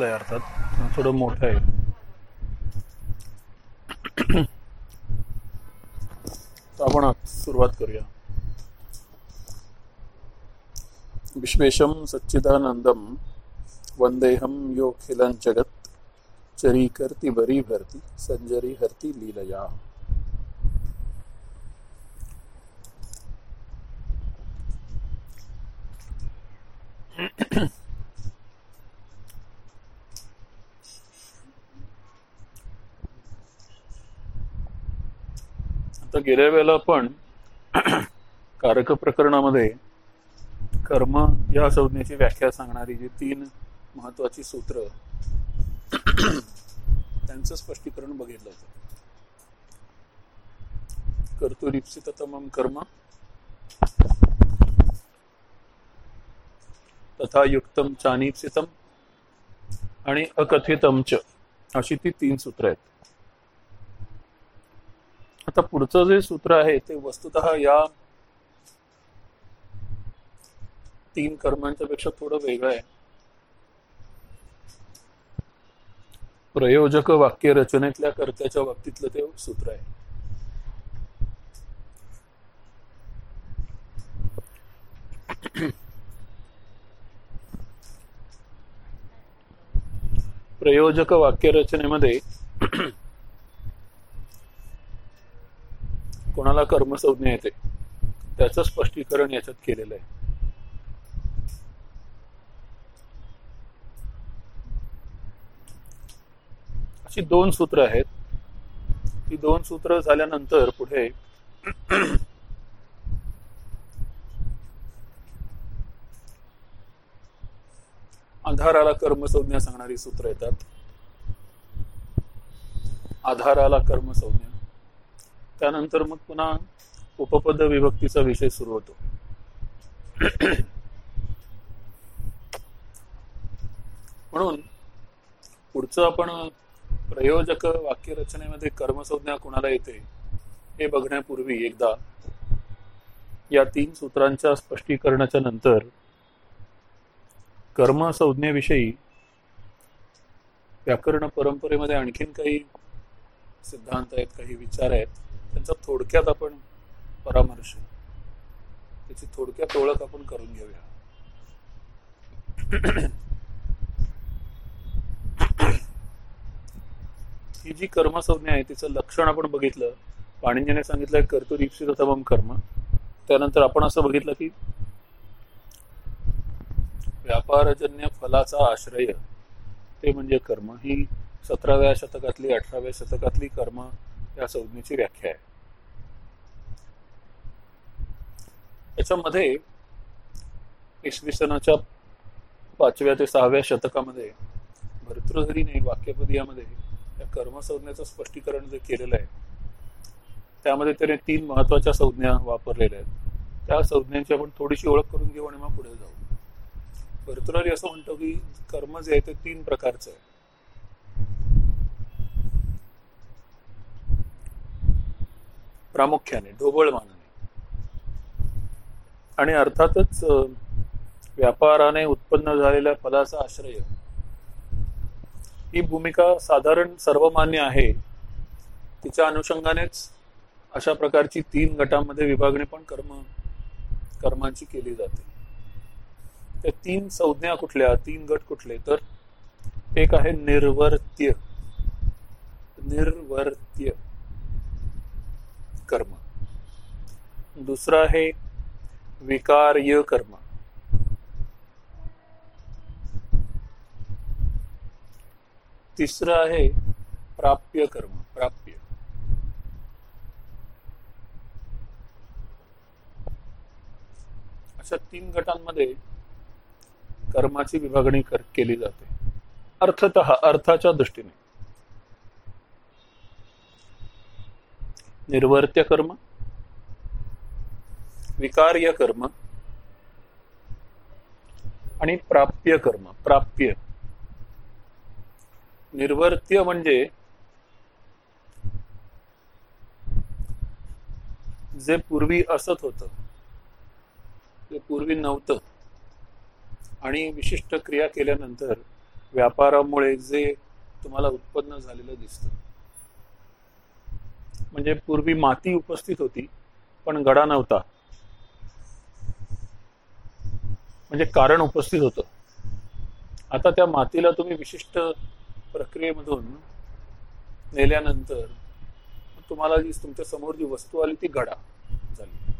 अर्थात. थोडं आहे. आपण सुरुवात करूया. विश्वेशम सच्चिदानंदम वंदेहम योखिलं जगत चरी करती बरी भरती संजरी हरती लीलया। तर गेल्या वेळेला आपण कारक प्रकरणामध्ये कर्म या संज्ञेची व्याख्या सांगणारी जी तीन महत्वाची सूत्र त्यांचं स्पष्टीकरण बघितलं होतं. कर्तुरीप्सिततमम कर्म तथा युक्तम चानिप्सितम आणि अकथितम च अशी ती तीन सूत्र आहेत. आता पुढचं जे सूत्र आहे ते वस्तुत या तीन कर्मांच्या पेक्षा थोडं वेगळं आहे. प्रयोजक वाक्य रचनेतल्या कर्त्याच्या बाबतीतलं ते सूत्र आहे. प्रयोजक वाक्य रचनेमध्ये कोणाला कर्मसंज्ञा येते. त्याचं स्पष्टीकरण याच्यात केलेलं आहे. अशी दोन सूत्र आहेत. ती दोन सूत्र झाल्यानंतर पुढे आधाराला कर्मसंज्ञा सांगणारी सूत्र येतात. आधाराला कर्मसंज्ञा. त्यानंतर मग पुन्हा उपपद विभक्तीचा विषय सुरू होतो. म्हणून पुढचं आपण प्रयोजक वाक्यरचनेमध्ये कर्मसंज्ञा कुणाला येते हे बघण्यापूर्वी एकदा या तीन सूत्रांच्या स्पष्टीकरणाच्या नंतर कर्मसंज्ञेविषयी व्याकरण परंपरेमध्ये आणखीन काही सिद्धांत आहेत काही विचार आहेत. त्यांचा थोडक्यात आपण परामर्श त्याची थोडक्यात ओळख आपण करून घेऊया. ही जी कर्मसंज्ञा आहे तिचं लक्षण आपण बघितलं. पाणिनीने सांगितलं कर्तुरीप्सिततमम कर्म. त्यानंतर आपण असं बघितलं की व्यापारजन्य फलाचा आश्रय ते म्हणजे कर्म. ही सतराव्या शतकातली अठराव्या शतकातली कर्म या संज्ञेची व्याख्या आहे. याच्यामध्ये इसवी सनाच्या पाचव्या ते सहाव्या शतकामध्ये भरतृहरीने वाक्यपदियामध्ये या कर्मसंज्ञेचं स्पष्टीकरण जे केलेलं आहे त्यामध्ये त्याने तीन महत्त्वाच्या संज्ञा वापरलेल्या आहेत. त्या संज्ञांची आपण थोडीशी ओळख करून घेऊ आणि मग पुढे जाऊ. भरतृहरी असं म्हणतो की कर्म जे आहे ते तीन प्रकारचं आहे. प्रामुख्याने ढोबळ मानणे. आणि अर्थातच व्यापाराने उत्पन्न झालेल्या फलाचा आश्रय. ही भूमिका साधारण सर्वमान्य आहे. तिच्या अनुषंगानेच अशा प्रकारची तीन गटांमध्ये विभागणी पण कर्म कर्मांची केली जाते. त्या तीन संज्ञा कुठल्या तीन गट कुठले? तर एक आहे निर्वर्त्य. निर्वर्त्य. कर्म. दुसरं आहे विकार्य कर्म. तिसरं आहे प्राप्य कर्म प्राप्य. अशा तीन गटांमध्ये कर्माची विभागणी केली जाते. अर्थत अर्थाच्या दृष्टीने. निर्वर्त्य कर्म विकार्य कर्म आणि प्राप्य कर्म. प्राप्य. निर्वर्त्य म्हणजे जे पूर्वी असत होतं ते पूर्वी नव्हतं आणि विशिष्ट क्रिया केल्यानंतर व्यापारामुळे जे तुम्हाला उत्पन्न झालेलं दिसतं. म्हणजे पूर्वी माती उपस्थित होती पण गडा नव्हता. म्हणजे कारण उपस्थित होतं. आता त्या मातीला तुम्ही विशिष्ट प्रक्रियेमधून नेल्यानंतर तुम्हाला जी तुमच्यासमोर जी वस्तू आली ती घडा झाली.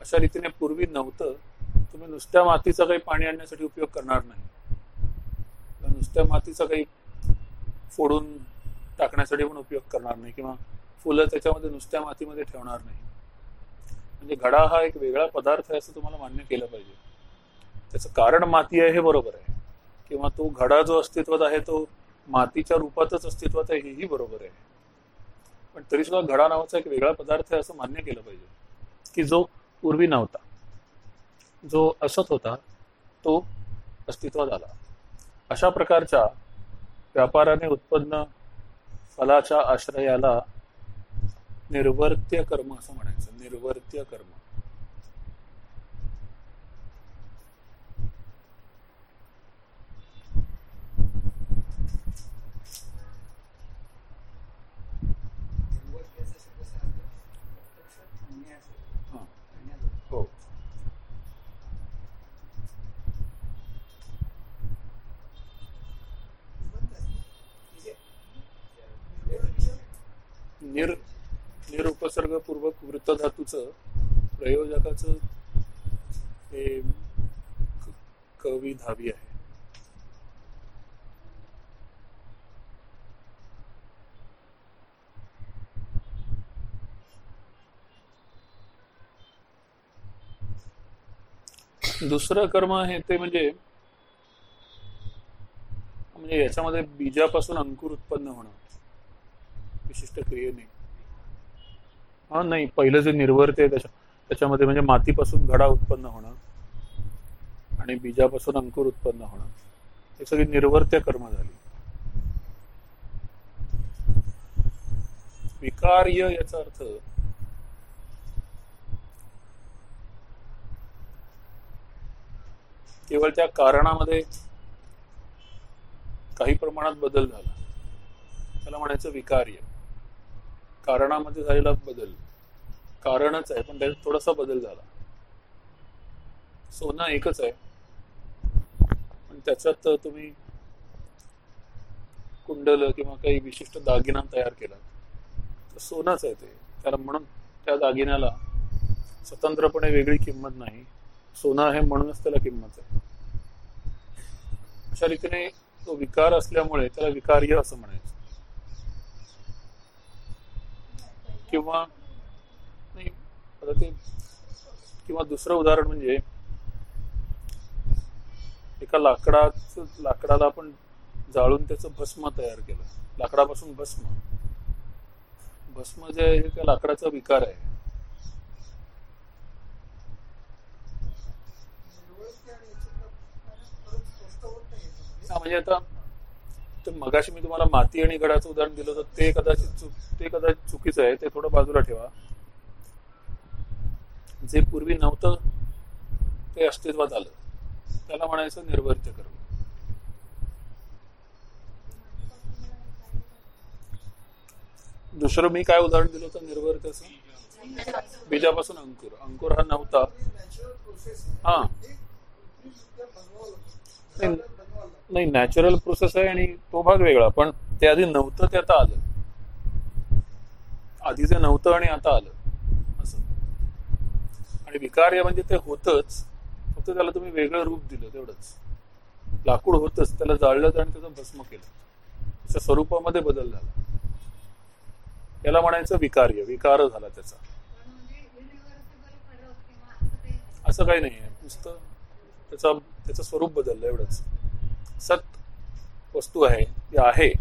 अशा रीतीने पूर्वी नव्हतं. तुम्ही नुसत्या मातीचा काही पाणी आणण्यासाठी उपयोग करणार नाही. नुसत्या मातीचा काही फोडून टाकण्यासाठी पण उपयोग करणार नाही किंवा फुलं त्याच्यामध्ये नुसत्या मातीमध्ये ठेवणार नाही. म्हणजे घडा हा एक वेगळा पदार्थ आहे असं तुम्हाला मान्य केलं पाहिजे. त्याचं कारण माती आहे हे बरोबर आहे. किंवा तो घडा जो अस्तित्वात आहे तो मातीच्या रूपातच अस्तित्वात आहे हेही बरोबर आहे. पण तरी सुद्धा घडा नावाचा एक वेगळा पदार्थ आहे असं मान्य केलं पाहिजे. की जो पूर्वी नव्हता. जो असत होता तो अस्तित्वात आला. अशा प्रकारच्या व्यापाराने उत्पन्न फलाच्या आश्रयाला निर्वर्त्य कर्म असं म्हणायचं. निर्वर्त्य कर्म. निर निरुपसर्गपूर्वक वृत्तधातूचं प्रयोजकाचं हे कवी धावी आहे. दुसरं कर्म आहे ते म्हणजे म्हणजे याच्यामध्ये बीजापासून अंकुर उत्पन्न होणं विशिष्ट क्रियेने. हा नाही पहिलं जे निर्वर्त आहे त्याच्या त्याच्यामध्ये म्हणजे मातीपासून घडा उत्पन्न होणं आणि बीजापासून अंकुर उत्पन्न होणं हे सगळी निर्वर्त्य कर्म झाली. विकार्य याचा अर्थ केवळ त्या कारणामध्ये काही प्रमाणात बदल झाला. त्याला म्हणायचं विकार्य. कारणामध्ये झालेला बदल. कारणच आहे पण त्याच्यात थोडासा बदल झाला. सोनं एकच आहे. पण त्याच्यात तुम्ही कुंडल किंवा काही विशिष्ट दागिना तयार केला. तर सोनंच आहे ते. त्याला म्हणून त्या दागिन्याला स्वतंत्रपणे वेगळी किंमत नाही. सोनं आहे म्हणूनच त्याला किंमत आहे. अशा रीतीने तो विकार असल्यामुळे त्याला विकार्य असं म्हणायचं. किंवा नाही आता ते किंवा दुसरं उदाहरण म्हणजे एका लाकडाच लाकडाला आपण जाळून त्याचं भस्म तयार केलं. लाकडापासून भस्म. भस्म जे आहे त्या लाकडाचा विकार आहे. म्हणजे आता तर मगाशी मी तुम्हाला माती आणि गडाचं उदाहरण दिलं तर ते कदाचित चुक ते कदाचित चुकीचं आहे. ते थोडं बाजूला ठेवा. जे पूर्वी नव्हतं ते अस्तित्वात आलं. त्याला म्हणायचं निर्वर्त्य कर्म. दुसरं मी काय उदाहरण दिलं होतं निर्वर्त्याचं बीजापासून अंकुर. अंकुर हा नव्हता. हा. नाही नॅचरल प्रोसेस आहे आणि तो भाग वेगळा पण ते आधी नव्हतं ते आता आलं. आधी जे नव्हतं आणि आता आलं. असं. आणि विकार्य म्हणजे ते होतच फक्त त्याला तुम्ही वेगळं रूप दिलं तेवढंच. लाकूड होतच त्याला जाळलं आणि त्याचं भस्म केलं. त्याच्या स्वरूपामध्ये बदल झाला. याला म्हणायचं विकार्य विकार झाला त्याचा. असं काही नाही आहे नुसतं त्याचा त्याचं स्वरूप बदललं एवढंच. सत वस्तू आहे जी आहे.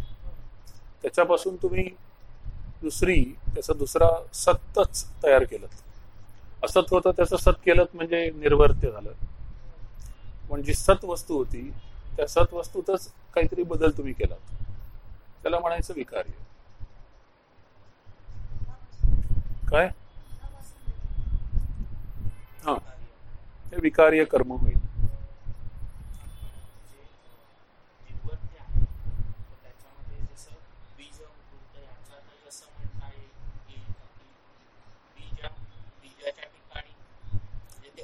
त्याच्यापासून तुम्ही दुसरी त्याचा दुसरा सत्तच तयार केलं असत होतं त्याचं सत केलं म्हणजे निर्वर्त्य झालं. पण जी सत वस्तू होती त्या सत वस्तूतच काहीतरी बदल तुम्ही केला त्याला म्हणायचं विकार्य. काय? हा. हे विकार्य कर्म होईल.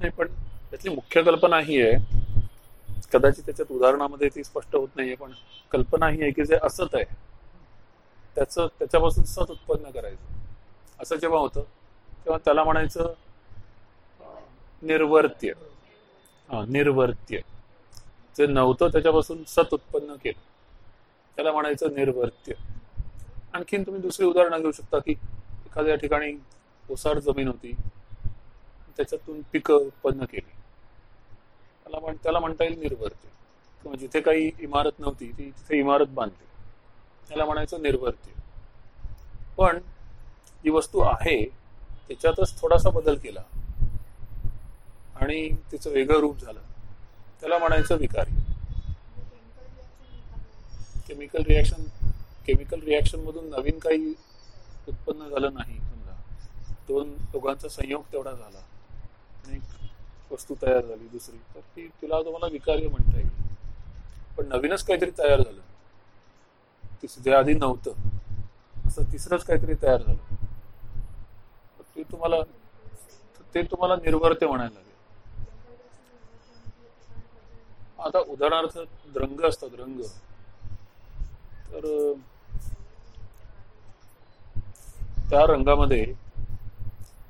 नाही पण त्यातली मुख्य कल्पना ही आहे. कदाचित त्याच्यात उदाहरणामध्ये ती स्पष्ट होत नाहीये पण कल्पना ही आहे की जे असत आहे त्याच त्याच्यापासून सत उत्पन्न करायचं. असं जेव्हा होतं तेव्हा त्याला म्हणायचं निर्वर्त्य. निर्वर्त्य. जे नव्हतं त्याच्यापासून सत उत्पन्न केलं. त्याला म्हणायचं निर्वर्त्य. आणखीन तुम्ही दुसरी उदाहरणं घेऊ शकता की एखाद्या ठिकाणी ओसाड जमीन होती त्याच्यातून पिकं उत्पन्न केली. त्याला म्हण त्याला म्हणता येईल निर्भरते किंवा जिथे काही इमारत नव्हती ती तिथे इमारत बांधली. त्याला म्हणायचं निर्भरते पण जी वस्तू आहे त्याच्यातच थोडासा बदल केला. आणि तिचं वेगळं रूप झालं. त्याला म्हणायचं विकारी. केमिकल रिॲक्शन केमिकल रिॲक्शन मधून नवीन काही उत्पन्न झालं नाही समजा. दोन दोघांचा संयोग तेवढा झाला. आणि एक वस्तू तयार झाली दुसरी. तर ती तिला तुम्हाला विकार्य म्हणता येईल. पण नवीनच काहीतरी तयार झालं. तिस जे आधी नव्हतं असं तिसरंच काहीतरी तयार झालं. ते तुम्हाला ते तुम्हाला निर्भरते म्हणायला लागेल. आता उदाहरणार्थ रंग असतात रंग तर त्या रंगामध्ये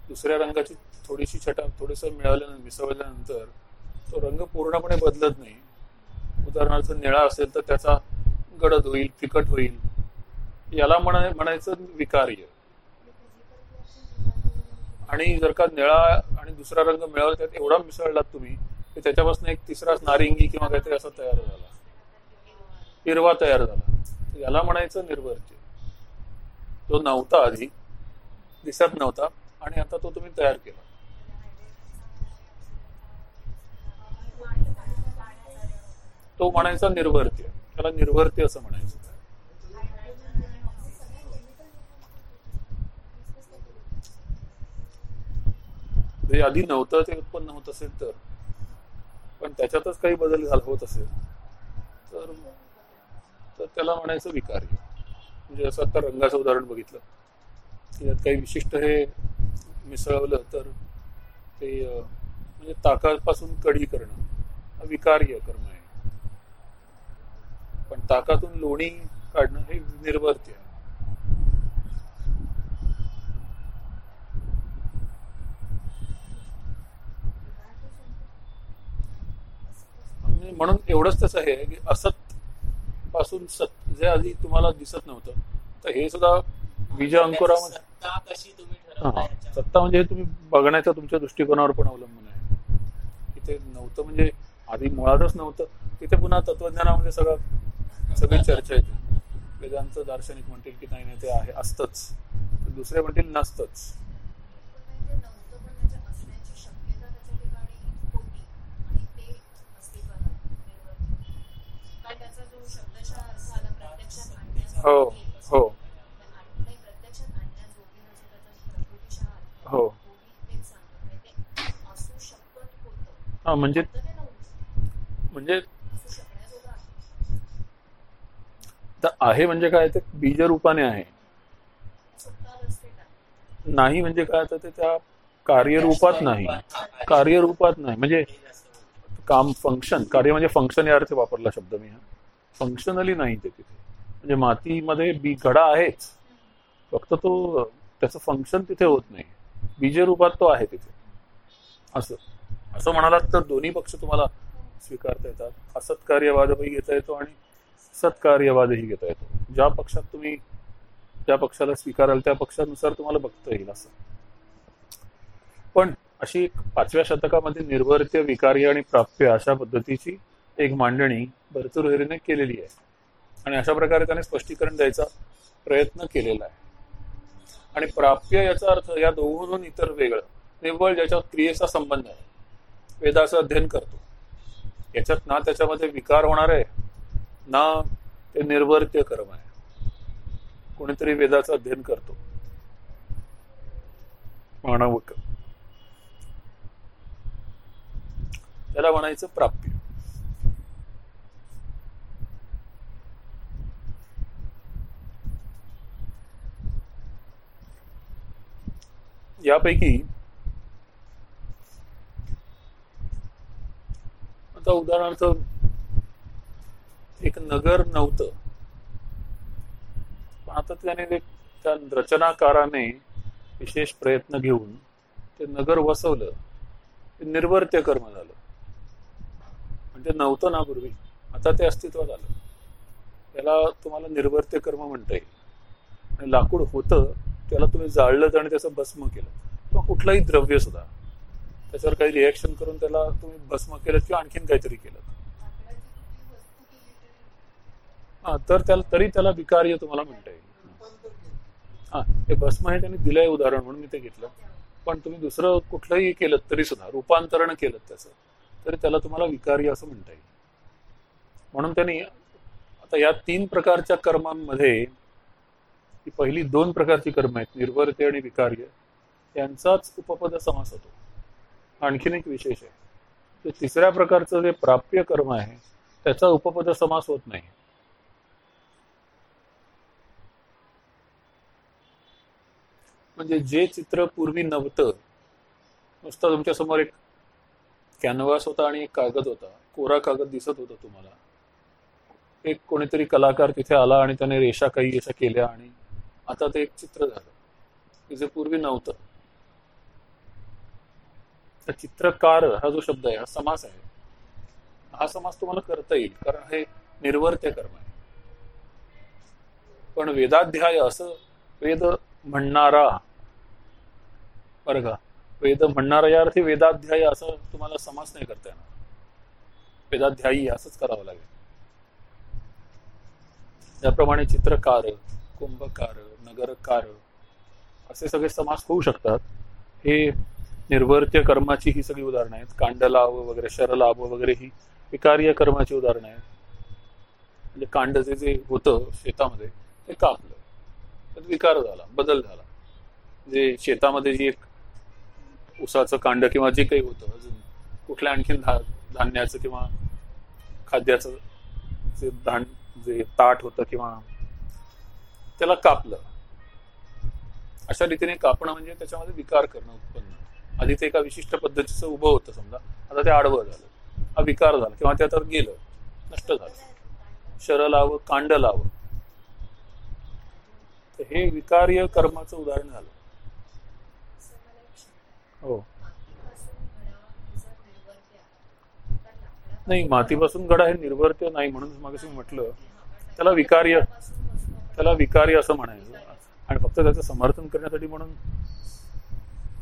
दुसऱ्या रंगाची थोडीशी छटा थोडस मिळाल्यानंतर मिसळल्यानंतर तो रंग पूर्णपणे बदलत नाही. उदाहरणार्थ निळा असेल तर त्याचा गडद होईल फिकट होईल. याला म्हणा म्हणायचं विकार्य. आणि जर का निळा आणि दुसरा रंग मिळाला त्यात एवढा मिसळलात तुम्ही की त्याच्यापासून एक तिसराच नारिंगी किंवा काहीतरी असा तयार झाला. हिरवा तयार झाला. याला म्हणायचं निर्वर्ज्य जो नव्हता आधी. दिसत नव्हता. आणि आता तो तुम्ही तयार केला. तो म्हणायचा निर्वर्त्य त्याला निर्वर्त्य असं म्हणायचं. जे आधी नव्हतं ते उत्पन्न होत असेल तर. पण त्याच्यातच काही बदल झाला होत असेल तर तर त्याला म्हणायचं विकार्य म्हणजे असं आता रंगाचं उदाहरण बघितलं की त्यात काही विशिष्ट हे मिसळवलं तर ते म्हणजे ताकापासून कढी करणं हा विकार्य कर्म आहे पण ताकातून लोणी काढणं हे निर्वर्त्य आहे. म्हणून एवढंच हे आहे की असत पासून सत जे आधी तुम्हाला दिसत नव्हतं तर हे सुद्धा बीज अंकुरामध्ये सत्ता म्हणजे हे तुम्ही बघण्याच्या तुमच्या दृष्टिकोनावर पण अवलंबून आहे. तिथे नव्हतं म्हणजे आधी मुळातच नव्हतं तिथे पुन्हा तत्वज्ञानामध्ये सगळं सगळी चर्चा येते वेदांत दार्शनिक म्हणतील की नाही नाही ते आहे असतंच. तर दुसरे म्हणतील नसतच. हो पण हो, हो. हो. म्हणजे म्हणजे आणण्याजोगी म्हणजे त्याचा प्रकृतीशः अर्थ आहे. हो. तोही तेच सांगतो म्हणजे ते असू शकत होतं हा म्हणजे होतं ते नव्हतं म्हणजे असू शकण्याजोगं आहे तर आहे म्हणजे काय ते बीजरूपाने आहे. आहे नाही म्हणजे काय तर ते त्या कार्यरूपात नाही. कार्यरूपात नाही. म्हणजे काम फंक्शन कार्य म्हणजे फंक्शन या अर्थ वापरला शब्द मी हा. फंक्शनली नाही ते तिथे. म्हणजे मातीमध्ये बी घडा आहेच. फक्त तो त्याचं फंक्शन तिथे होत नाही. बीज रूपात तो आहे तिथे. असं. असं म्हणालात तर दोन्ही पक्ष तुम्हाला स्वीकारता येतात. असत्कार्यवादही घेता येतो आणि सत्कार्यवादही घेता येतो. ज्या पक्षात तुम्ही ज्या पक्षाला स्वीकाराल त्या पक्षानुसार तुम्हाला बघता येईल असं. पण अशी एक पाचव्या शतकामध्ये निर्वर्त्य विकार्य आणि प्राप्य अशा पद्धतीची एक मांडणी भरतुरहेरीने केलेली आहे. आणि अशा प्रकारे त्याने स्पष्टीकरण द्यायचा प्रयत्न केलेला आहे. आणि प्राप्य याचा अर्थ या दोघांहून इतर वेगळं निव्वळ ज्याच्यावर क्रियेचा संबंध आहे. वेदाचं अध्ययन करतो. याच्यात ना त्याच्यामध्ये विकार होणार आहे ना ते निर्वर्त्य कर्म आहे. कोणीतरी वेदाचा अध्ययन करतो. मानवक. त्याला म्हणायचं प्राप्य. यापैकी आता उदाहरणार्थ एक नगर नव्हतं. पण आता त्याने ते त्या रचनाकाराने विशेष प्रयत्न घेऊन ते नगर वसवलं. ते निर्वर्त्य कर्म झालं. म्हणजे नव्हतं ना पूर्वी. आता ते अस्तित्वात आलं. त्याला तुम्हाला निर्वर्त्य कर्म म्हणता येईल. आणि लाकूड होतं त्याला तुम्ही जाळलं आणि त्याचं भस्म केलं. किंवा कुठलंही द्रव्य सुद्धा. त्याच्यावर काही रिॲक्शन करून त्याला तुम्ही भस्म केलं किंवा आणखीन काहीतरी केलं लाकडाची कुठली वस्तू केली तरी हा तर त्याला तरी त्याला विकार्य तुम्हाला म्हणता येईल. हा हे भस्म हे त्यांनी दिलंय उदाहरण म्हणून मी ते घेतलं. पण तुम्ही दुसरं कुठलंही केलं तरी सुद्धा रूपांतरण केलं त्याचं तरी त्याला तुम्हाला विकार्य असं म्हणता येईल. म्हणून त्यांनी आता या तीन प्रकारच्या कर्मांमध्ये ही पहिली दोन प्रकारची कर्म आहेत निर्भरते आणि विकार्य यांचाच उपपद समास होतो. आणखीन एक विशेष आहे. ते तिसऱ्या प्रकारचं जे प्राप्य कर्म आहे त्याचा उपपद समास होत नाही. म्हणजे जे चित्र पूर्वी नव्हतं नुसतं तुमच्यासमोर एक कॅनव्हास होता आणि एक कागद होता. कोरा कागद दिसत होता तुम्हाला. एक कोणीतरी कलाकार तिथे आला आणि त्याने रेषा काही अशा केल्या आणि आता ते एक चित्र झालं. की जे पूर्वी नव्हतं. तर चित्रकार हा जो शब्द आहे हा समास आहे. हा समास तुम्हाला करता येईल कारण हे निर्वर्त्य कर्म आहे. पण वेदाध्याय असं वेद म्हणणारा बरं का वेद म्हणणारा या अर्थी वेदाध्यायी असं तुम्हाला समास नाही करता येणार. वेदाध्यायी असंच करावं लागेल. त्याप्रमाणे चित्रकार कुंभकार नगरकार असे सगळे समास होऊ शकतात. हे निर्वर्त्य कर्माची ही सगळी उदाहरणं आहेत. कांडलाभ वगैरे शरलाभ वगैरे ही विकार्य कर्माची उदाहरणं आहेत. म्हणजे कांड जे जे होतं शेतामध्ये ते कापलं. त्यात विकार झाला बदल झाला. जे शेतामध्ये जी एक उसाचं कांड किंवा जे काही होतं अजून कुठल्या आणखीन धा धान्याचं किंवा खाद्याचं जे धान जे ताट होतं किंवा त्याला कापलं. अशा रीतीने कापणं म्हणजे त्याच्यामध्ये विकार करणं उत्पन्न. आधी ते एका विशिष्ट पद्धतीचं उभं होतं समजा आता ते आडवं झालं. हा विकार झाला किंवा ते आता गेलं नष्ट झालं. शर लावं कांड लावं. हे विकार्य कर्माचं उदाहरण झालं. हो. नाही मातीपासून गडा हे निर्वर्त्य नाही म्हणून मग म्हटलं त्याला विकार्य त्याला विकार्य असं म्हणायचं. आणि फक्त त्याचं समर्थन करण्यासाठी म्हणून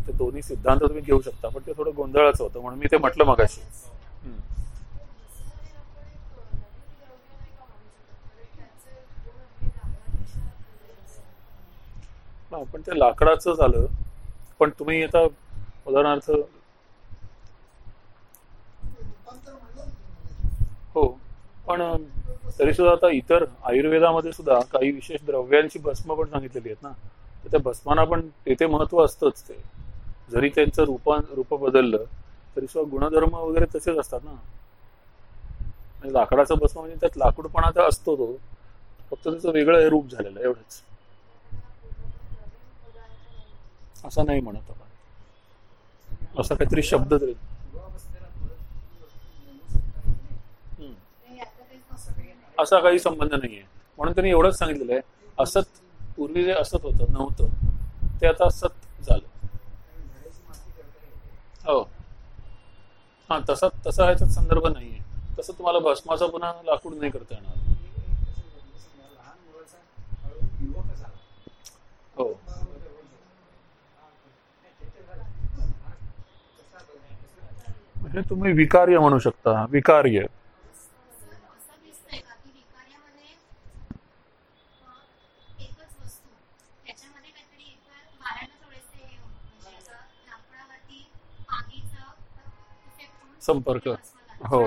ते दोन्ही सिद्धांत तुम्ही घेऊ शकता पण ते थोडं गोंधळाचं होतं म्हणून मी ते म्हटलं मगाशी. पण ते लाकडाचं झालं. पण तुम्ही आता उदाहरणार्थ हो पण तरी सुद्धा आता इतर आयुर्वेदामध्ये सुद्धा काही विशेष द्रव्यांची भस्म पण सांगितलेली आहेत ना. तर त्या भस्माना पण तेथे महत्त्व असतंच ते. जरी त्यांचं रूपा रूप बदललं तरी सुद्धा गुणधर्म वगैरे तसेच असतात ना. म्हणजे लाकडाचं भस्म म्हणजे त्यात लाकूडपणा तर असतो तो. फक्त त्याचं वेगळं हे रूप झालेलं आहे एवढंच. असं नाही म्हणत आपण. असा काहीतरी शब्द तरी. असा काही संबंध नाहीये. म्हणून त्यांनी एवढंच सांगितलेलं आहे. असत पूर्वी जे असत होतं नव्हतं ते आता सत झालं. हो. हा तसा तसा ह्याच्यात संदर्भ नाहीये. तसं तुम्हाला भस्माचा पुन्हा लाकूड नाही करता येणार. हो हे तुम्ही विकार्य म्हणू शकता विकार्य असं दिसतंय का की विकार्यामध्ये अं, एकच वस्तू त्याच्यामध्ये काहीतरी एक वाऱ्यानं थोडेसे हे होतं. म्हणजे तुम्ही विकार्य म्हणू शकता विकार्य. संपर्क. हो.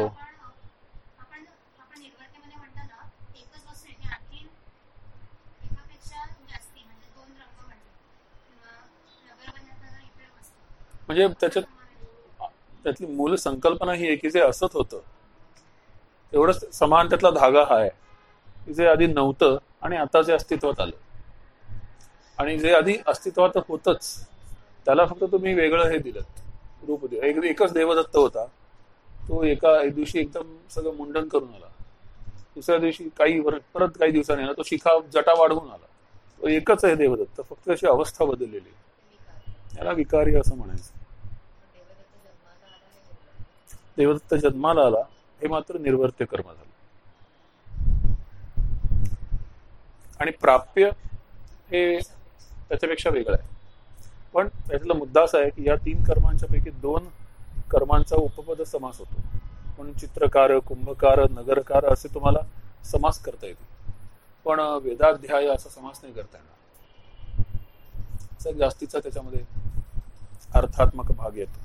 म्हणजे त्याच्यात त्यातली मूल संकल्पना ही आहे की जे असत होतं तेवढंच समान त्यातला धागा हा आहे की जे आधी नव्हतं आणि आता जे अस्तित्वात आलं. आणि जे आधी अस्तित्वात होतच त्याला फक्त तुम्ही वेगळं हे दिलं रूप दिलं. एक एकच देवदत्त होता तो एका एक दिवशी एकदम सगळं मुंडन करून आला. दुसऱ्या दिवशी काही परत परत काही दिवसांनी आला तो शिखा जटा वाढवून आला. तो एकच आहे देवदत्त फक्त अशी अवस्था बदललेली आहे. विकारी असं म्हणायचं. देवदत्त जन्माला आला हे मात्र निर्वर्त्य कर्म झालं. आणि प्राप्य हे त्याच्यापेक्षा वेगळं आहे. पण त्यातला मुद्दा असा आहे की या तीन कर्मांच्या पैकी दोन कर्मांचा उपपद समास होतो. पण चित्रकार कुंभकार नगरकार असे तुम्हाला समास करता येतील. पण वेदाध्याय असा समास नाही करता येणार. जास्तीचा त्याच्यामध्ये अर्थात्मक भाग येतो.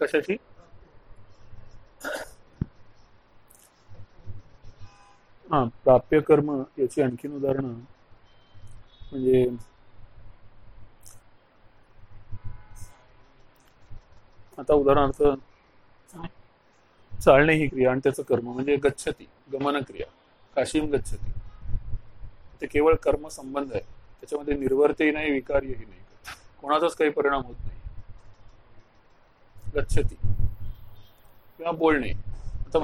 कशाची? हा प्राप्य कर्म याची आणखीन उदाहरणं. म्हणजे आता उदाहरणार्थ चालणे ही क्रिया आणि त्याचं कर्म म्हणजे गच्छती गमन क्रिया काशीम गच्छती. ते केवळ कर्म संबंध आहे. त्याच्यामध्ये निर्वर्तही नाही विकार्यही नाही. कोणाचाच काही परिणाम होत नाही. गच्छती किंवा बोलणे. आता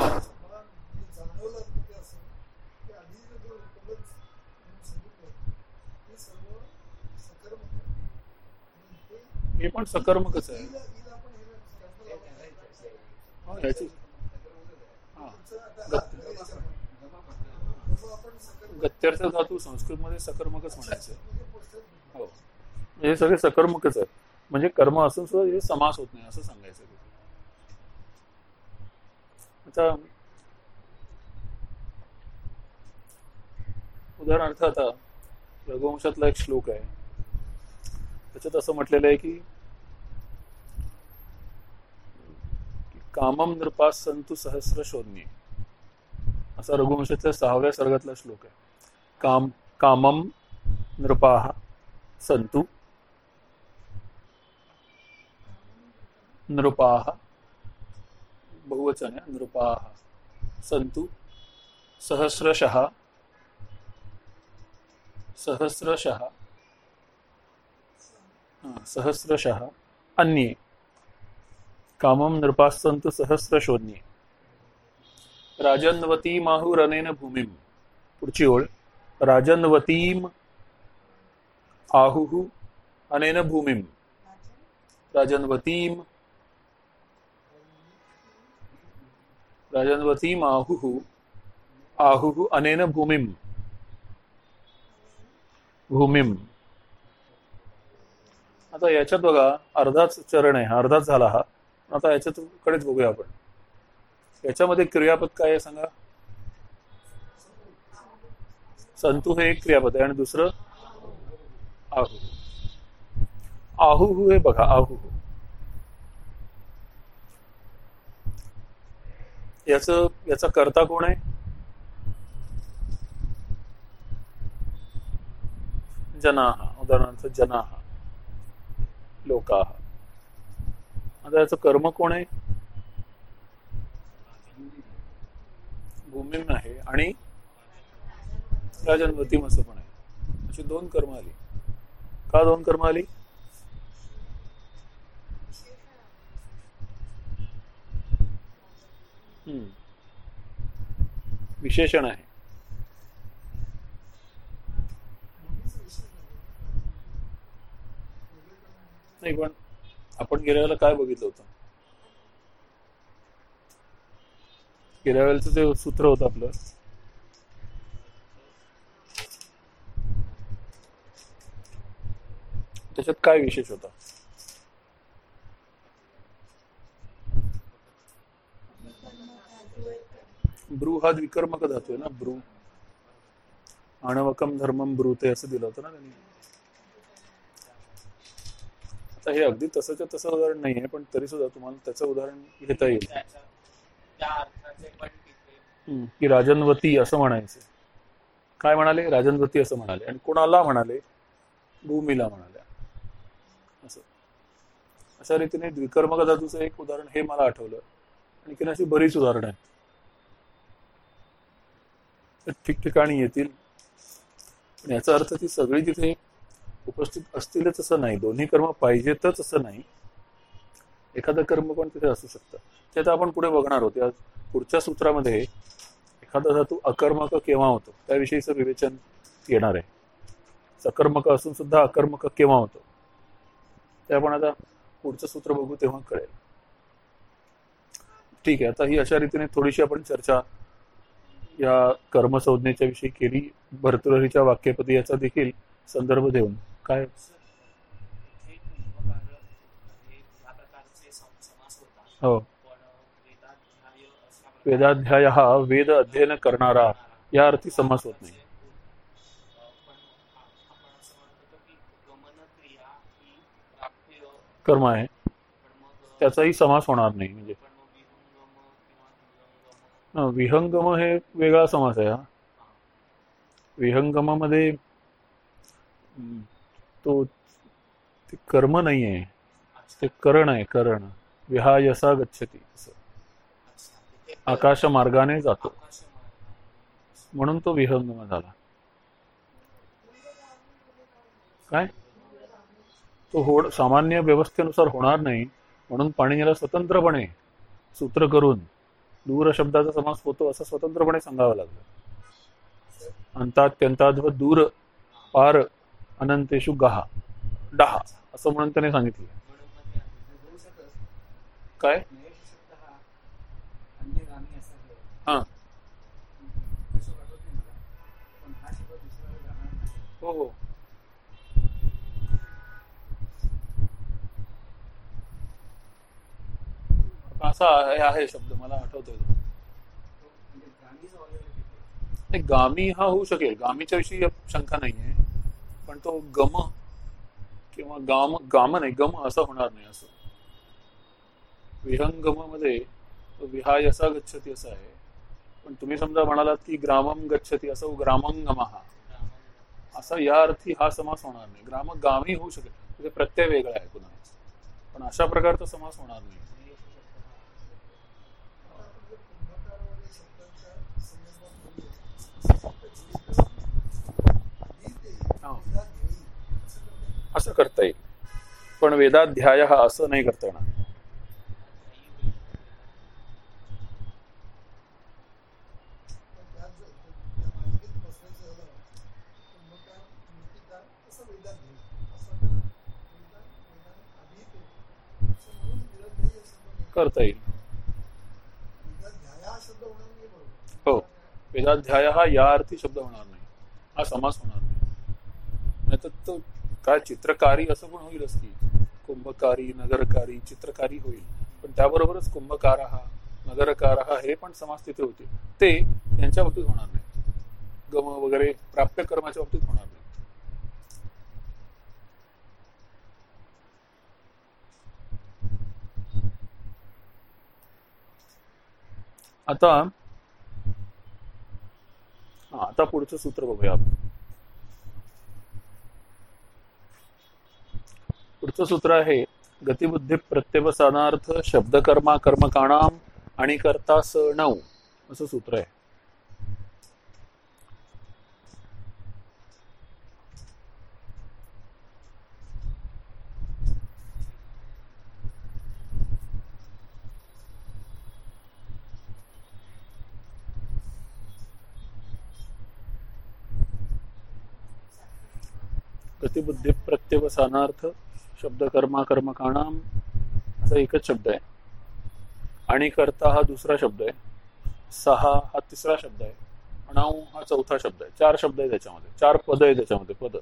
हे पण सकर्मकच आहे. गत्यर्थ धातू संस्कृतमध्ये सकर्मकच म्हणायचं. हो. म्हणजे हे सगळे सकर्मकच आहे म्हणजे कर्म असून सुद्धा तिथे समास होत नाही असं सांगायचं आता उदाहरणार्थ आता रघुवंशातला एक श्लोक आहे. त्याच्यात असं म्हटलेलं आहे की कामम नृपास संतु सहस्र शोधणे असा रघुवंशातल्या सहाव्या सर्गातला श्लोक आहे. काम कामम नृपाह संतु नृपाः। बहुवचन नृपाः। सन्तु। सहस्रशः। सहस्रशः। सहस्रशः। अन्ये। कामं नृपास्सन्तु सहस्रशोन्ये। राजन्वतीमाहुरनेन भूमिं पुढची ओळ। राजन्वतीम आहुः अनेन भूमिं राजन्वतीम राजन्वतीम आहुः आहुः अनेन भूमिम् भूमिम आता याच्यात बघा अर्धाच चरण आहे अर्धाच झाला हा. आता याच्यात कडेच बघूया आपण. याच्यामध्ये क्रियापद काय आहे सांगा? संतू हे एक क्रियापद आहे आणि दुसरं आहू. आहू हे बघा आहुहू याच याचा कर्ता कोण आहे? जनाहा उदाहरणार्थ जनाहा लोका. आता याचं कर्म कोण आहे? भूमिम आहे आणि राजन्वतीम असं पण आहे. अशी दोन कर्म आली. का दोन कर्म आली? विशेषण आहे. नाही पण आपण गेल्या वेळेला काय बघितलं होतं? गेल्या वेळेचं ते सूत्र होतं आपलं. त्याच्यात काय विशेष होता? ब्रू हा द्विकर्मक धातू आहे ना ब्रू. अणवकम धर्मम ब्रूते असं दिलं होतं ना त्यांनी. आता हे अगदी तसंच्या तसं उदाहरण नाही आहे पण तरी सुद्धा तुम्हाला त्याचं उदाहरण घेता येईल. की राजनवती असं म्हणायचं. काय म्हणाले? राजनवती असं म्हणाले. आणि कोणाला म्हणाले? भूमीला म्हणाल्या. असं. अशा रीतीने द्विकर्मक धातूचं एक उदाहरण हे मला आठवलं. आणखीन अशी बरीच उदाहरणं आहेत. ठिकठिकाणी येतील. पण याचा अर्थ ती सगळी तिथे उपस्थित असतीलच असं नाही. दोन्ही कर्म पाहिजेतच असं नाही. एखादं कर्म पण तिथे असू शकतं. ते आता आपण पुढे बघणार आहोत. या पुढच्या सूत्रामध्ये एखादा धातू अकर्मक केव्हा होतो? त्याविषयीचं विवेचन येणार आहे. सकर्मक असून सुद्धा अकर्मक केव्हा होतो? ते आपण आता पुढचं सूत्र बघू तेव्हा कळेल. ठीक आहे. आता ही अशा रीतीने थोडीशी आपण चर्चा या कर्मसंज्ञेच्या विषयी केली भरतुरीच्या वाक्यपदी याचा देखील संदर्भ देऊन. काय? हो. वेदाध्याय हा वेद अध्ययन करणारा या अर्थी समास होत नाही. कर्म आहे. त्याचाही समास होणार नाही म्हणजे विहंगम हे वेगळा समास आहे हा. विहंगमामध्ये तो ते कर्म नाही आहे ते करण आहे करण. विहायसा गच्छती आकाश मार्गाने जातो. म्हणून तो विहंगम झाला. काय? तो होड सामान्य व्यवस्थेनुसार होणार नाही म्हणून पाणिनीला स्वतंत्रपणे सूत्र करून दूर शब्दाचा समास होतो असं स्वतंत्रपणे सांगावं लागलं. अंतात्यंताद व दूर पार अनंतेशु गहा डहा असं म्हणून त्याने सांगितलं. काय? हा. हो हो शब्द दुसऱ्याला जाणार नाही हो हो असा आहे आहे शब्द मला आठवतोय तो. गामी नाही, गामी हा होऊ शकेल. गामीच्या विषयी शंका नाही आहे पण तो गम किंवा गाम गाम नाही गम असं होणार नाही असं. विहंगममध्ये तो विहाय असा गच्छती असा आहे. पण तुम्ही समजा म्हणालात की ग्रामम गच्छती असं ग्रामंगम. हा असा या अर्थी हा समास होणार नाही. ग्राम गामी होऊ शकेल. म्हणजे प्रत्यय वेगळा आहे पुन्हा पण अशा प्रकारचा समास होणार नाही आता आपण जर कुंभकार वगैरे शब्दांच्या संदर्भात बोललो, तर द्विते, हा. वेदाध्ययी असं करता येईल. असं करता येईल. पण वेदाध्याय हा असं नाही करता येणार. करता येईल. हो. वेदाध्याय हा या अर्थी शब्द होणार नाही. हा समास होणार नाही. तर तो काय चित्रकारी असं पण होईलच की कुंभकारी नगरकारी चित्रकारी होईल. पण त्याबरोबरच कुंभकार हा नगरकार हा हे पण समाज तिथे होते. ते यांच्या बाबतीत होणार नाही. गम वगैरे प्राप्य कर्माच्या बाबतीत होणार नाही. आता हा आता पुढचं सूत्र बघूया आपण. पुढचं सूत्र आहे गतिबुद्धी प्रत्यवसानार्थ शब्दकर्मा कर्मकाणाम आणि करता स नऊ असं सूत्र आहे. गतिबुद्धी प्रत्यवसानार्थ शब्द शब्दकर्मा कर्मकाणाम असा एकच शब्द आहे. आणि करता हा दुसरा शब्द आहे. सहा हा तिसरा शब्द आहे. अणाऊ हा चौथा शब्द आहे. चार शब्द आहे त्याच्यामध्ये. चार पद आहे त्याच्यामध्ये पद.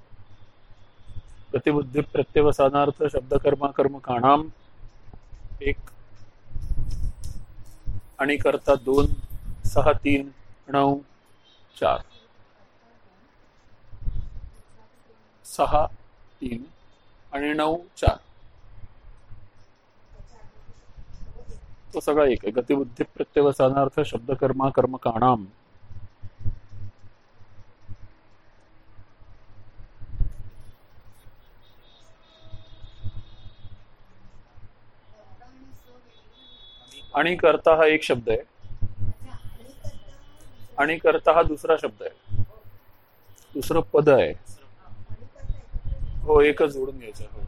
गतिबुद्धी प्रत्यवसानार्थ शब्दकर्मा कर्मकाणाम एक. आणि करता दोन सहा तीन नऊ चार. सहा तीन. आणि नऊ चार. तो सगळा एक आहे. गतिबुद्धी प्रत्यवसानार्थ शब्द कर्मा कर्म काणाम आणि करता हा एक शब्द आहे. आणि करता हा दुसरा शब्द आहे. दुसरं पद आहे. हो एकच जोडून घ्यायचं हो.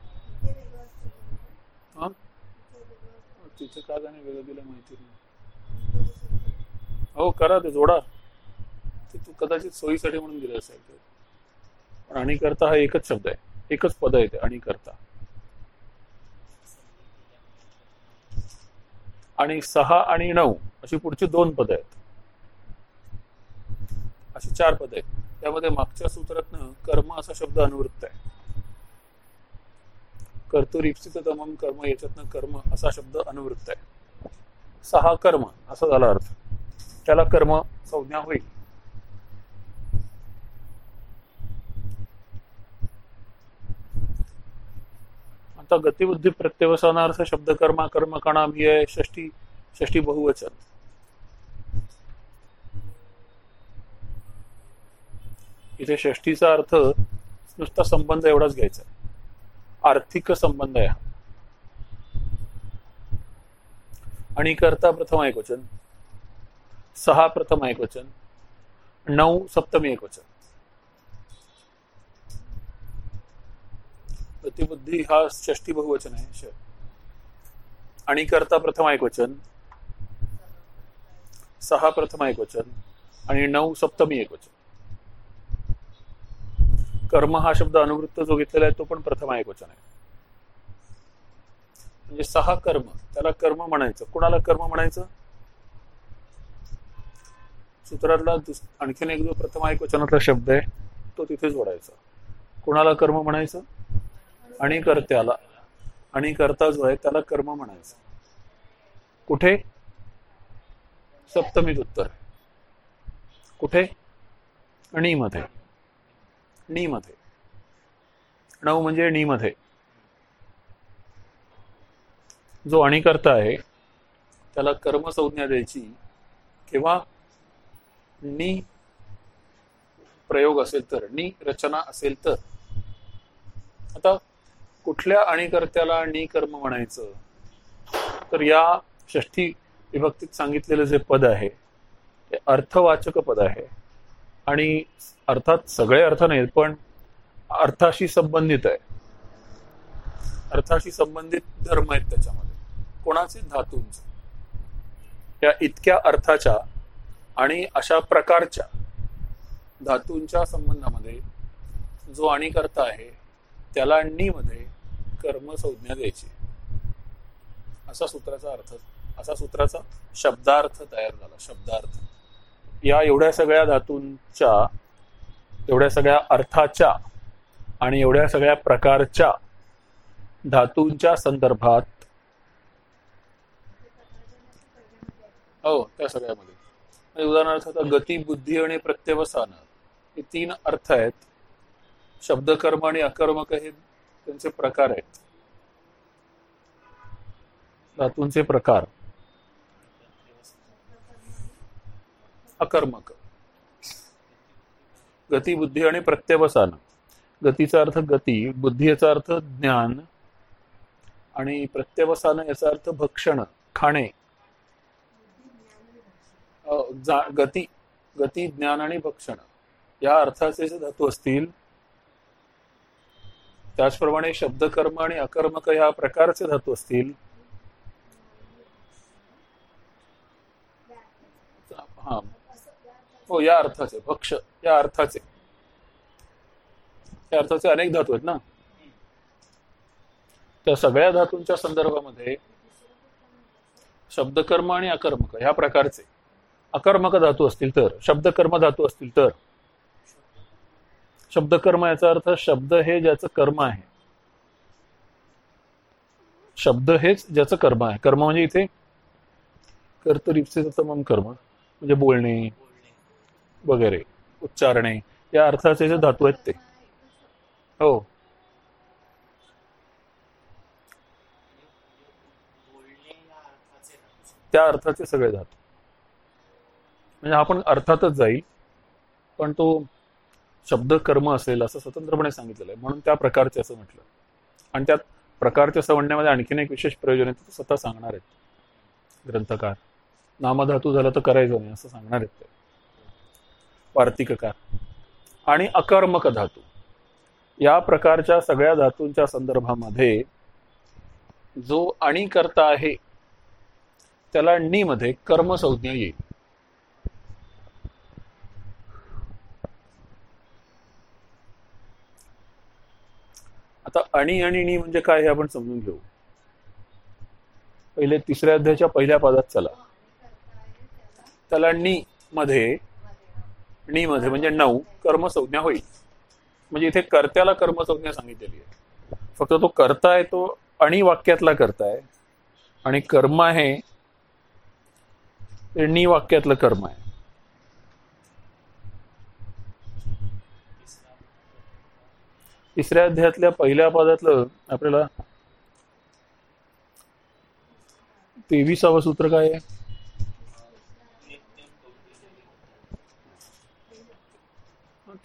हा? तिचं का जाणे वेगळं दिलं माहिती नाही. हो करा ते जोडा. ते तू कदाचित सोयीसाठी म्हणून दिलं असेल ते. पण आणि करता हा एकच शब्द आहे. एकच पद आहे ते आणि करता. आणि सहा आणि नऊ अशी पुढची दोन पद आहेत. अशी चार पद आहेत. त्यामध्ये मागच्या सूत्रातनं कर्म असा शब्द अनुवृत्त आहे. कर्तुरीप्सित तमम कर्म याच्यातनं कर्म असा शब्द अनुवृत्त आहे. सहा कर्म असा झाला अर्थ. त्याला कर्म संज्ञा होईल. आता गतिबुद्धी प्रत्यवसानार्थ शब्द कर्मा कर्म कणाम ही आहे षष्टी षष्टी बहुवचन. इथे षष्टीचा अर्थ नुसता संबंध एवढाच घ्यायचा. आर्थिक संबंध आहे हा. आणि करता प्रथम एक वचन सहा प्रथम एक वचन नऊ सप्तमी एक वचन. प्रतिबुद्धी हा षष्टी बहुवचन आहे आणि करता प्रथम एक वचन सहा प्रथम एक वचन आणि नऊ सप्तमी एक वचन. कर्म हा शब्द अनुवृत्त जो घेतलेला आहे तो पण प्रथम एक वचन आहे. म्हणजे सहा कर्म त्याला कर्म म्हणायचं. कुणाला कर्म म्हणायचं? सूत्रातला आणखीन एक जो प्रथम एक वचनातला शब्द आहे तो तिथे जोडायचा. कुणाला कर्म म्हणायचं? आणि कर्त्याला. आणि कर्ता जो आहे त्याला कर्म म्हणायचं. कुठे? सप्तमीत उत्तर. कुठे? आणि मध्ये णी मध्ये नऊ म्हणजे नी मध्ये जो अणिकर्ता आहे त्याला कर्म संज्ञा द्यायची. किंवा नी प्रयोग असेल तर नी रचना असेल तर. आता कुठल्या अणिकर्त्याला नी कर्म म्हणायचं? तर या षष्ठी विभक्तीत सांगितलेलं जे पद आहे ते अर्थवाचक पद आहे. आणि अर्थात सगळे अर्थ नाहीत पण अर्थाशी संबंधित आहे. अर्थाशी संबंधित धर्म आहेत त्याच्यामध्ये. कोणाचे धातूंचे? या इतक्या अर्थाच्या आणि अशा प्रकारच्या धातूंच्या संबंधामध्ये जो आणि करता आहे त्याला नी मध्ये कर्म संज्ञा द्यायची. असा सूत्राचा अर्थ असा सूत्राचा शब्दार्थ तयार झाला शब्दार्थ. या एवढ्या सगळ्या धातूंच्या एवढ्या सगळ्या अर्थाच्या आणि एवढ्या सगळ्या प्रकारच्या धातूंच्या संदर्भात हो त्या सगळ्यामध्ये. म्हणजे उदाहरणार्थ आता गती बुद्धी आणि प्रत्यवसान हे तीन अर्थ आहेत. शब्दकर्म आणि अकर्मक हे त्यांचे प्रकार आहेत. धातूंचे प्रकार. अकर्मक. गती बुद्धी आणि प्रत्यवसान. गतीचा अर्थ गती बुद्धी याचा अर्थ ज्ञान आणि प्रत्यवसान याचा अर्थ भक्षण खाणे. जा- गती गती ज्ञान आणि भक्षण. या अर्थाचे जे धातू असतील त्याचप्रमाणे शब्दकर्म आणि अकर्मक या प्रकारचे धातू असतील हा हो या अर्थाचे भक्ष या अर्थाचे. या अर्थाचे अनेक धातू आहेत ना? त्या सगळ्या धातूंच्या संदर्भामध्ये शब्दकर्म आणि अकर्मक ह्या प्रकारचे. अकर्मक धातू असतील तर शब्दकर्म धातू असतील तर. शब्दकर्म याचा अर्थ शब्द हे ज्याचं कर्म आहे. शब्द हेच ज्याचं कर्म आहे. कर्म म्हणजे इथे कर्तरिप्सितमम कर्म म्हणजे बोलणे वगैरे उच्चारणे या अर्थाचे जे धातू आहेत ते. हो. त्या अर्थाचे सगळे धातू. म्हणजे आपण अर्थातच जाईल पण तो शब्द कर्म असेल असं स्वतंत्रपणे सांगितलेलं आहे. म्हणून त्या प्रकारचे असं म्हटलं. आणि त्यात प्रकारचे असं म्हणण्यामध्ये आणखीन एक विशेष प्रयोजन आहे ते स्वतः सांगणार आहेत ग्रंथकार. नामधातू झालं तर करायचं नाही असं सांगणार आहेत ते. वार्तिककार आणि अकर्मक धातू. या प्रकारच्या सगळ्या धातूंच्या संदर्भामध्ये जो आणि करता आहे त्याला नी मध्ये कर्मसंज्ञा येईल. आता आणि आणि नी म्हणजे काय हे आपण समजून घेऊ. पहिले तिसऱ्या अध्यायाच्या पहिल्या पादात चला. त्याला नी मध्ये णी मध्ये म्हणजे नऊ कर्मसंज्ञा होईल. म्हणजे इथे कर्त्याला कर्मसंज्ञा सांगितलेली आहे. फक्त तो कर्ता आहे तो आणि वाक्यातला करताय आणि कर्म आहे ते वाक्यातलं कर्म आहे. तिसऱ्या अध्यायातल्या पहिल्या पदातलं आपल्याला तेविसावं सूत्र काय आहे?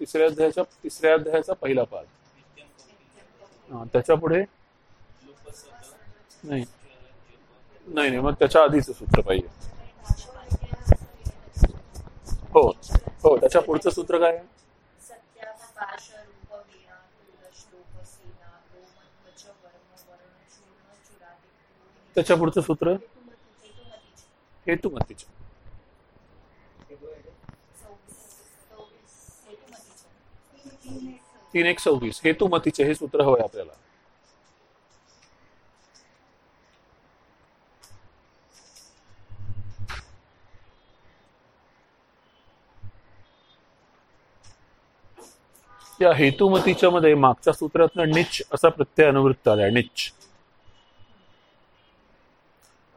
तिसऱ्या अध्यायाच्या तिसऱ्या अध्यायाचा पहिला पाद त्याच्या पुढे? नाही. नाही मग त्याच्या आधीच सूत्र पाहिजे. हो हो त्याच्या पुढचं सूत्र काय? आहे त्याच्या पुढचं सूत्र? हेतुमतीचे हेतुमतीचे हेतुमतीचे तीन एक सव्वीस. हेतुमतीचे हे सूत्र हवंय आपल्याला. या हेतुमतीच्या मध्ये मागच्या सूत्रातनं निच असा प्रत्यय अनुवृत्त आलाय. निच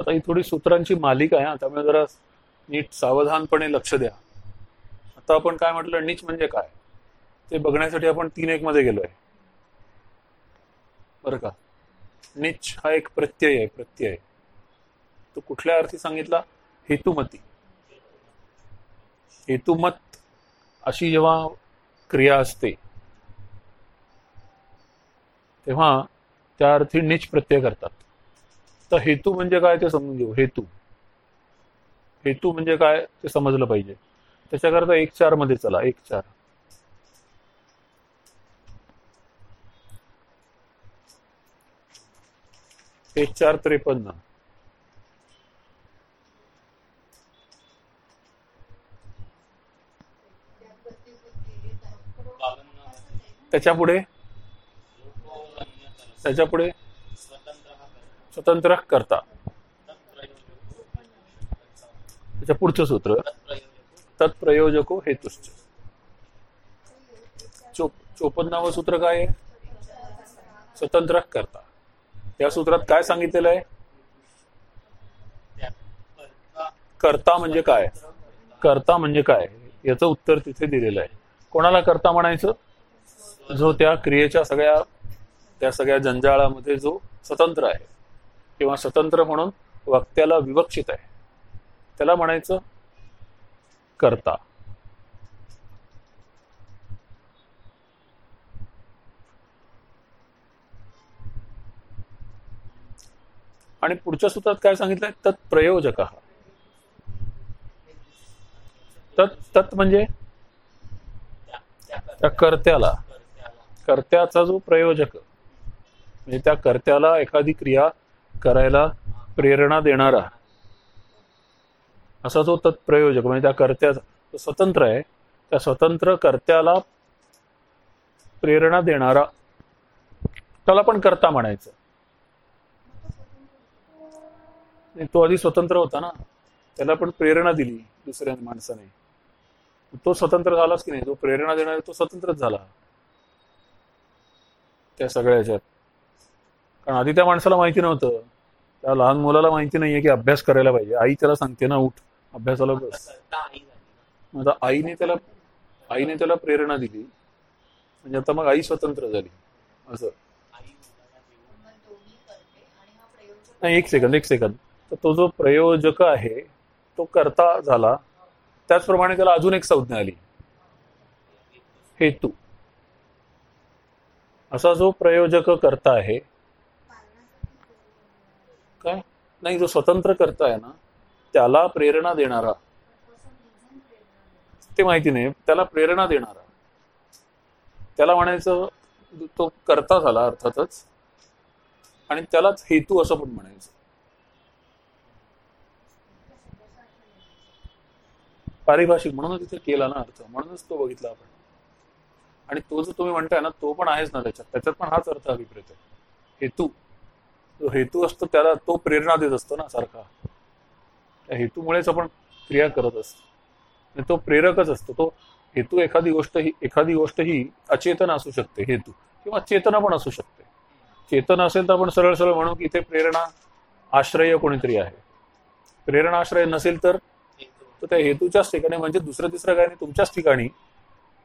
आता ही थोडी सूत्रांची मालिका आहे त्यामुळे जरा नीट सावधानपणे लक्ष द्या. आता आपण काय म्हटलं? निच म्हणजे काय? ते बघण्यासाठी आपण तीन एक मध्ये गेलोय. बरं का? निच हा एक प्रत्यय आहे प्रत्यय तो कुठल्या अर्थी सांगितला? हेतुमती. हेतुमत अशी जेव्हा क्रिया असते तेव्हा त्या अर्थी निच प्रत्यय करतात. तर हेतू म्हणजे काय ते समजून घेऊ. हेतू. हेतू म्हणजे काय ते समजलं पाहिजे. त्याच्याकरता एक चारमध्ये चला एक चार. ते चार त्रेपन्न. त्याच्या पुढे त्याच्या पुढे स्वतंत्र करता. त्याच्या पुढचं सूत्र तत्प्रयोजको तत्प्रयोजको हेतुश्च. चो चोपन्नावं सूत्र काय आहे? स्वतंत्र करता. या सूत्रात काय सांगितलेलं आहे? करता कर्ता म्हणजे काय? करता म्हणजे काय? याचं उत्तर तिथे दिलेलं आहे. कोणाला करता म्हणायचं? जो त्या क्रियेच्या सगळ्या त्या सगळ्या जंजाळामध्ये जो स्वतंत्र आहे किंवा स्वतंत्र म्हणून वक्त्याला विवक्षित आहे. त्याला म्हणायचं कर्ता. आणि पुढच्या सूत्रात काय सांगितलंय? तत्प्रयोजक तत् तत् म्हणजे? त्या कर्त्याला. कर्त्याचा जो प्रयोजक. म्हणजे त्या कर्त्याला एखादी क्रिया करायला प्रेरणा देणारा. असा जो तत्प्रयोजक म्हणजे त्या कर्त्याचा स्वतंत्र आहे त्या स्वतंत्र कर्त्याला प्रेरणा देणारा. त्याला पण कर्ता म्हणायचं. तो आधी स्वतंत्र होता ना. त्याला पण प्रेरणा दिली दुसऱ्या माणसाने. तो स्वतंत्र झालाच की नाही? जो प्रेरणा देणारा तो स्वतंत्रच झाला. त्या सगळ्या ह्याच्यात. कारण आधी त्या माणसाला माहिती नव्हतं. त्या लहान मुलाला माहिती नाहीये की अभ्यास करायला पाहिजे. आई त्याला सांगते ना उठ अभ्यासाला बस. आता आईने त्याला आईने त्याला प्रेरणा दिली. म्हणजे आता मग आई स्वतंत्र झाली. असं. नाही एक सेकंद एक सेकंद. तर तो जो प्रयोजक आहे तो करता झाला. त्याचप्रमाणे त्याला अजून एक संज्ञा आली. हेतू. असा जो प्रयोजक करता आहे काय? नाही जो स्वतंत्र करता आहे ना त्याला प्रेरणा देणारा. ते माहिती नाही. त्याला प्रेरणा देणारा. त्याला म्हणायचं तो करता झाला अर्थातच. आणि त्यालाच हेतू असं पण म्हणायचं. पारिभाषिक म्हणूनच तिथे केला ना अर्थ म्हणूनच तो बघितला आपण. आणि तो जो तुम्ही म्हणताय ना तो पण आहेच ना त्याच्यात. त्याच्यात पण हाच अर्थ अभिप्रेत आहे. हेतू. जो हेतू असतो त्याला तो प्रेरणा देत असतो ना सारखा. त्या हेतूमुळेच आपण क्रिया करत असतो. आणि तो प्रेरकच असतो. तो हेतू एखादी गोष्ट ही एखादी गोष्ट ही अचेतन असू शकते हेतू. किंवा चेतना पण असू शकते. चेतन असेल तर आपण सरळ सरळ म्हणू की इथे प्रेरणा आश्रय कोणीतरी आहे. प्रेरणा आश्रय नसेल तर तर त्या हेतूच्याच ठिकाणी म्हणजे दुसरं तिसरं काही नाही तुमच्याच ठिकाणी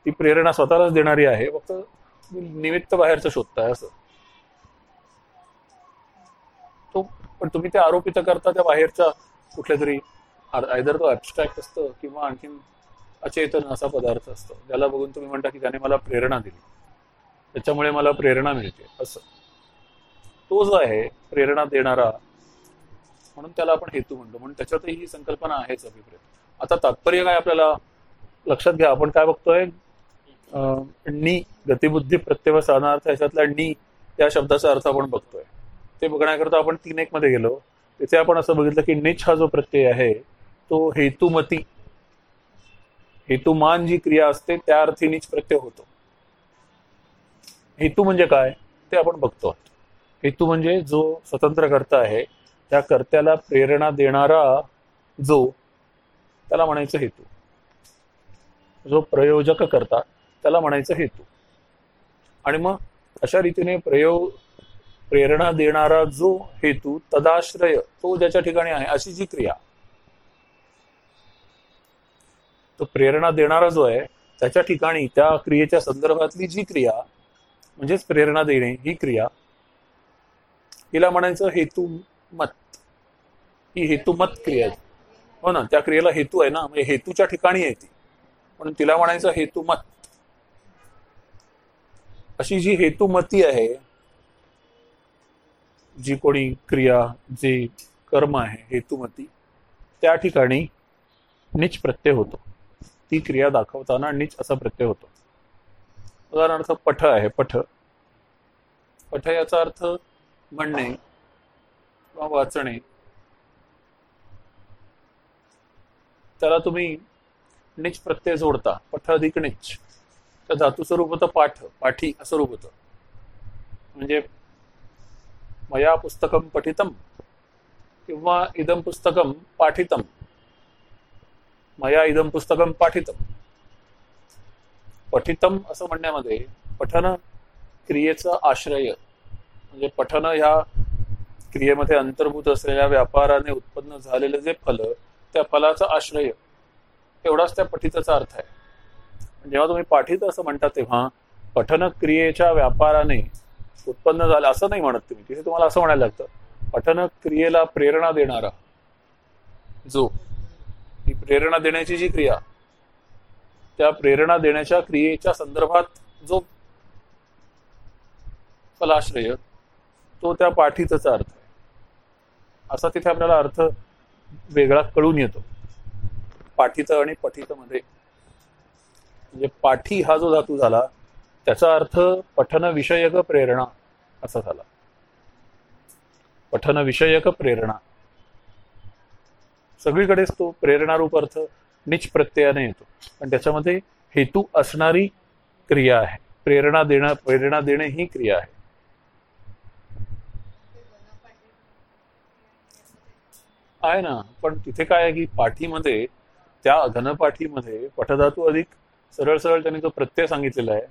ती प्रेरणा स्वतःलाच देणारी आहे. फक्त तुम्ही निमित्त बाहेरचं शोधताय असं. तो पण तुम्ही ते आरोपित करता त्या बाहेरच्या कुठल्या तरी आयदर तो ऍबस्ट्रॅक्ट असतं किंवा आणखीन अचेतन असा पदार्थ असतो. ज्याला बघून तुम्ही म्हणता की त्याने मला प्रेरणा दिली. त्याच्यामुळे मला प्रेरणा मिळते असं. तो जो आहे प्रेरणा देणारा म्हणून त्याला आपण हेतू म्हणतो. म्हणून त्याच्यातही ही संकल्पना आहेच अभिप्रेत. आता तात्पर्य काय आपल्याला? लक्षात घ्या आपण काय बघतोय? अं, नी गतिबुद्धी प्रत्यय साधनार्थ याच्यातला नी या शब्दाचा अर्थ आपण बघतोय. ते बघण्याकरता आपण तीन एक मध्ये गेलो. तिथे आपण असं बघितलं की निच हा जो प्रत्यय आहे तो हेतुमती हेतुमान जी क्रिया असते त्या अर्थी निच प्रत्यय होतो. हेतू म्हणजे काय? ते आपण बघतो. हेतू म्हणजे जो स्वतंत्र कर्ता आहे त्या कर्त्याला प्रेरणा देणारा जो त्याला म्हणायचं हेतू. जो प्रयोजक करता त्याला म्हणायचं हेतू. आणि मग अशा रीतीने प्रयोग प्रेरणा देणारा जो हेतू तदाश्रय तो ज्याच्या ठिकाणी आहे अशी जी क्रिया तो प्रेरणा देणारा जो आहे त्याच्या ठिकाणी त्या क्रियेच्या संदर्भातली जी क्रिया म्हणजेच प्रेरणा देणे ही क्रिया हिला म्हणायचं हेतुमत. ही हेतुमत क्रिया. आहे हो ना त्या क्रियेला हेतू आहे ना म्हणजे हेतूच्या ठिकाणी आहे ती. म्हणून तिला म्हणायचं हेतुमत. अशी जी हेतुमती आहे जी कोणी क्रिया जे कर्म आहे हेतुमती त्या ठिकाणी निच प्रत्यय होतो. ती क्रिया दाखवताना निच असा प्रत्यय होतो. उदाहरणार्थ पठ आहे पठ. पठ याचा अर्थ म्हणणे किंवा वाचणे त्याला तुम्ही निच प्रत्यय जोडता पठ अधिक निच. तर धातू स्वरूप होतं पाठ पाठी असं रूप होतं. म्हणजे मया पुस्तकं पठितम किंवा इदम पुस्तकं पाठितम. मया इदम पुस्तकं पाठितम. पठितम असं म्हणण्यामध्ये पठन क्रियेचा आश्रय. म्हणजे पठन ह्या क्रियेमध्ये अंतर्भूत असलेल्या व्यापाराने उत्पन्न झालेलं जे फल त्या फलाचा आश्रय. एवढाच त्या पठिताचा अर्थ आहे. जेव्हा तुम्ही पाठित असं म्हणता तेव्हा पठन क्रियेच्या व्यापाराने उत्पन्न झालं असं नाही म्हणत तुम्ही. तिथे तुम्हाला असं म्हणायला लागतं पठन क्रियेला प्रेरणा देणारा जो ही प्रेरणा देण्याची जी क्रिया त्या प्रेरणा देण्याच्या क्रियेच्या संदर्भात जो फलाश्रय तो त्या पाठीतचा अर्थ आहे. असा तिथे आपल्याला अर्थ वेगळा कळून येतो. पाठीत आणि पठित मध्ये म्हणजे पाठी हा जो धातू झाला त्याचा अर्थ पठन विषयक प्रेरणा असा झाला. पठन विषयक प्रेरणा. सगळीकडेच तो प्रेरणारूप अर्थ निच प्रत्ययाने येतो. पण त्याच्यामध्ये हेतू असणारी क्रिया आहे. प्रेरणा देणं प्रेरणा देणे ही क्रिया आहे ते वनपाटी आहे ना. पण तिथे काय आहे की पाठीमध्ये त्या घनपाठीमध्ये पठधातू अधिक सरळ सरळ त्यांनी जो प्रत्यय सांगितलेला आहे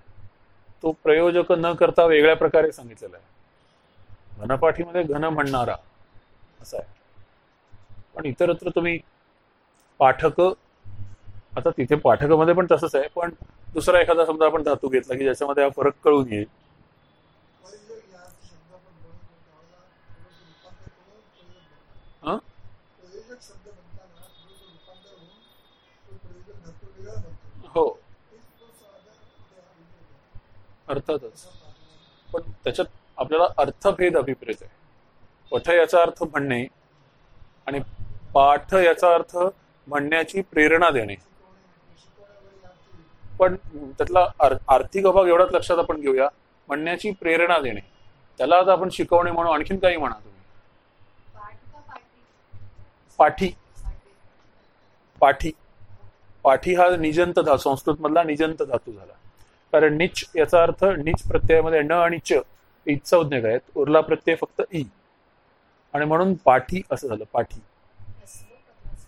तो प्रयोजक न करता वेगळ्या प्रकारे सांगितलेला आहे. घनपाठीमध्ये घन म्हणणारा असा आहे. पण इतरत्र तुम्ही पाठक आता तिथे पाठकामध्ये पण तसंच आहे पण दुसरा एखादा समजा आपण धातू घेतला की ज्याच्यामध्ये हा फरक कळून येईल प्रयोजक या शब्द आपण बनवतो त्यावेळेला थोडंसं रूपांतर करून प्रयोजक बनवतो. हा? प्रयोजक शब्द म्हणताना थोडंसं रूपांतर होऊन तो प्रयोजक धातू वेगळा बनतो हो. अर्थातच. पण त्याच्यात आपल्याला अर्थभेद अभिप्रेत आहे. पठ याचा अर्थ म्हणणे आणि पाठ याचा अर्थ म्हणण्याची प्रेरणा देणे. पण त्यातला आर- आर्थिक भाग एवढाच लक्षात आपण घेऊया. म्हणण्याची प्रेरणा देणे. त्याला आता आपण शिकवणे म्हणून आणखीन काही म्हणा तुम्ही. पाठ. पाठी. पाठी हा निजंत धातू संस्कृत मधला निजंत धातू झाला. कारण निच याचा अर्थ निच प्रत्ययामध्ये न आणि च हे संज्ञक आहेत. उरला प्रत्यय फक्त ई. आणि म्हणून पाठी असं झालं पाठी.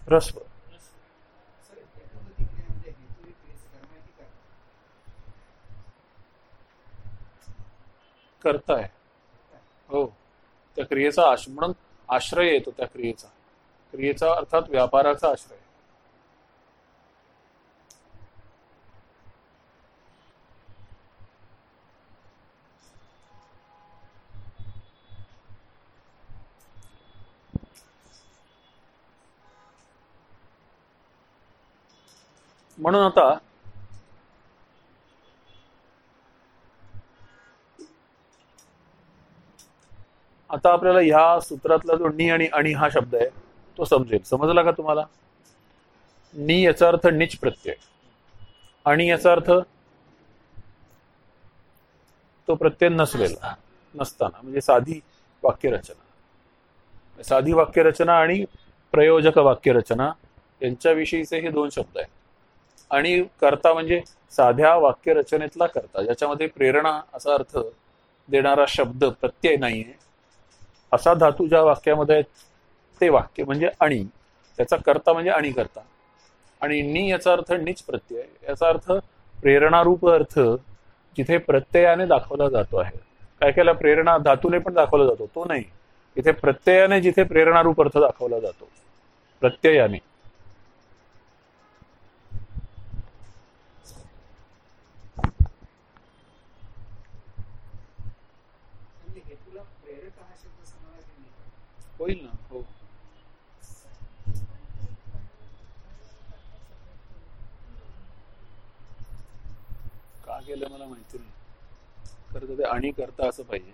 रस्व करताय. हो. त्या क्रियेचा आश म्हणून आश्रय येतो त्या क्रियेचा. क्रियेचा अर्थात व्यापाराचा आश्रय. म्हणून आता आता आपल्याला ह्या सूत्रातला जो नी आणि अणि हा शब्द आहे तो समजेल. समजला का तुम्हाला? नी याचा अर्थ निच प्रत्यय. आणि याचा अर्थ तो प्रत्यय नसलेला नसताना म्हणजे साधी वाक्यरचना. साधी वाक्यरचना आणि प्रयोजक वाक्यरचना यांच्याविषयीचे हे दोन शब्द आहेत. आणि कर्ता म्हणजे साध्या वाक्यरचनेतला कर्ता ज्याच्यामध्ये प्रेरणा असा अर्थ देणारा शब्द प्रत्यय नाहीये. असा धातू ज्या वाक्यामध्ये ते वाक्य म्हणजे आणि. त्याचा कर्ता म्हणजे आणि करता. आणि नी याचा अर्थ निच प्रत्यय. याचा अर्थ प्रेरणारूप अर्थ जिथे प्रत्ययाने दाखवला जातो आहे. काय केला? प्रेरणा धातूने पण दाखवला जातो. तो नाही. इथे प्रत्ययाने जिथे प्रेरणारूप अर्थ दाखवला जातो. प्रत्ययाने म्हणजे हेतूला प्रेरक हा शब्द समानार्थी नाही होईल ना? हो. का केलं मला माहिती नाही. खरं तर ते आणि करता असं पाहिजे.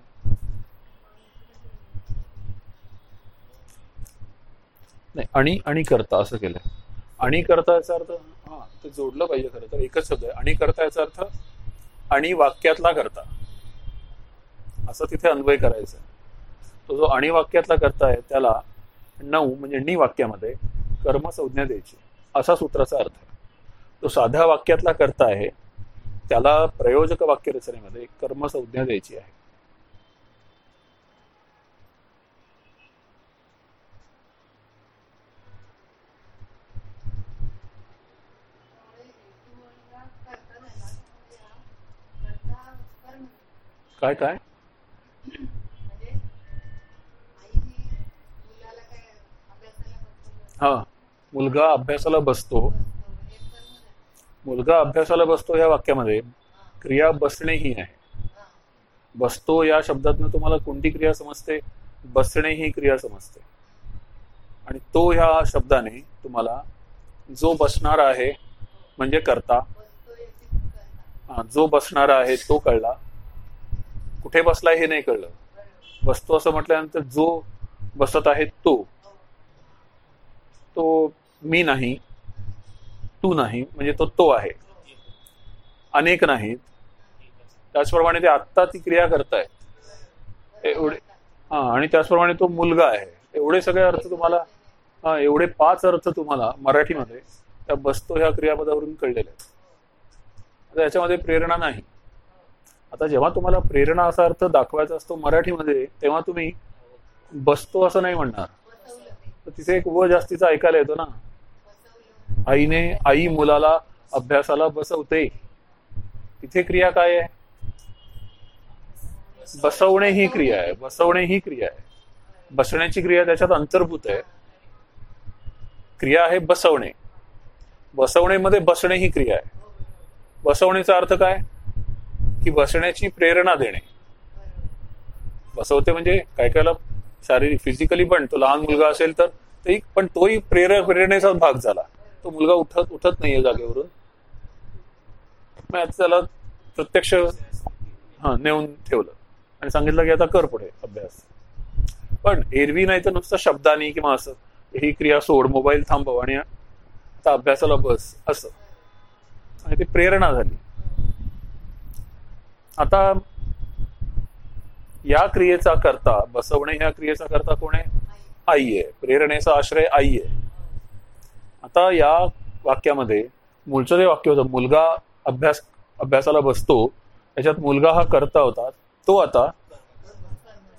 नाही आणि आणि करता असं केलं. आणि करता याचा अर्थ हा ते जोडलं पाहिजे खरं तर एकच शब्द आहे. आणि करता याचा अर्थ आणि वाक्यातला करता. असं तिथे अन्वय करायचा आहे. तो जो आणि वाक्यातला करता आहे त्याला नऊ म्हणजे नी वाक्यामध्ये कर्मसंज्ञा द्यायची. असा सूत्राचा अर्थ आहे. तो साध्या वाक्यातला करता आहे त्याला प्रयोजक वाक्यरचनेमध्ये कर्मसंज्ञा द्यायची आहे. काय काय हा मुलगा अभ्यासाला बसतो. मुलगा अभ्यासाला बसतो या वाक्यामध्ये क्रिया बसणे ही आहे. बसतो या शब्दातनं तुम्हाला कोणती क्रिया समजते? बसणे ही क्रिया समजते. आणि तो ह्या शब्दाने तुम्हाला जो बसणार आहे म्हणजे करता. जो बसणार आहे तो कळला. कुठे बसला हे नाही कळलं. बसतो असं म्हटल्यानंतर जो बसत आहे तो तो मी नाही तू नाही म्हणजे तो तो आहे. अनेक नाहीत. त्याचप्रमाणे ते आत्ता ती क्रिया करतायत. एवढे हा आणि त्याचप्रमाणे तो मुलगा आहे. एवढे सगळे अर्थ तुम्हाला हा एवढे पाच अर्थ तुम्हाला मराठीमध्ये त्या बसतो ह्या क्रियापदावरून कळलेले आहेत. आता याच्यामध्ये प्रेरणा नाही. आता जेव्हा तुम्हाला प्रेरणा असा अर्थ दाखवायचा असतो मराठीमध्ये तेव्हा तुम्ही बसतो असं नाही म्हणणार. तर तिथे एक व जास्तीचा ऐकायला येतो ना. आईने आई मुलाला अभ्यासाला बसवते. तिथे क्रिया काय आहे? बसवणे ही क्रिया आहे. बसवणे ही क्रिया आहे. बसण्याची क्रिया त्याच्यात अंतर्भूत आहे. क्रिया आहे बसवणे. बसवणेमध्ये बसणे ही क्रिया आहे. बसवण्याचा अर्थ काय? की बसण्याची प्रेरणा देणे. बसवते म्हणजे काय कायला शारीरिक फिजिकली पण तो लहान मुलगा असेल तर पण तोही प्रेर प्रेरणेचा भाग झाला. तो मुलगा उठत उठत नाहीये जागेवरून. मग आता त्याला प्रत्यक्ष हा नेऊन ठेवलं. आणि सांगितलं की आता कर पुढे अभ्यास. पण एरवी नाही तर नुसतं शब्दानी किंवा असं ही क्रिया सोड मोबाईल थांबव आणि आता अभ्यासाला बस असं. आणि ती प्रेरणा झाली. आता या क्रियेचा करता बसवणे या क्रियेचा करता कोण आहे? आई आहे. प्रेरणेचा आश्रय आई आहे. आता या वाक्यामध्ये मूळचं जे वाक्य होतं मुलगा अभ्यास अभ्यासाला बसतो त्याच्यात मुलगा हा करता होता तो आता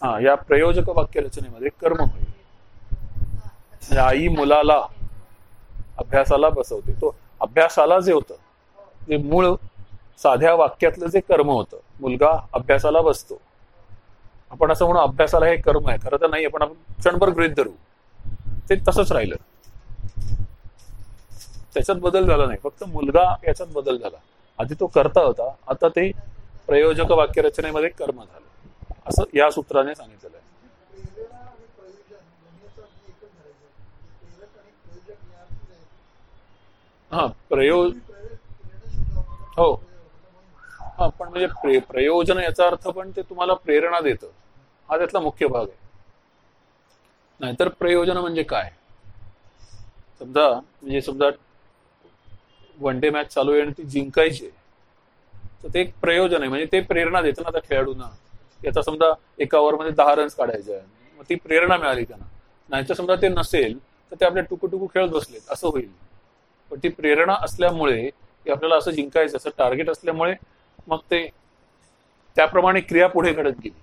हा या प्रयोजक वाक्य रचनेमध्ये कर्म होईल. म्हणजे आई मुलाला अभ्यासाला बसवते. तो अभ्यासाला जे होतं जे मूळ साध्या वाक्यातलं जे कर्म होतं मुलगा अभ्यासाला बसतो. आपण असं म्हणू अभ्यासाला हे कर्म आहे. खरं तर नाही आपण क्षणभर गृहित धरू. ते तसंच राहिलं. त्याच्यात बदल झाला नाही. फक्त मुलगा याच्यात बदल झाला. आधी तो करता होता आता ते प्रयोजक वाक्य रचनेमध्ये कर्म झालं. असं या सूत्राने सांगितलेलं आहे. हा प्रयोज हो. हा पण म्हणजे प्रे प्रयोजन याचा अर्थ पण ते तुम्हाला प्रेरणा देतं. हा त्यातला मुख्य भाग आहे. नाहीतर प्रयोजन म्हणजे काय? समजा म्हणजे समजा वन डे मॅच चालू आहे आणि ती जिंकायची तर ते एक प्रयोजन आहे. म्हणजे ते प्रेरणा देतं ना त्या खेळाडूंना. की आता समजा एका ओव्हरमध्ये दहा रन्स काढायचे आहे मग ती प्रेरणा मिळाली त्यांना. नाहीतर समजा ते नसेल तर ते आपल्या टुकू टुकू खेळत बसलेत. असं होईल. पण ती प्रेरणा असल्यामुळे की आपल्याला असं जिंकायचं असं टार्गेट असल्यामुळे मग ते त्याप्रमाणे क्रिया पुढे घडत गेली.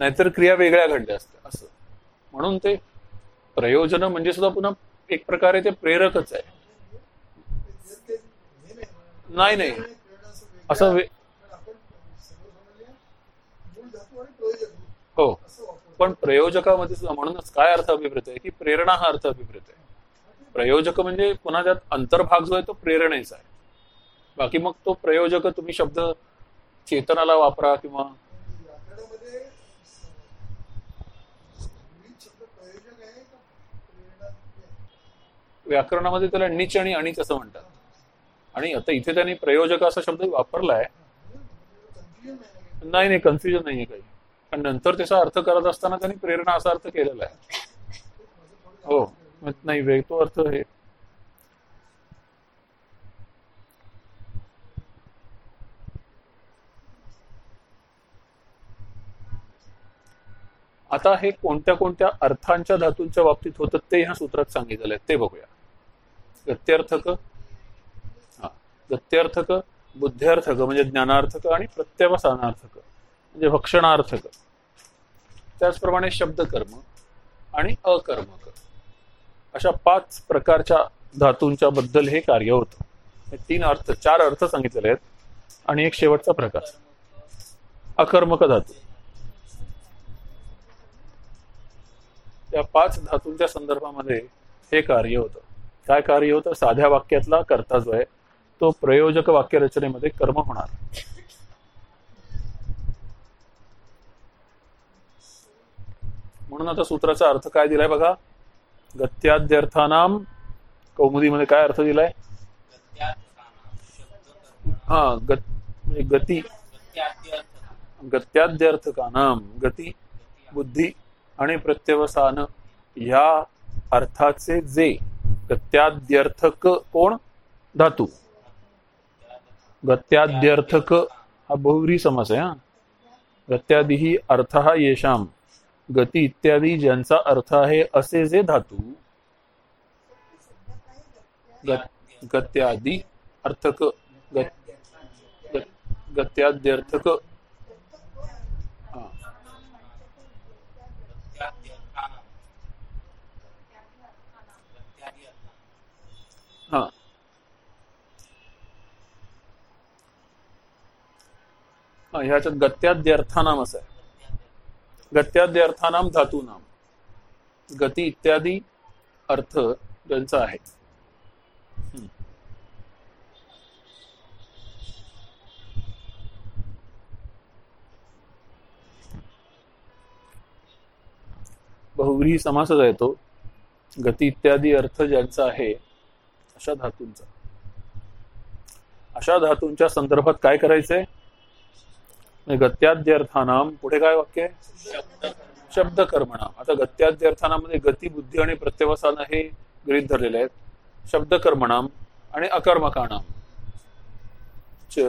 नाहीतर क्रिया वेगळ्या घडल्या असत्या. असं. म्हणून ते प्रयोजन म्हणजे सुद्धा पुन्हा एक प्रकारे ते प्रेरकच आहे ते हे नाही नाही नाही प्रेरणा असं वेगळं असं वे- पण आपण सर्वसामान्य मूळ धातू नाही नाही. असं हो. पण प्रयोजकामध्ये सुद्धा म्हणूनच काय अर्थ अभिप्रेत आहे? की प्रेरणा हा अर्थ अभिप्रेत आहे. प्रयोजक म्हणजे पुन्हा त्यात अंतर्भाग जो आहे तो प्रेरणेचा आहे. बाकी मग तो प्रयोजक तुम्ही शब्द चेतनाला वापरा किंवा व्याकरणामध्ये व्याकरणामध्ये त्याला निच आणि अणिच असं म्हणतात. आणि आता इथे त्यांनी प्रयोजक असा शब्द वापरलाय. नाही नाही कन्फ्युजन नाहीये काही. पण नंतर त्याचा अर्थ करत असताना त्यांनी प्रेरणा असा अर्थ केलेला आहे. हो नाही वेग तो अर्थ हे आता हे कोणत्या कोणत्या अर्थांच्या धातूंच्या बाबतीत होतं ते ह्या सूत्रात सांगितलेलं आहे. ते बघूया. गत्यर्थक गत्यर्थक बुद्ध्यर्थक म्हणजे ज्ञानार्थक आणि प्रत्यवसानार्थक म्हणजे भक्षणार्थक. त्याचप्रमाणे शब्दकर्म आणि अकर्मक. अशा पाच प्रकारच्या धातूंच्या बद्दल हे कार्य होतं. हे तीन अर्थ चार अर्थ सांगितलेले आहेत आणि एक शेवटचा प्रकार. अकर्मक धातू. या पाच धातूंच्या संदर्भामध्ये हे कार्य होतं. काय कार्य होतं? साध्या वाक्यातला कर्ता जो आहे तो प्रयोजक वाक्यरचनेमध्ये कर्म होणार. म्हणून आता सूत्राचा अर्थ काय दिलाय बघा? गत्याद्यर्थानाम कौमुदीमध्ये काय अर्थ दिलाय? हा गत म्हणजे गती. गत्याद्यर्थकं गत्याद्यर्थकानाम गती बुद्धी आणि प्रत्यवसान ह्या अर्थाचे जे गत्याद्यर्थक कोण? धातू. गत्याद्यर्थक, हा समझ है आहे, हा. अर्थ हा येशाम गती इत्यादी ज्यांचा अर्थ आहे असे जे धातु. गत्यादि गत्यादी अर्थक गत- गत- गत्याद्यर्थक ह्याच्यात गत्याद्यर्थानाम असं आहे. गत्याद्यर्थानाम धातूनाम. गती इत्यादी अर्थ ज्यांचा आहे. बहुव्रीही समासच येतो. तो गती इत्यादी अर्थ ज्यांचा आहे अशा धातूंचा. अशा धातूंच्या संदर्भात काय करायचंय? गत्याद्यर्थानाम पुढे काय वाक्य आहे? शब्द कर्मणाम आता गत्याद्यर्थानामध्ये गती बुद्धी आणि प्रत्यवसान हे गृहित धरलेले आहेत. शब्द कर्मणाम आणि अकर्मकाणाम च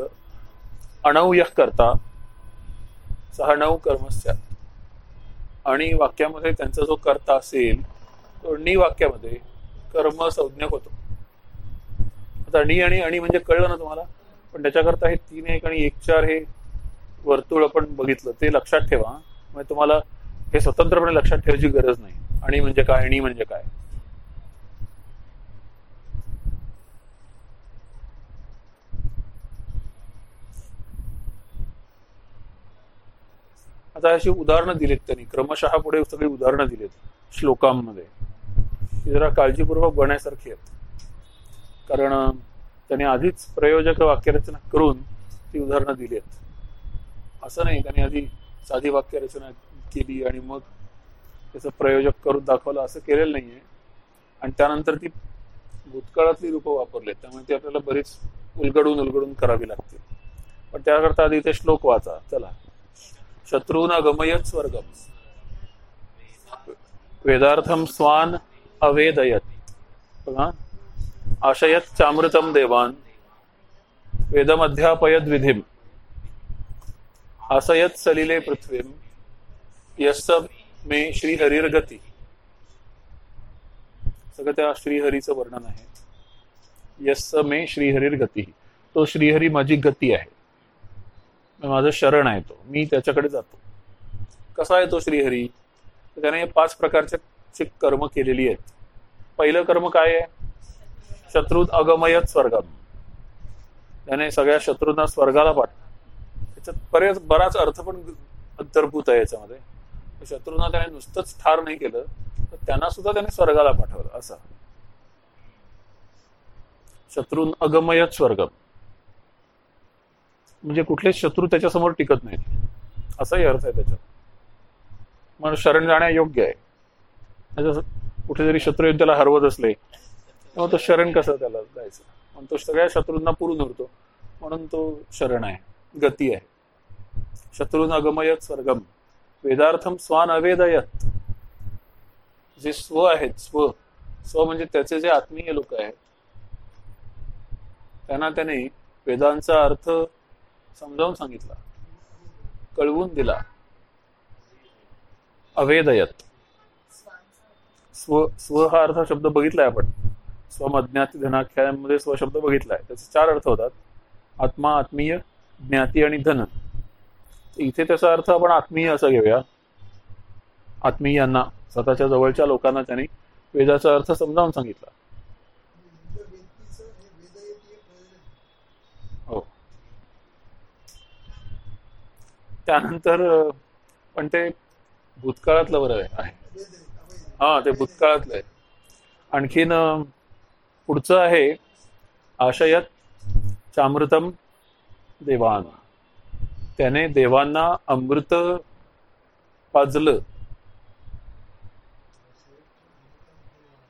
अणव्यः करता नऊ कर्मस्या आणि वाक्यामध्ये त्यांचा जो कर्ता असेल तो णी वाक्यामध्ये कर्म संज्ञक होतो. आता णी आणि अणि म्हणजे कळलं ना तुम्हाला? पण त्याच्याकरता हे तीन एक आणि एक चार हे वर्तुळ आपण बघितलं ते लक्षात ठेवा. म्हणजे तुम्हाला हे स्वतंत्रपणे लक्षात ठेवायची गरज नाही. आणि म्हणजे काय आणि म्हणजे काय? आता अशी उदाहरणं दिलीत त्यांनी. क्रमशः पुढे सगळी उदाहरणं दिलीत श्लोकांमध्ये. ती जरा काळजीपूर्वक बघण्यासारखी आहेत. कारण त्याने त्यांनी आधीच प्रयोजक वाक्यरचना करून ती उदाहरणं दिली आहेत असं नाही त्यांनी आधी साधी वाक्य रचना केली आणि मग त्याचं प्रयोजक करून दाखवलं असं केलेलं नाहीये. आणि त्यानंतर ती भूतकाळातली रूपं वापरलेत त्यामुळे ती आपल्याला बरीच उलगडून उलगडून करावी लागते. पण त्याकरता आधी ते श्लोक वाचा चला. शत्रुना गमयत स्वर्गम. वेदार्थम स्वान अवेदयत. बघा. आशयत चामृतम देवान. वेदमध्यापयद विधीम. असयत सलिले पृथ्वीम यस्त मे श्रीहरिर्गती. सगळं त्या श्रीहरीचं वर्णन आहे. यस्स मे श्रीहरिर्गती. तो श्रीहरी माझी गती आहे. माझं शरण आहे तो. मी त्याच्याकडे जातो. कसा आहे तो श्रीहरी? त्याने पाच प्रकारचे कर्म केलेली आहेत. पहिलं कर्म काय आहे? शत्रूत अगमयत स्वर्गात त्याने सगळ्या शत्रूंना स्वर्गाला पाठ त्याच्यात बऱ्याच बराच अर्थ पण अंतर्भूत आहे याच्यामध्ये. शत्रूंना त्याने नुसतंच ठार नाही केलं तर त्यांना सुद्धा त्याने स्वर्गाला पाठवलं असं. शत्रून अगमयच स्वर्ग म्हणजे कुठलेच शत्रू त्याच्यासमोर टिकत नाहीत. असाही अर्थ आहे त्याच्यात. म्हणून शरण जाण्या योग्य आहे. त्याच्या कुठे जरी शत्रू येऊन त्याला हरवत असले तेव्हा तो शरण कसं त्याला जायचं? म्हणून तो सगळ्या शत्रूंना पुरून उरतो म्हणून तो शरण आहे गती आहे. शत्रून अगमयत स्वर्गम। वेदार्थम स्वान अवेदयत जे स्व आहेत स्व। स्व म्हणजे त्याचे जे आत्मीय लोक आहेत। त्यांना त्याने वेदांचा अर्थ समजावून सांगितला कळवून दिला। अवेदयत। स्व स्व हा अर्थ शब्द बघितलाय आपण। स्वमज्ञाती धनाख्यामध्ये स्व शब्द बघितलाय। त्याचे चार अर्थ होतात। आत्मा आत्मीय ज्ञाती आणि धन। इथे त्याचा अर्थ आपण आत्मीय असा घेऊया. आत्मीयांना स्वतःच्या जवळच्या लोकांना त्यांनी वेदाचा अर्थ समजावून सांगितला. हो. त्यानंतर पण ते भूतकाळातलं बरं आहे. हा ते भूतकाळातलं आहे. आणखीन पुढचं आहे आशयत चामृतम देवान. त्याने देवांना अमृत पाजलं.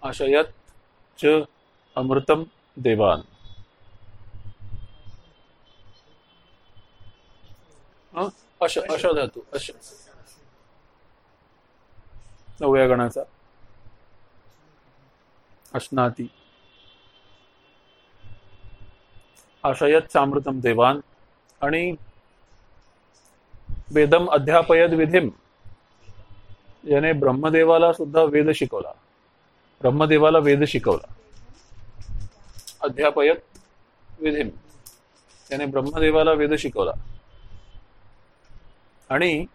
आशयात च अमृतम देवान. अशा अशा अश धातू अश नवव्या गणाचा. अश्नाती. आशयत चामृतम देवान आणि वेदम अध्यापयद विधीम. याने ब्रह्मदेवाला सुद्धा वेद शिकवला. ब्रह्मदेवाला वेद शिकवला. अध्यापयत विधीम. त्याने ब्रह्मदेवाला वेद शिकवला. आणि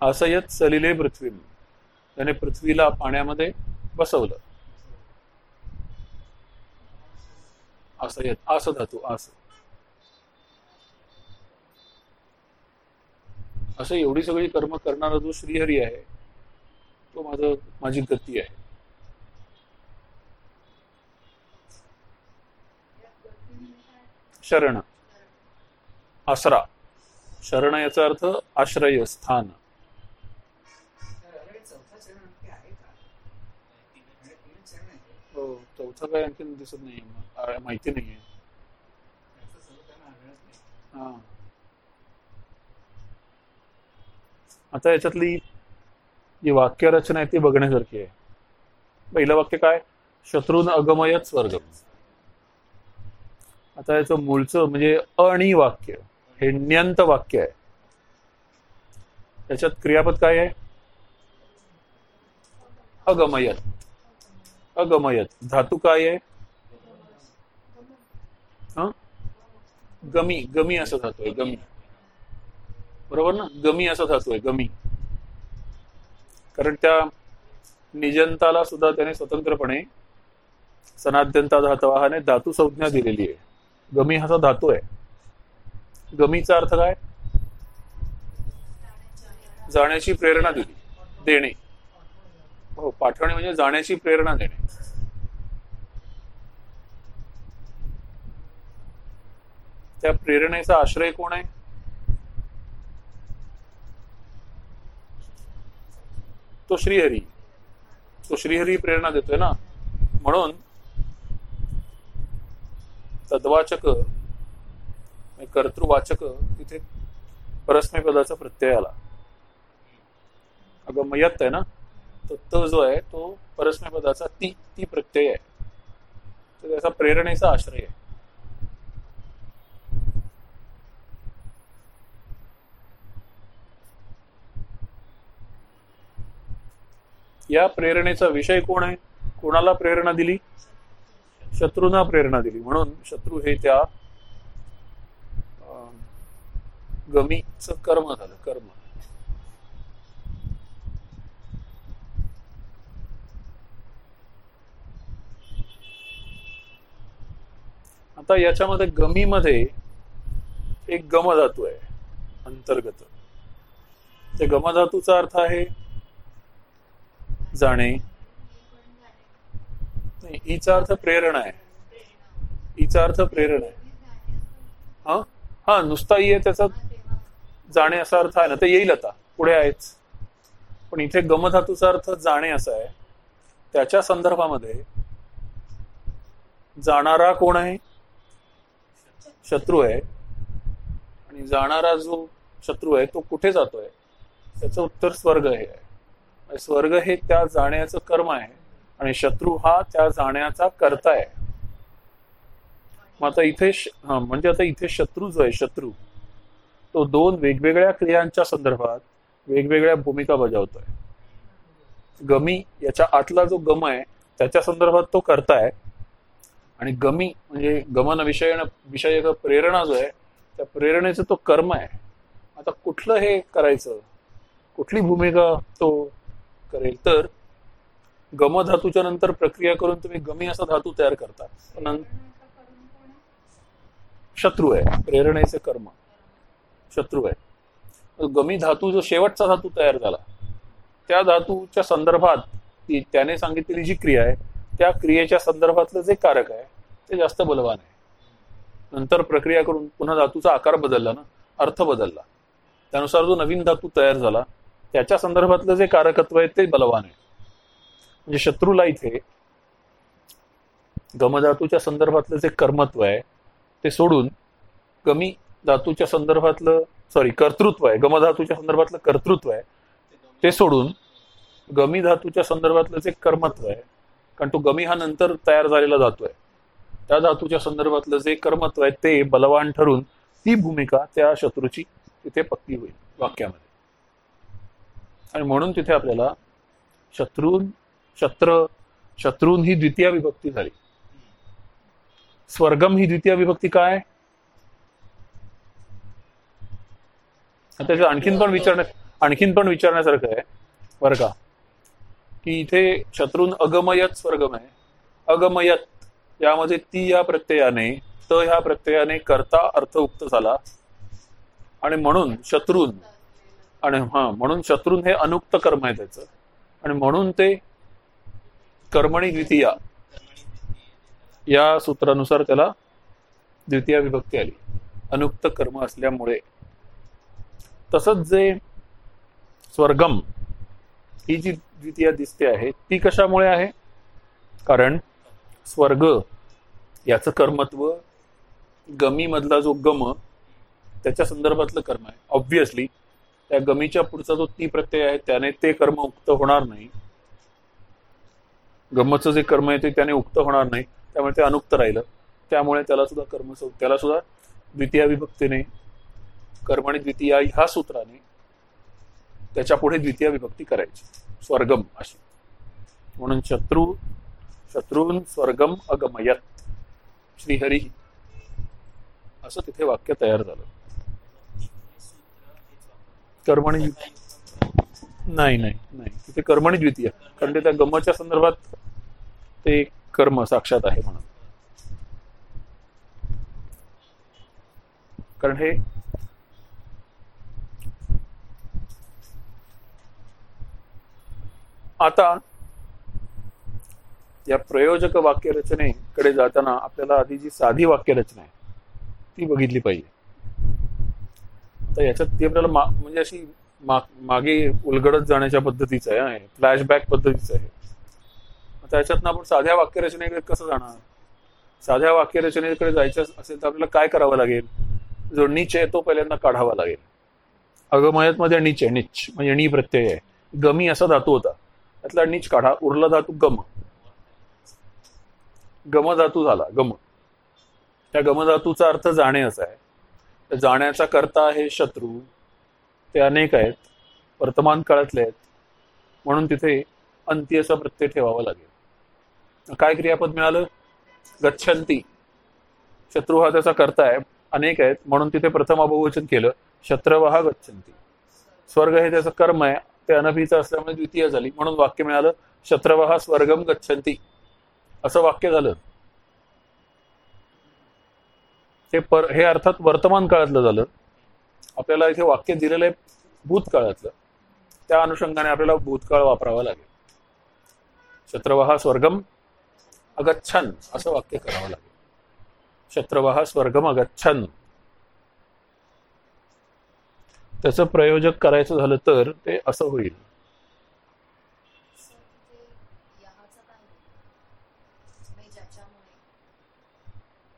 असयत सलिले पृथ्वी त्याने पृथ्वीला पाण्यामध्ये बसवलं. असयत आस धातू आस. असं एवढी सगळी कर्म करणारा जो श्रीहरी आहे तो माझा माझी गती आहे. शरण. आसरा. शरण याचा अर्थ आश्रय स्थान हो चौथा काय आणखी दिसत नाही माहिती नाहीये. हा. आता याच्यातली जी वाक्यरचना आहे ती बघण्यासारखी आहे. पहिलं वाक्य काय? शत्रून अगमयत स्वर्ग. आता याचं मूळचं म्हणजे अणी वाक्य हे ण्यंत वाक्य आहे. त्याच्यात क्रियापद काय आहे? अगमयत. अगमयत. धातू काय आहे? हा? गमी. गमी असं धातू आहे गमी. बरोबर ना? गमी असा धातू आहे गमी. कारण त्या निजंताला सुद्धा त्याने स्वतंत्रपणे सनाद्यंता धातवाहाने धातू संज्ञा दिलेली आहे. गमी हा धातू आहे गमीचा अर्थ काय? जाण्याची प्रेरणा दिली देणे. हो पाठवणे म्हणजे जाण्याची प्रेरणा देणे. त्या प्रेरणेचा आश्रय कोण आहे? तो श्रीहरी. तो श्रीहरी प्रेरणा देतोय ना. म्हणून तद्वाचक म्हणजे कर्तृवाचक तिथे परस्मै पदाचा प्रत्यय आला. अगं मयत आहे ना. तर त जो आहे तो परस्मै पदाचा ती ती प्रत्यय आहे. तर त्याचा प्रेरणेचा आश्रय आहे. या प्रेरणेचा विषय कोण आहे? कोणाला प्रेरणा दिली? शत्रूंना प्रेरणा दिली. म्हणून शत्रू हे त्या अं, कर्म झालं कर्म. आता याच्यामध्ये गमीमध्ये एक गमधातू आहे अंतर्गत. त्या गमधातूचा अर्थ आहे जाणे. नाही ईचा अर्थ प्रेरणा आहे. ईचा अर्थ प्रेरणा आहे. हा? हा नुसता ई आहे त्याचा जाणे असा अर्थ आहे ना ते येईल आता. पुढे आहेच. पण इथे गमधातूचा अर्थ जाणे असा आहे. त्याच्या संदर्भामध्ये जाणारा कोण आहे? शत्रू आहे. आणि जाणारा जो शत्रू आहे तो कुठे जातोय? त्याचं उत्तर स्वर्ग हे आहे. स्वर्ग हे त्या जाण्याचं कर्म आहे आणि शत्रू हा त्या जाण्याचा करता आहे. मग आता इथे म्हणजे आता इथे शत्रू जो आहे शत्रू तो दोन वेगवेगळ्या क्रियांच्या संदर्भात वेगवेगळ्या भूमिका बजावतोय. गमी याच्या आतला जो गम आहे त्याच्या संदर्भात तो करताय आणि गमी म्हणजे गमन विषय विषयक प्रेरणा जो आहे त्या प्रेरणेचं तो कर्म आहे. आता कुठलं हे करायचं? कुठली भूमिका तो करेल. तर गम धातूच्या नंतर प्रक्रिया करून तुम्ही गमी असा धातू तयार करता. शत्रू आहे. प्रेरणेचे कर्म. शत्रू आहे. गमी धातू जो शेवटचा धातू तयार झाला त्या धातूच्या संदर्भात त्याने सांगितलेली जी क्रिया आहे त्या क्रियेच्या संदर्भातलं जे कारक आहे ते जास्त बलवान आहे. नंतर प्रक्रिया करून पुन्हा धातूचा आकार बदलला ना अर्थ बदलला. त्यानुसार जो नवीन धातू तयार झाला त्याच्या संदर्भातलं जे कारकत्व आहे ते बलवान आहे. म्हणजे शत्रूला इथे गमधातूच्या संदर्भातलं जे कर्मत्व आहे ते सोडून गमी धातूच्या संदर्भातलं सॉरी कर्तृत्व आहे गमधातूच्या संदर्भातलं कर्तृत्व आहे ते सोडून गमी धातूच्या संदर्भातलं जे कर्मत्व आहे कारण तो गमी हा नंतर तयार झालेला धातू आहे. त्या धातूच्या संदर्भातलं जे कर्मत्व आहे ते बलवान ठरून ती भूमिका त्या शत्रूची तिथे पक्की होईल वाक्यामध्ये. आणि म्हणून तिथे आपल्याला शत्रून शत्र शत्रून ही द्वितीय विभक्ती झाली. स्वर्गम ही द्वितीय विभक्ती काय? त्याच्यात आणखीन पण विचारण्या आणखीन पण विचारण्यासारखं आहे. बरं का? की इथे शत्रून अगमयत स्वर्गम आहे. अगमयत यामध्ये ती या प्रत्ययाने त ह्या प्रत्ययाने करता अर्थ उक्त झाला. आणि म्हणून शत्रून आणि हा म्हणून शत्रून हे अनुक्त कर्म आहे त्याचं. आणि म्हणून ते कर्मणी द्वितीया. या सूत्रानुसार त्याला द्वितीय विभक्ती आली. अनुक्त कर्म असल्यामुळे. तसंच जे स्वर्गम ही जी द्वितीय दिसते आहे ती कशामुळे आहे? कारण स्वर्ग याचं कर्मत्व गमी मधला जो गम त्याच्या संदर्भातलं कर्म आहे ऑब्विसली त्या गमीच्या पुढचा जो ती प्रत्यय आहे त्याने ते कर्म उक्त होणार नाही. गमचं जे कर्म आहे ते त्याने उक्त होणार नाही. त्यामुळे ते अनुक्त राहिलं. त्यामुळे त्याला सुद्धा कर्म त्याला सुद्धा द्वितीय विभक्तीने कर्म आणि द्वितीय ह्या सूत्राने त्याच्या पुढे द्वितीय विभक्ती करायची. स्वर्गम अशी. म्हणून शत्रू शत्रून स्वर्गम अगमयत. श्रीहरी. असं तिथे वाक्य तयार झालं. कर्मणी नाही. नाही नाही तिथे कर्मणी द्वितीय कारण ते त्या गमच्या संदर्भात ते कर्म साक्षात आहे म्हणून. कारण हे आता या प्रयोजक वाक्यरचनेकडे जाताना आपल्याला आधी जी साधी वाक्यरचना आहे ती बघितली पाहिजे. तर याच्यात ती आपल्याला म्हणजे अशी मागे उलगडत जाण्याच्या पद्धतीचं आहे फ्लॅशबॅक पद्धतीचं आहे. आता याच्यातनं आपण साध्या वाक्यरचनेकडे कसं जाणार? साध्या वाक्यरचनेकडे जायचं असेल तर आपल्याला काय करावं लागेल? जो नीच आहे तो पहिल्यांदा काढावा लागेल. अगमयत मध्ये नीच आहे नीच म्हणजे नी प्रत्यय आहे. गमी असा धातू होता. त्यातला नीच काढा उरला धातू गम. गम धातू झाला गम. त्या गमधातूचा अर्थ जाणे असा आहे. जाण्याचा करता हे शत्रू ते अनेक आहेत वर्तमान काळातले आहेत म्हणून तिथे अंती असा प्रत्यय ठेवावा लागेल. काय क्रियापद मिळालं? गच्छंती. शत्रू हा त्याचा करता आहे अनेक आहेत म्हणून तिथे प्रथम अबहुवचन केलं शत्रवहा गच्छंती. स्वर्ग हे त्याचं कर्म आहे ते अनभीचं असल्यामुळे द्वितीय झाली म्हणून वाक्य मिळालं शत्रवहा स्वर्गम गच्छंती. असं वाक्य झालं. ते पर हे अर्थात वर्तमान काळातलं झालं. आपल्याला इथे वाक्य दिलेलं आहे भूतकाळातलं. त्या अनुषंगाने आपल्याला भूतकाळ वापरावा लागेल. शत्रवहा स्वर्गम अगच्छन असं वाक्य करावं लागेल. शत्रवहा स्वर्गम अगच्छन. त्याचं प्रयोजक करायचं झालं तर ते असं होईल. काय? म्हणजे ज्याच्यामुळे?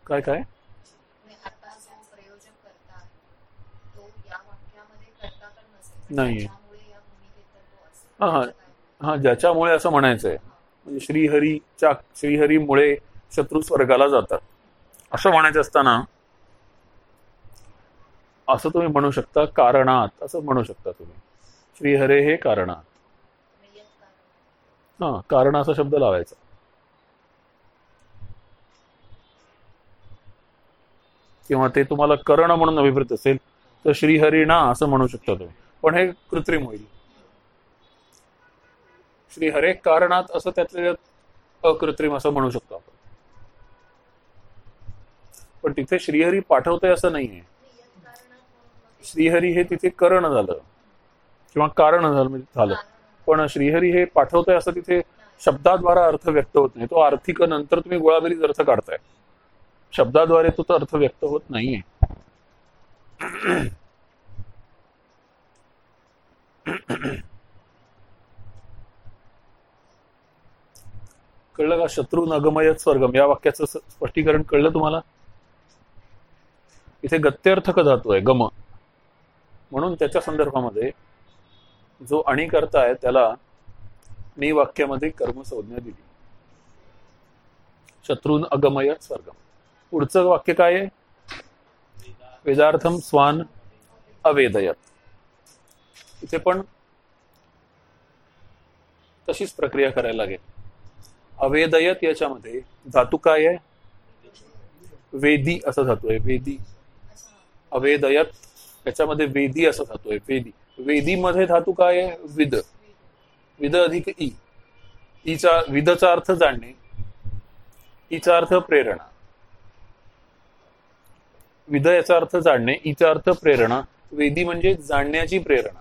काय काय म्हणजे आता जो प्रयोजक करता आहे तो या वाक्यामध्ये करता नाही हां नाहीये. ज्याच्यामुळे हा, हा. हा ज्याच्यामुळे असं म्हणायचं आहे म्हणजे श्रीहरीच्या श्रीहरीमुळे शत्रू स्वर्गाला जातात. असं म्हणायचं असताना असं तुम्ही म्हणू शकता कारणात असं म्हणू शकता तुम्ही. श्रीहरे हे कारणात. हां कारण हा कारण असा शब्द लावायचा. किंवा ते तुम्हाला कर्ण म्हणून अभिप्रेत असेल तर श्रीहरिणा असं म्हणू शकता तुम्ही. पण हे कृत्रिम होईल. श्रीहरे कारणात असं त्यातल्या त्यात अकृत्रिम असं म्हणू शकतो आपण. पण तिथे श्रीहरी पाठवतोय असं नाहीये. श्रीहरी हे तिथे करण झालं. किंवा कारण झालं म्हणजे झालं. पण श्रीहरी हे पाठवतोय असं तिथे शब्दाद्वारा अर्थ व्यक्त होत नाही. तो आर्थिक नंतर तुम्ही गोळाबेरीज अर्थ काढताय. शब्दाद्वारे तो तो अर्थ व्यक्त होत नाहीये. कळलं का? शत्रू नगमयत स्वर्गम. या वाक्याचं स्पष्टीकरण कळलं तुम्हाला? इथे गत्यर्थक जातोय गम. म्हणून त्याच्या संदर्भामध्ये जो आणि करताय आहे त्याला मी वाक्यामध्ये कर्मसंज्ञा दिली. शत्रून अगमय स्वर्गम. पुढचं वाक्य काय आहे? वेदार्थम स्वान अवेदयत. इथे पण तशीच प्रक्रिया करायला लागेल. अवेदयत याच्यामध्ये धातू काय आहे? वेदी असा धातू आहे वेदी. अवेदयत याच्यामध्ये वेदी असा धातू आहे वेदी. वेदीमध्ये धातू काय आहे? विद. विद अधिक ई. ईचा विदचा अर्थ जाणणे. ईचा अर्थ प्रेरणा. विद याचा अर्थ जाणणे ईचा अर्थ प्रेरणा. वेदी म्हणजे जाणण्याची प्रेरणा.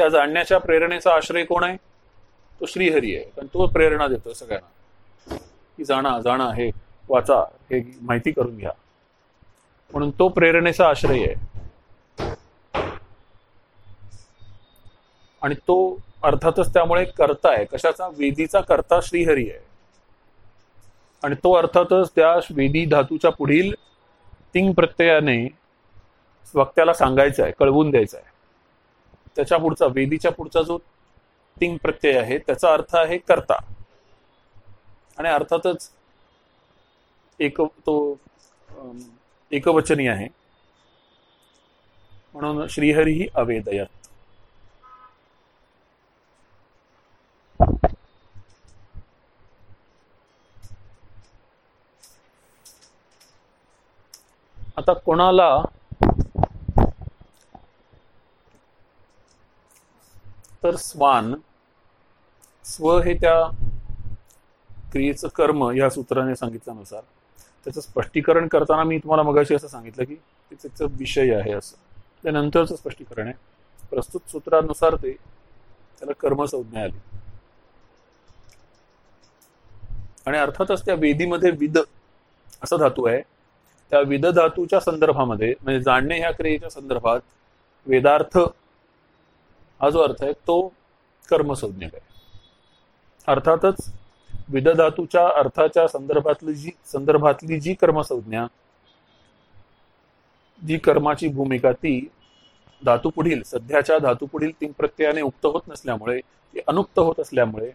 त्या जाणण्याच्या प्रेरणेचा आश्रय कोण आहे? तो श्रीहरी आहे. कारण तो प्रेरणा देतो सगळ्यांना. की जाणा जाणा हे वाचा हे माहिती करून घ्या. म्हणून तो प्रेरणेचा आश्रय आहे. आणि तो अर्थातच त्यामुळे कर्ता आहे. कशाचा? वेदीचा कर्ता श्रीहरी आहे. आणि तो अर्थातच त्या वेदी धातूच्या पुढील तिंग प्रत्ययाने वक्त्याला सांगायचं आहे कळवून द्यायचं आहे. त्याच्या पुढचा वेदीच्या पुढचा जो तिंग प्रत्यय आहे त्याचा अर्थ आहे कर्ता. आणि अर्थातच एक तो एकवचनी आहे. म्हणून श्रीहरी ही अवेदयत. आता कोणाला तर स्वान स्व हे त्या क्रियेचं कर्म या सूत्राने सांगितल्यानुसार त्याचं स्पष्टीकरण करताना मी तुम्हाला मगाशी असं सांगितलं की ते त्याचं विषय आहे असं. त्यानंतरचं स्पष्टीकरण आहे प्रस्तुत सूत्रानुसार ते त्याला कर्मसंज्ञा आली. आणि अर्थातच त्या वेदीमध्ये विद असा धातू आहे त्या विद धातूच्या संदर्भामध्ये म्हणजे जाणणे ह्या क्रियेच्या संदर्भात वेदार्थ हा जो अर्थ आहे तो कर्मसंज्ञक आहे. अर्थातच विद धातूच्या अर्थाच्या संदर्भातली जी संदर्भातली जी कर्मसंज्ञा जी कर्माची भूमिका ती धातू पुढील सध्याच्या धातू पुढील तीन प्रत्ययाने उक्त होत नसल्यामुळे ती अनुक्त होत असल्यामुळे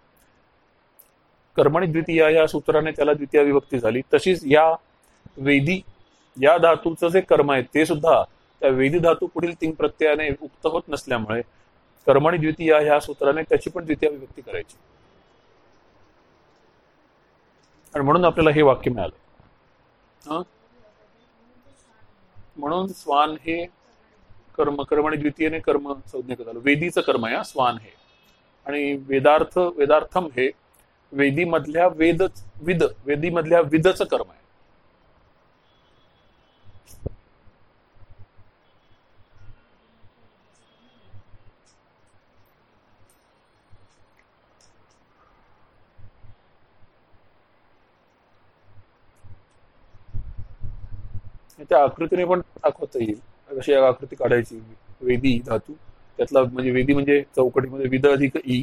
कर्मणी द्वितीया या सूत्राने त्याला द्वितीय विभक्ती झाली. तशीच या वेदी या धातूचं जे कर्म आहे ते सुद्धा त्या वेदी धातू पुढील तीन प्रत्ययाने उक्त होत नसल्यामुळे कर्मणी द्वितीया ह्या सूत्राने त्याची पण द्वितीय विभक्ती करायची. आणि म्हणून आपल्याला हे वाक्य मिळालं. म्हणून स्वान हे कर्म कर्म आणि द्वितीयने कर्म संज्ञक झालं वेदीचं कर्म या स्वान हे. आणि वेदार्थ वेदार्थम हे वेदीमधल्या वेदच विद वेदीमधल्या विदचं कर्म आहे. म्हणजे त्या आकृतीने पण दाखवता येईल. कशी आकृती काढायची? वेदी धातू. त्यातला म्हणजे वेदी म्हणजे चौकटीमध्ये विद अधिक ई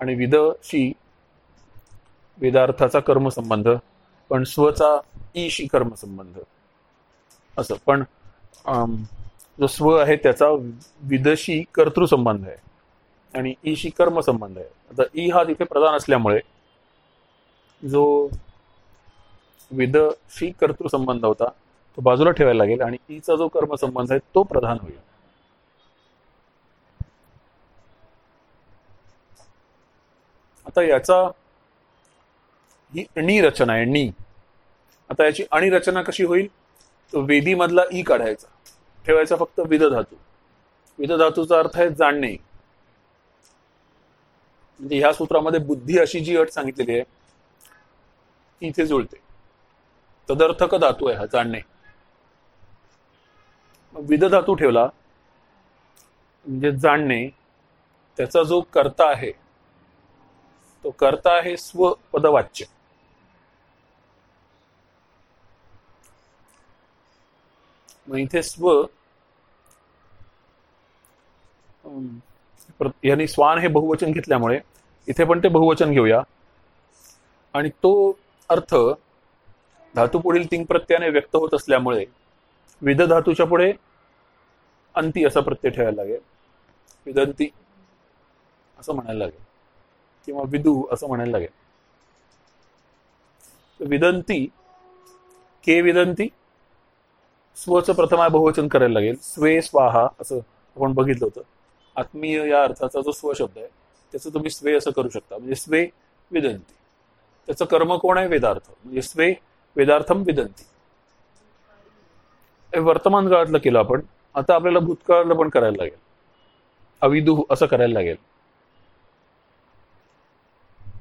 आणि विदशी वेदार्थाचा कर्मसंबंध पण स्वचा ईशी कर्मसंबंध. असं. पण जो स्व आहे त्याचा विदशी कर्तृसंबंध आहे आणि ईशी कर्मसंबंध आहे. आता ई हा तिथे प्रधान असल्यामुळे जो विदशी कर्तृसंबंध होता तो बाजूला ठेवायला लागेल आणि ईचा जो कर्मसंबंध आहे तो प्रधान होईल. आता याचा ही णी रचना आहे णी आता याची अणी रचना कशी होईल? तो वेदीमधला ई काढायचा. ठेवायचा फक्त विद धातू. विध धातूचा अर्थ आहे जाणणे. म्हणजे ह्या सूत्रामध्ये बुद्धी अशी जी अट सांगितलेली आहे ती इथे जुळते. तदर्थक धातू आहे हा जाणणे. मग विद धातू ठेवला. म्हणजे जाणणे त्याचा जो कर्ता आहे तो कर्ता आहे स्वपदवाच्य. मग इथे स्व यांनी स्वान हे बहुवचन घेतल्यामुळे इथे पण ते बहुवचन घेऊया. आणि तो अर्थ धातू पुढील तीन प्रत्ययाने व्यक्त होत असल्यामुळे विद धातूच्या पुढे अंती असा प्रत्यय ठेवायला लागेल. विदंती असं म्हणायला लागेल. किंवा विदू असं म्हणायला लागेल. विदंती के विदंती स्वचं प्रथम आहे बहुवचन करायला लागेल. स्वे स्वाहा असं आपण बघितलं होतं. आत्मीय या अर्थाचा जो स्व शब्द आहे त्याचं तुम्ही स्वे असं करू शकता. म्हणजे स्वे विदंती. त्याचं कर्म कोण आहे? वेदार्थ. म्हणजे स्वे वेदार्थम विदंती. वर्तमान काळातलं केलं आपण आता आपल्याला भूतकाळातलं पण करायला लागेल. अविदुह असं करायला लागेल.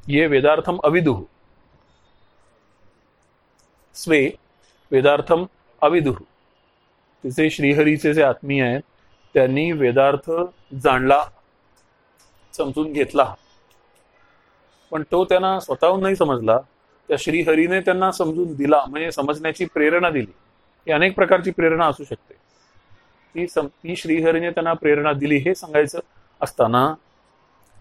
ये वेदार्थम अविदुह स्वे वेदार्थम अविदुह तिचे श्रीहरीचे जे आत्मीय आहेत त्यांनी वेदार्थ जाणला समजून घेतला. पण तो त्यांना स्वतःहून नाही समजला त्या श्रीहरीने त्यांना समजून दिला म्हणजे समजण्याची प्रेरणा दिली. ही अनेक प्रकारची प्रेरणा असू शकते. ती सम ती श्रीहरीने त्यांना प्रेरणा दिली हे सांगायचं असताना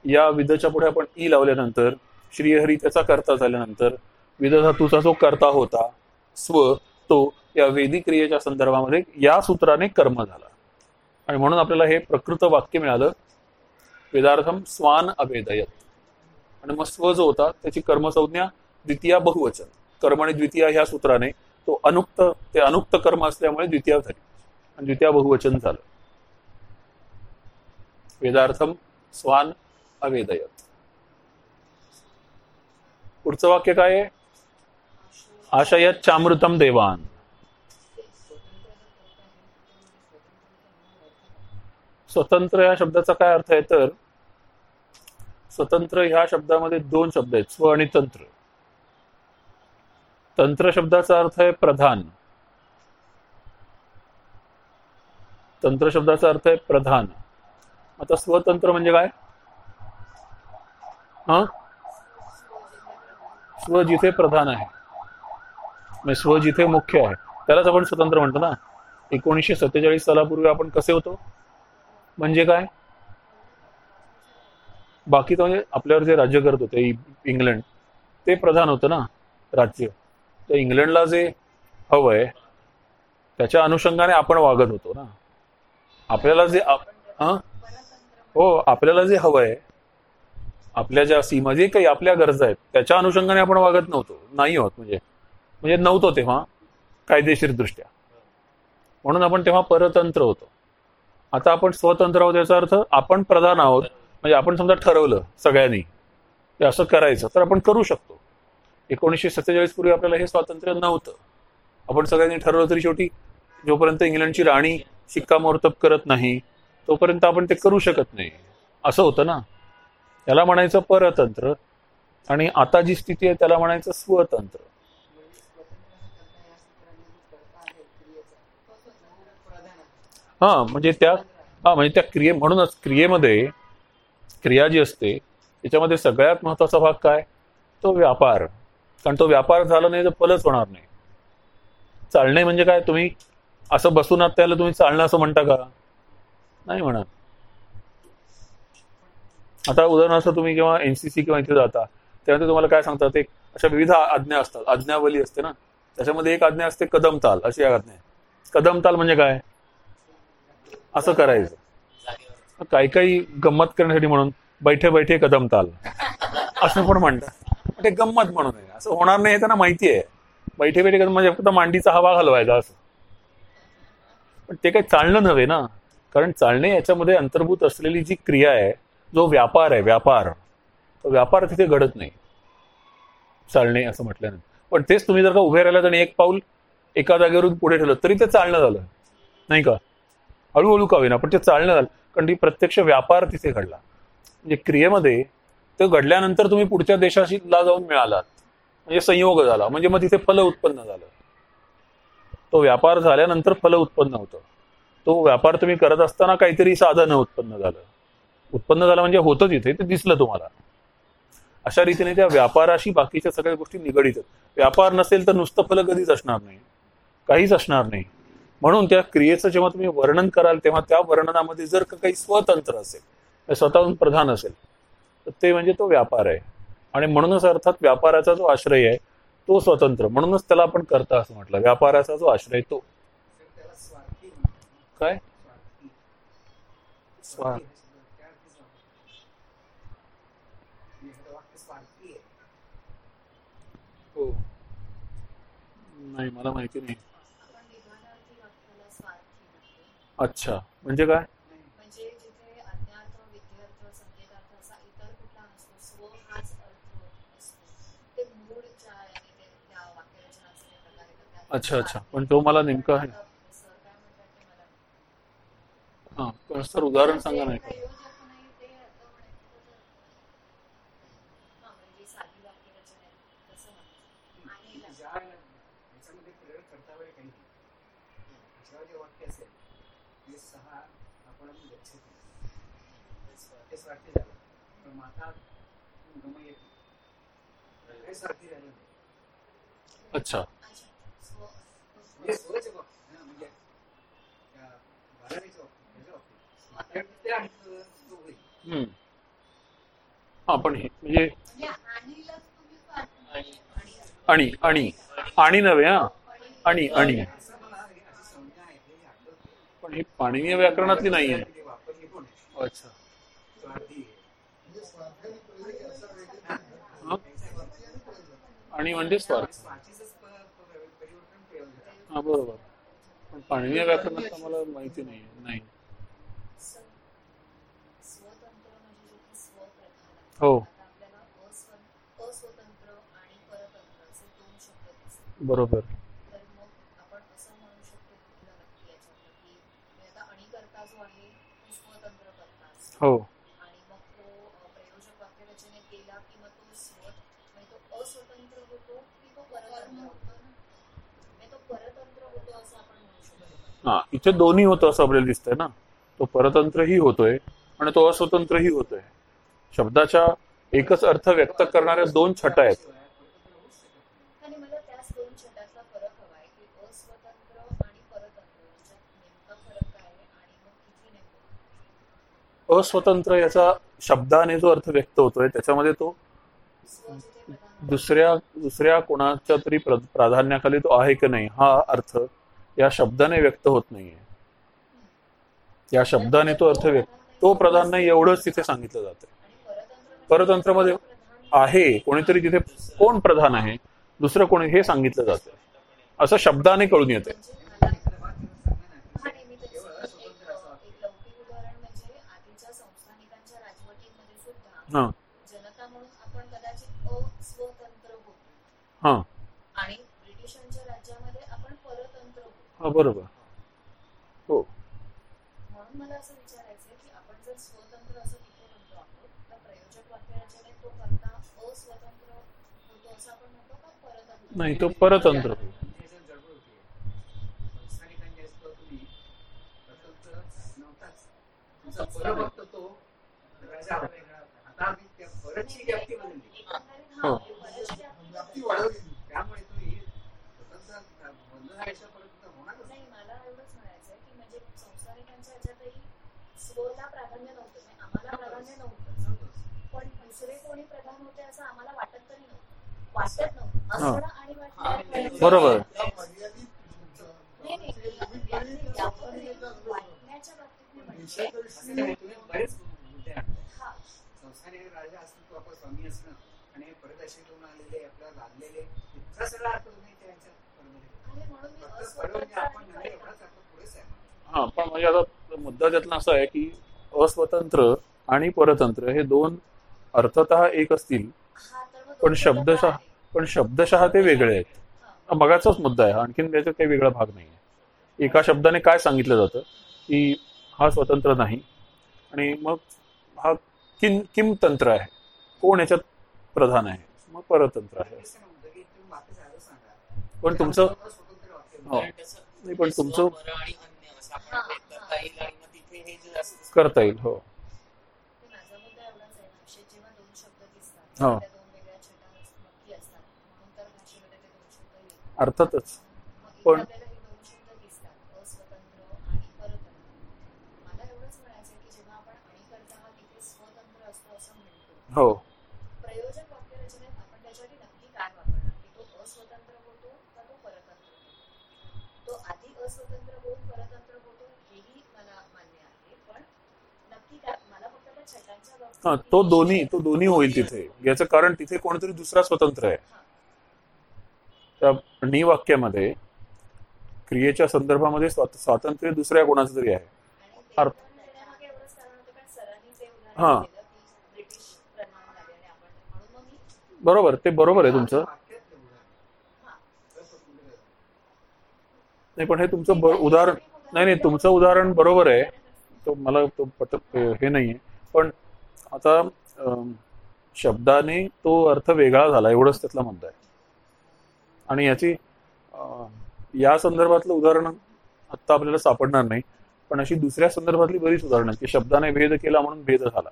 या विधच्या पुढे आपण ई लावल्यानंतर श्रीहरी त्याचा कर्ता झाल्यानंतर विधधातूचा जो कर्ता होता स्व तो या वेदी क्रियेच्या संदर्भामध्ये या सूत्राने कर्म झाला. आणि म्हणून आपल्याला हे प्रकृत वाक्य मिळालं वेदार्थम स्वान अभेदयत आणि मग स्व जो होता त्याची कर्मसंज्ञा द्वितीया बहुवचन. कर्म आणि द्वितीया ह्या सूत्राने तो अनुक्त ते अनुक्त कर्म असल्यामुळे द्वितीया झाली. आणि द्वितीया बहुवचन झालं. वेदार्थम स्वान अवेदयत. पुढचं वाक्य काय आहे? आशयत चामृतम देवान. स्वतंत्र या शब्दाचा काय अर्थ आहे तर स्वतंत्र ह्या शब्दामध्ये दोन शब्द आहेत स्व आणि तंत्र. तंत्र शब्दाचा अर्थ आहे प्रधान. तंत्र शब्दाचा अर्थ आहे प्रधान. आता स्वतंत्र म्हणजे काय? हा? स्व जिथे प्रधान आहे. म्हणजे स्व जिथे मुख्य आहे. त्यालाच आपण स्वतंत्र म्हणतो ना. एकोणीसशे सत्तेचाळीस सालापूर्वी आपण कसे होतो? म्हणजे काय? बाकी तर म्हणजे आपल्यावर जे राज्य करत होते इंग्लंड ते प्रधान होतं ना राज्य. तर इंग्लंडला जे हवंय त्याच्या अनुषंगाने आपण वागत होतो ना. आपल्याला जे हो? आपल्याला जे हवंय आपल्या ज्या सीमा जे काही आपल्या गरजा आहेत त्याच्या अनुषंगाने आपण वागत नव्हतो. नाही होत म्हणजे. म्हणजे नव्हतो तेव्हा कायदेशीर दृष्ट्या म्हणून आपण तेव्हा परतंत्र होतो. आता आपण स्वतंत्र आहोत याचा अर्थ आपण प्रधान आहोत. म्हणजे आपण समजा ठरवलं सगळ्यांनी ते असं करायचं तर आपण करू शकतो. एकोणीसशे सत्तेचाळीस पूर्वी आपल्याला हे स्वातंत्र्य नव्हतं. आपण सगळ्यांनी ठरवलं तरी शेवटी जोपर्यंत इंग्लंडची राणी शिक्कामोर्तब करत नाही तोपर्यंत आपण ते करू शकत नाही. असं होतं ना. त्याला म्हणायचं परतंत्र आणि आता जी स्थिती आहे त्याला म्हणायचं स्वतंत्र. हा म्हणजे त्या हा म्हणजे त्या क्रिये म्हणूनच क्रियेमध्ये क्रिया जी असते त्याच्यामध्ये सगळ्यात महत्त्वाचा भाग काय? तो व्यापार. कारण तो व्यापार झाला नाही तर फलच होणार नाही. चालणे म्हणजे काय? तुम्ही असं बसून आत त्याला तुम्ही चालणं असं म्हणता का? नाही म्हणत. आता उदाहरणार्थ तुम्ही किंवा एनसीसी किंवा इथे जाता तेव्हा ते तुम्हाला काय सांगतात? एक अशा विविध आज्ञा असतात. आज्ञावली असते ना? त्याच्यामध्ये एक आज्ञा असते कदम ताल. अशी आज्ञा आहे. कदम ताल म्हणजे काय? असं करायचं. काही काही गंमत करण्यासाठी म्हणून बैठे बैठे कदम ताल. असं पण म्हणतात. ते गंमत म्हणून आहे. असं होणार नाही हे त्यांना माहिती आहे. बैठे बैठे म्हणजे फक्त मांडीचा हवा घालवायचा असं. पण ते काही चालणं नव्हे ना. कारण चालणे याच्यामध्ये अंतर्भूत असलेली जी क्रिया आहे जो व्यापार आहे व्यापार तो व्यापार तिथे घडत नाही. चालणे असं म्हटल्यानंतर. पण तेच तुम्ही जर का उभे राहिलात आणि एक पाऊल एका जागेवरून पुढे ठेवलं तरी ते चालणं झालं. नाही का? हळूहळू का होईना पण ते चालणं झालं. कारण ती प्रत्यक्ष व्यापार तिथे घडला. म्हणजे क्रियेमध्ये ते घडल्यानंतर तुम्ही पुढच्या देशाशी ला जाऊन मिळालात. म्हणजे संयोग झाला. म्हणजे मग तिथे फल उत्पन्न झालं. तो व्यापार झाल्यानंतर फल उत्पन्न होतं. तो व्यापार तुम्ही करत असताना काहीतरी साधन उत्पन्न झालं. उत्पन्न झालं म्हणजे होतं तिथे ते दिसलं तुम्हाला. अशा रीतीने त्या व्यापाराशी बाकीच्या सगळ्या गोष्टी निगडीत व्यापार नसेल तर नुसतं फल कधीच असणार नाही. काहीच असणार नाही. म्हणून त्या क्रियेचं जेव्हा तुम्ही वर्णन कराल तेव्हा त्या वर्णनामध्ये जर काही स्वतंत्र असेल तर स्वतःहून प्रधान असेल ते म्हणजे तो व्यापार आहे. आणि म्हणूनच अर्थात व्यापाराचा जो आश्रय आहे तो स्वतंत्र. म्हणूनच त्याला आपण करता असं म्हटलं. व्यापाराचा जो आश्रय तो. काय? हो. नाही मला माहिती नाही. अच्छा. म्हणजे काय म्हणजे जिथे अज्ञार्थ विद्यार्थ संकेतार्थ असा इतर कुठला नसतो स्व हाच अर्थ असतो ते मूळच्या याने ते त्या वाक्यरचनाचे ते प्रकार येतात त्यात अच्छा अच्छा. पण तो मला नेमका आहे हा पण सर उदाहरण सांगा नाही प्रयोजक नाही आपण हे म्हणजे हम्म. हा पण हे म्हणजे आणि आणि आणि नव्हे हा. आणि आणि. पण हे अशी पाणिनीय व्याकरणातली नाही आहे. अच्छा. आणि आणि म्हणजे स्वार्थ हा बरोबर पण पाणिनीय व्याकरणात आम्हाला माहिती नाही नाही. हो. आता आपल्याला अस्व- अस्वतंत्र आणि परतंत्र असे दोन शब्द दिसतात बरोबर तर मग आपण असं म्हणू शकतो की तुला नक्की याच्यातलं की म्हणजे आता अणीकर्ता जो आहे तो स्वतंत्र करता असतो. हो आणि मग तो अ, प्रयोजक वाक्यरचनेत गेला की मग तो स्व म्हणजे तो अस्वतंत्र होतो की तो परतंत्र होतो म्हणजे तो परतंत्र होतो असं आपण म्हणू शकतो हा इथे दोन्ही होतं असं आपल्याला दिसतंय ना. तो परतंत्रही होतोय आणि तो अस्वतंत्रही होतोय. शब्दाच्या एकच अर्थ व्यक्त करणाऱ्या दोन छटा आहेत. अस्वतंत्र याचा शब्दाने जो अर्थ व्यक्त होतोय त्याच्यामध्ये तो दुसऱ्या दुसऱ्या कोणाच्या तरी प्र- प्राधान्याखाली तो आहे की नाही हा अर्थ या शब्दाने व्यक्त होत नाहीये. या शब्दाने तो अर्थ व्यक्त तो प्रधान नाही एवढंच तिथे सांगितलं जातं परतंत्र परतंत्रामध्ये प्रधान आहे कोणीतरी तिथे कोण प्रधान आहे दुसरं कोणी हे सांगितलं जातं असं शब्दाने कळून येते. हा. नेहमी हा बरोबर. हो. म्हणून मला असं विचारायचं आहे की आपण जर स्वतंत्र असं तिथे म्हणतो आहोत तर प्रयोजक वाक्यरचनेत तो करता अस्वतंत्र होतो असं आपण म्हणतो का परतंत्र? नाही तो परतंत्र. म्हणजे याच्यात गडबड होते. संस्थानिकांनी असतो तुम्ही स्वतंत्र नव्हताच. तुमचा परभक्त तो राजा होता. आता आम्ही त्या परची व्याप्ती बदलली एकंदरीत हो. हा परची व्याप्ती व्याप्ती बदलली. वाढवली त्यामुळे तुम्ही स्वतंत्र बंद झाल्याच्या परत होणारच नाही मला एवढंच म्हणायचं आहे की म्हणजे संस्थानिकांच्या ह्याच्यातही स्वला प्राधान्य नव्हतं म्हणजे आम्हाला प्राधान्य नव्हतं नव्हतंच. पण दुसरे कोणी प्रधान होते असं आम्हाला वाटत तरी नव्हतं वाटत नव्हतं. हा. आणि बरोबर. राजा असणं स्वामी असणं आणि घेऊन आलेले इतका सगळा अर्थ त्यांच्या हा पण म्हणजे आता मुद्दा त्यातला असा आहे की अस्वतंत्र आणि परतंत्र हे दोन अर्थत एक असतील. पण शब्दशः. पण शब्दशः ते वेगळे आहेत. मगाचाच मुद्दा आहे. आणखीन त्याच्यात काही वेगळा भाग नाही आहे एका शब्दाने काय सांगितलं जातं की हा स्वतंत्र नाही. आणि मग हा किम किम तंत्र आहे? कोण याच्यात प्रधान आहे? मग परतंत्र आहे. पण तुमचं हो. नाही, पण तुमचं- करता येईल हे जे असतं करता येईल हो ते माझा मुद्दा एवढाच आहे भाषेत जेव्हा दोन शब्द दिसतात हा. त्या दोन वेगळ्या छटा नक्की असतात म्हणून तर भाषेमध्ये ते दोन शब्द येतात अर्थातच. पण- हे दोन शब्द दिसतात अस्वतंत्र आणि परतंत्र मला एवढंच म्हणायचं आहे की जेव्हा आपण आणि करता हा तिथे स्वतंत्र असतो असं म्हणतो हो प्रयोजक वाक्यरचनेत आपण त्याच्यासाठी नक्की काय वापरणार की तो अस्वतंत्र होतो का तो परतंत्र होतो तो आधी अस्वतंत्र होऊन परतंत्र होतो हेही मला मान्य आहे पण नक्की काय मला फक्त त्या छटांच्या बाबतीत हा तो दोन्ही तो दोन्ही होईल तिथे याचं कारण तिथे कोणतरी दुसरा स्वतंत्र आहे. त्या नी वाक्यामध्ये क्रियेच्या संदर्भामध्ये स्वात- स्वातंत्र्य दुसऱ्या कोणाचं तरी आहे अर्थ. हा. बरोबर ते बरोबर आहे तुमचं. नाही पण हे तुमचं उदाहरण नाही नाही तुमचं उदाहरण बरोबर आहे तो मला तो हे नाही आहे पण आता शब्दाने तो अर्थ वेगळा झाला एवढंच त्यातला म्हणताय आहे. आणि याची या संदर्भातलं उदाहरण आत्ता आपल्याला सापडणार नाही पण अशी दुसऱ्या संदर्भातली बरीच उदाहरणं आहेत की शब्दाने भेद केला म्हणून भेद झाला.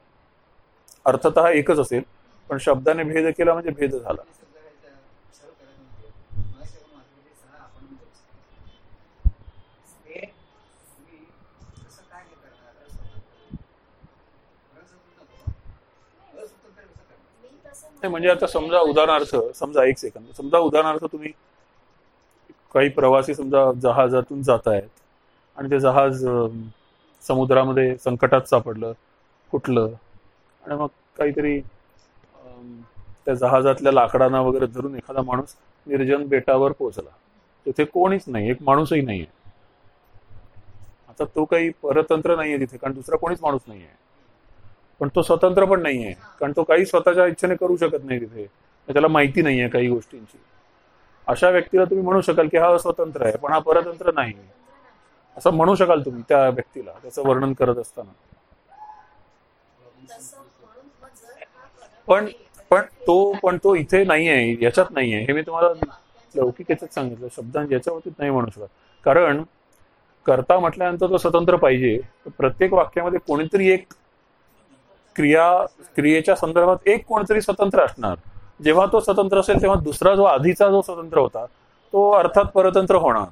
अर्थतः एकच असेल पण शब्दाने भेद केला म्हणजे भेद झाला आणि समजा याचा सर्व करत नव्हते. मला सेवन वाजवले सहा आपण म्हणतो. हे तुम्ही कसं काय हे करणार? अस्वतंत्र. परस्वतंत्र नको. अस्वतंत्र कसं नाही म्हणजे आता समजा उदाहरणार्थ समजा एक सेकंद समजा उदाहरणार्थ तुम्ही काही प्रवासी समजा जहाजातून जात आहेत आणि ते जहाज समुद्रामध्ये संकटात सापडलं फुटलं आणि मग काहीतरी त्या जहाजातल्या लाकडांना वगैरे धरून एखादा माणूस निर्जन बेटावर पोहोचला. तिथे कोणीच नाही एक माणूसही नाही आहे आता तो काही परतंत्र नाहीये तिथे कारण दुसरा कोणीच माणूस नाही आहे पण तो स्वतंत्र पण नाहीये. कारण तो काही स्वतःच्या इच्छेने करू शकत नाही तिथे. त्याला माहिती नाहीये काही गोष्टींची. अशा व्यक्तीला तुम्ही म्हणू शकाल की हा स्वतंत्र आहे पण हा परतंत्र नाही असं म्हणू शकाल तुम्ही त्या व्यक्तीला त्याचं वर्णन करत असताना. पण पण तो पण तो इथे नाही आहे याच्यात नाही आहे हे मी तुम्हाला लौकिक याच्यात सांगितलं. शब्दां याच्यावरतीच नाही म्हणू शकत. कारण कर्ता म्हटल्यानंतर तो स्वतंत्र पाहिजे. प्रत्येक वाक्यामध्ये कोणीतरी एक क्रिया क्रियेच्या संदर्भात एक कोणतरी स्वतंत्र असणार. जेव्हा तो स्वतंत्र असेल तेव्हा दुसरा जो आधीचा जो स्वतंत्र होता तो अर्थात परतंत्र होणार.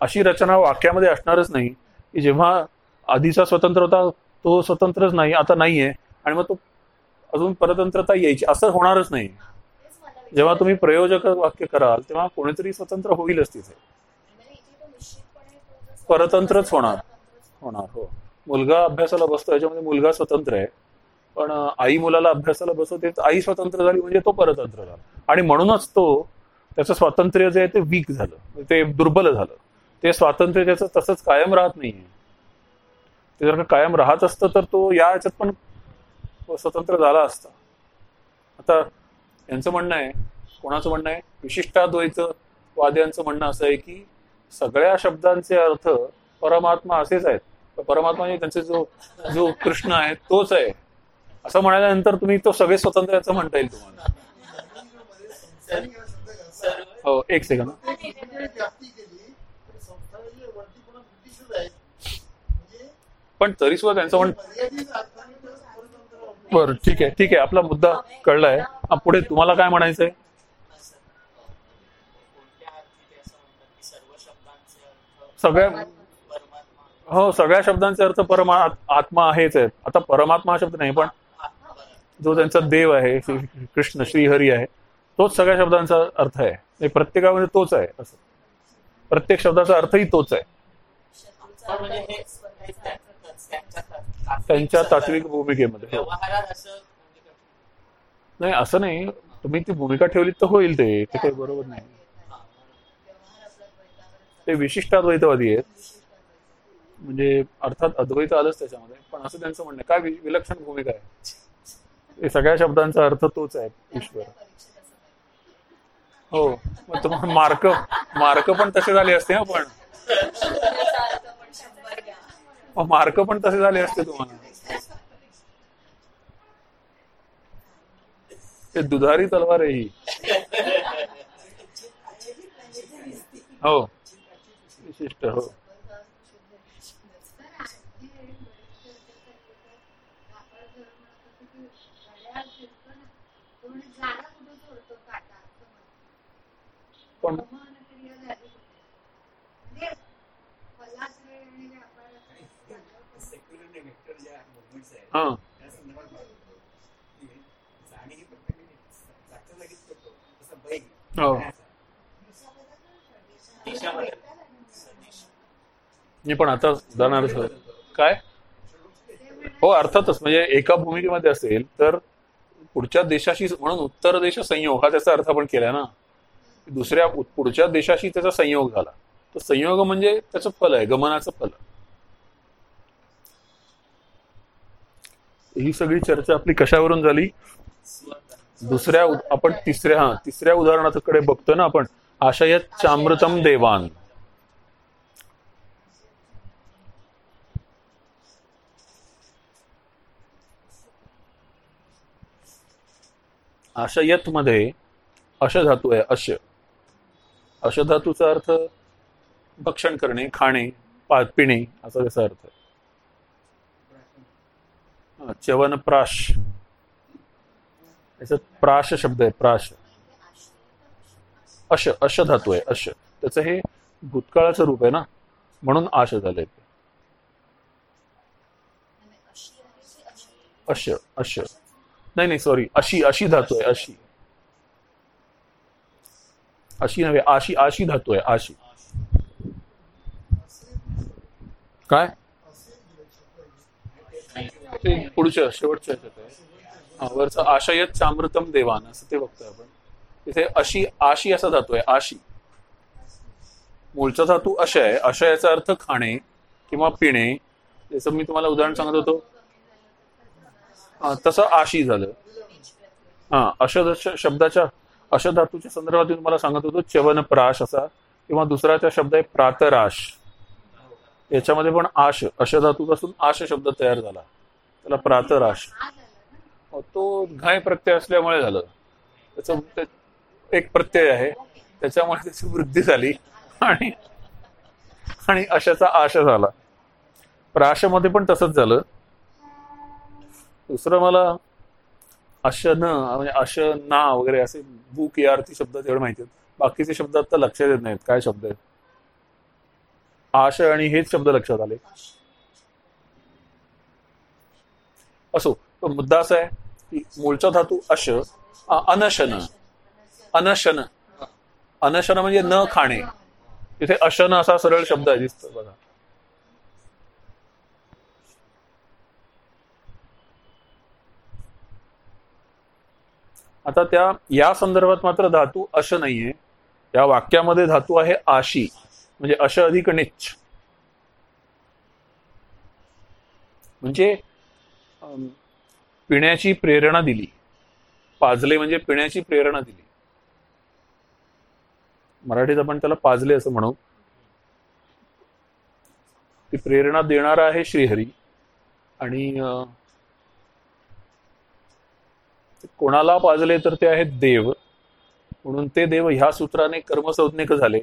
अशी रचना वाक्यामध्ये असणारच नाही की जेव्हा आधीचा स्वतंत्र होता तो स्वतंत्रच नाही आता नाहीये आणि मग तो अजून परतंत्रता यायची असं होणारच नाही. जेव्हा तुम्ही प्रयोजक वाक्य कराल तेव्हा कोणीतरी स्वतंत्र होईलच तिथे. परतंत्रच होणार. होणार हो. मुलगा अभ्यासाला बसतो याच्यामध्ये मुलगा स्वतंत्र आहे. पण आई मुलाला अभ्यासाला बसवते आई स्वतंत्र झाली म्हणजे तो परतंत्र झाला. आणि म्हणूनच तो त्याचं स्वातंत्र्य जे आहे ते वीक झालं. ते दुर्बल झालं. ते स्वातंत्र्य त्याचं तसंच कायम राहत नाहीये. ते जर का कायम राहत असतं तर तो या याच्यात पण स्वतंत्र झाला असता. आता यांचं म्हणणं आहे कोणाचं म्हणणं आहे? विशिष्टाद्वैत वाद्यांचं म्हणणं असं आहे की सगळ्या शब्दांचे अर्थ परमात्मा असेच आहेत. परमात्मा म्हणजे त्यांचे जो जो कृष्ण आहे तोच आहे. असं म्हणाल्यानंतर तुम्ही तो सगळे स्वतंत्र याचं म्हणता येईल तुम्हाला. हो एक सेकंद पण तरी सुद्धा त्यांचं म्हण बरं ठीक आहे ठीक आहे. आपला मुद्दा कळलाय. पुढे तुम्हाला काय म्हणायचंय? सगळ्या हो सगळ्या शब्दांचे अर्थ परमा आत्मा आहेच आहेत. आता परमात्मा हा शब्द नाही पण जो त्यांचा देव आहे श्री कृष्ण श्रीहरी आहे तोच सगळ्या शब्दांचा अर्थ आहे. म्हणजे प्रत्येकामध्ये तोच आहे असं. प्रत्येक शब्दाचा अर्थही तोच आहे. त्यांच्या तात्विक भूमिकेमध्ये हो. नाही असं नाही. तुम्ही ती भूमिका ठेवली तर होईल ते. ते काही बरोबर नाही. ते विशिष्ट अद्वैतवादी आहेत. म्हणजे अर्थात अद्वैत आलंच त्याच्यामध्ये. पण असं त्यांचं म्हणणं काय विलक्षण भूमिका आहे. सगळ्या शब्दांचा अर्थ तोच आहे ईश्वर. हो मार्क मार्क पण तसे झाले असते ना पण. मग मार्क पण तसे झाले असते तुम्हाला. ते दुधारी तलवार आहे ही. हो. विशिष्ट हो बरोबर, शुद्ध शुद्धच. पण सेक्युलर वेक्टर ज्या मुवमेंट्स आहेत हा त्या संदर्भात पाहतो की जाणे ही प्रत्येकाने जागच्या जागीच करतो तसं बैग हो दिशा बदल. सदिश. नाही पण आता उदाहरणार्थ काय? हो अर्थातच. म्हणजे एका भूमिकेमध्ये असेल तर पुढच्या देशाशी म्हणून उत्तर देश संयोग हा त्याचा अर्थ आपण केलाय ना. दुसऱ्या पुढच्या देशाशी त्याचा संयोग झाला. तर संयोग म्हणजे त्याचं फल आहे गमनाचं फल ही सगळी चर्चा आपली कशावरून झाली? दुसऱ्या आपण तिसऱ्या हा तिसऱ्या उदाहरणाकडे बघतो ना आपण. आशयत चामृतम देवान. आशयत मध्ये अश धातू आहे अश. अश धातूचा अर्थ भक्षण करणे खाणे पिणे असा त्याचा अर्थ आहे. च्यवन प्राश. याच्यात प्राश शब्द आहे प्राश. अश अश धातू आहे अश. त्याचं हे भूतकाळाचं रूप आहे ना म्हणून आश झालंय ते. अश अश. नाही नाही सॉरी अशी अशी धातू आहे अशी. अशी नव्हे आशी आशी धातू आहे आशी. काय? पुढच्या शेवटच्या ह्याच्यात आहे. वरचं आशयत चामृतम देवान असं ते बघतोय आपण. तिथे अशी आशी असा धातू आहे आशी. मूळचा धातू अशय अशयाचा अर्थ खाणे किंवा पिणे. जसं मी तुम्हाला उदाहरण सांगत होतो. तसं आशी झालं. हा अशद शब्दाच्या अशा धातूच्या संदर्भात मी तुम्हाला सांगत होतो च्यवन प्राश असा किंवा दुसराचा शब्द आहे प्रातराश. याच्यामध्ये पण आश अशा धातूपासून आश शब्द तयार झाला. त्याला प्रातराश. तो घाय प्रत्यय असल्यामुळे झालं. त्याचं एक प्रत्यय आहे. त्याच्यामुळे त्याची वृद्धी झाली. आणि आणि अशाचा आश झाला. प्राशमध्ये पण तसंच झालं. दुसरं मला अश न म्हणजे अश ना वगैरे असे बुक यार्थी शब्द तेवढे माहिती आहेत. बाकीचे शब्द आता लक्षात येत नाहीत. काय शब्द आहेत? आश आणि हेच शब्द लक्षात आले. असो मुद्दा असा आहे की मूळचा धातू अश अनशन. अनशन. अनशन म्हणजे न खाणे. तिथे अशन असा सरळ शब्द आहे दिसतो बघा. आता त्या या संदर्भात मात्र धातू अश नाहीये. या वाक्यामध्ये धातू आहे आशी म्हणजे अश अधिक निच म्हणजे पिण्याची प्रेरणा दिली. पाजले म्हणजे पिण्याची प्रेरणा दिली. मराठीत आपण त्याला पाजले असं म्हणू. ती प्रेरणा देणारा आहे श्रीहरी. आणि कोणाला पाजले तर ते आहेत देव. म्हणून ते देव ह्या सूत्राने कर्मसंज्ञक झाले.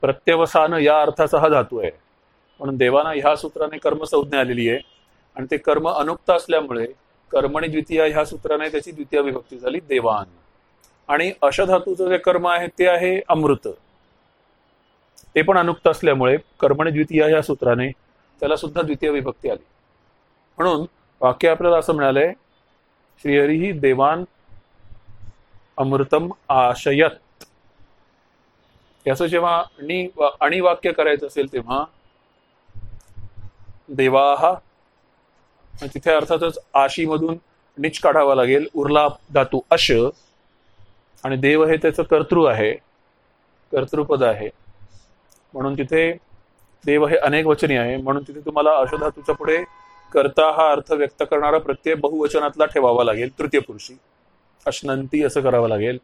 प्रत्यवसान या अर्थाचा हा धातू आहे. म्हणून देवाना ह्या सूत्राने कर्मसंज्ञा आलेली आहे. आणि ते कर्म अनुक्त असल्यामुळे कर्मणी द्वितीय ह्या सूत्राने त्याची द्वितीय विभक्ती झाली देवान. आणि अशधातूचं जे कर्म आहे ते आहे अमृत. ते पण अनुक्त असल्यामुळे कर्मणी द्वितीय ह्या सूत्राने त्याला सुद्धा द्वितीय विभक्ती आली. म्हणून वाक्य आपल्याला असं मिळालंय श्रीहरी देवान अमृतम आशयत. याचं जेव्हा आणि आणि वाक्य करायचं असेल तेव्हा देवाहा म्हणजे तिथे अर्थातच आशीमधून निच काढावा लागेल उरला धातू अश आणि देव हे त्याचं कर्तृ आहे कर्तृपद आहे. म्हणून तिथे देव हे अनेक वचनी आहे म्हणून तिथे तुम्हाला अशधातूच्या पुढे कर्ता हा अर्थ व्यक्त करणारा प्रत्यय बहुवचनातला ठेवावा लागेल तृतीय पुरुषी अश्नंती असं करावं लागेल.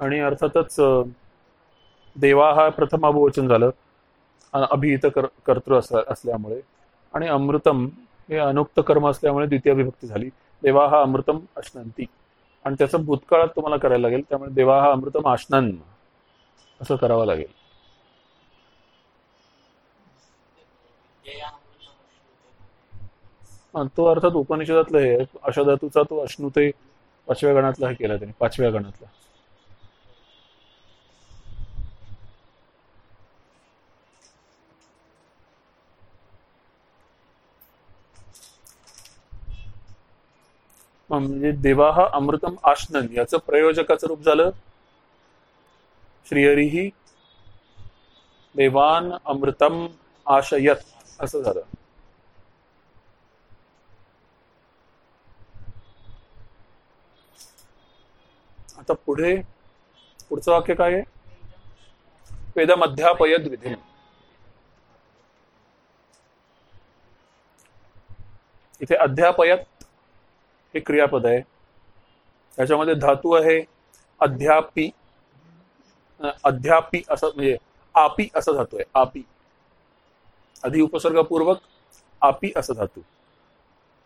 आणि अर्थातच देवा हा प्रथम बहुवचन झालं. अभिहित कर कर्तृ असल्यामुळे. आणि अमृतम हे अनुक्त कर्म असल्यामुळे द्वितीय विभक्ती झाली. देवा हा अमृतम अश्नंती. आणि त्याचं भूतकाळात तुम्हाला करायला लागेल त्यामुळे देवा हा अमृतम आश्नन असं करावं लागेल. तो अर्थात उपनिषदातलं हे अशा धातूचा तो अश्नुते पाचव्या गणातला हे केला त्याने पाचव्या गणातला. म्हणजे देवा हा अमृतम आश्नन याचं प्रयोजकाचं रूप झालं. श्रीहरीही देवान अमृतम आशयत. असं झालं. आता पुढे पुढचं वाक्य काय आहे? वेदमध्यापयद विधी इथे अध्यापयत हे क्रियापद आहे. त्याच्यामध्ये धातू आहे अध्यापी. अध्यापी असं म्हणजे आपी असं धातू आहे आपी. आधी उपसर्गपूर्वक आपी असं धातू.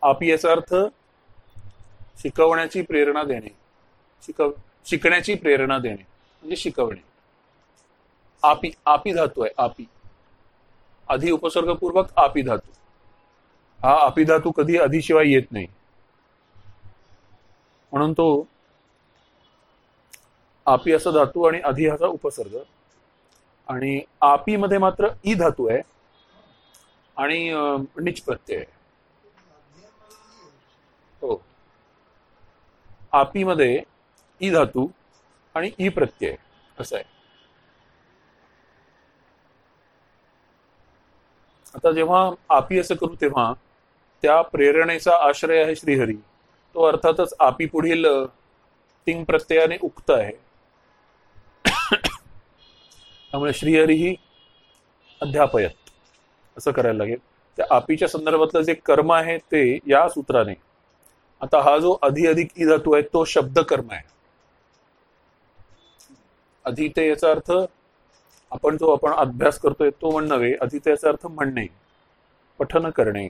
आपी याचा अर्थ शिकवण्याची प्रेरणा देणे शिकव शिकण्याची प्रेरणा देणे म्हणजे शिकवणे. आपी आपी धातू आहे आपी. आधी उपसर्गपूर्वक आपी धातू. हा आपी धातू कधी आधीशिवाय येत नाही. म्हणून तो आपी असा धातू आणि आधी ह्याचा उपसर्ग. आणि आपी मध्ये मात्र ई धातू आहे. आणि निच प्रत्यय आहे. हो. आपीमध्ये ई धातू आणि ई प्रत्यय असं आहे. आता जेव्हा आपी असं करू तेव्हा त्या प्रेरणेचा आश्रय आहे श्रीहरी. तो अर्थातच आपी पुढील तिंग प्रत्ययाने उक्त आहे. त्यामुळे श्रीहरी ही अध्यापयत. असं करायला लागेल. त्या आपीच्या संदर्भातलं जे कर्म आहे ते या सूत्राने. आता हा जो अधि अधिक ई धातू आहे तो शब्द कर्म आहे. अधि ते याचा अर्थ आपण जो आपण अभ्यास करतोय तो म्हण नव्हे अधि ते याचा अर्थ म्हणणे पठन करणे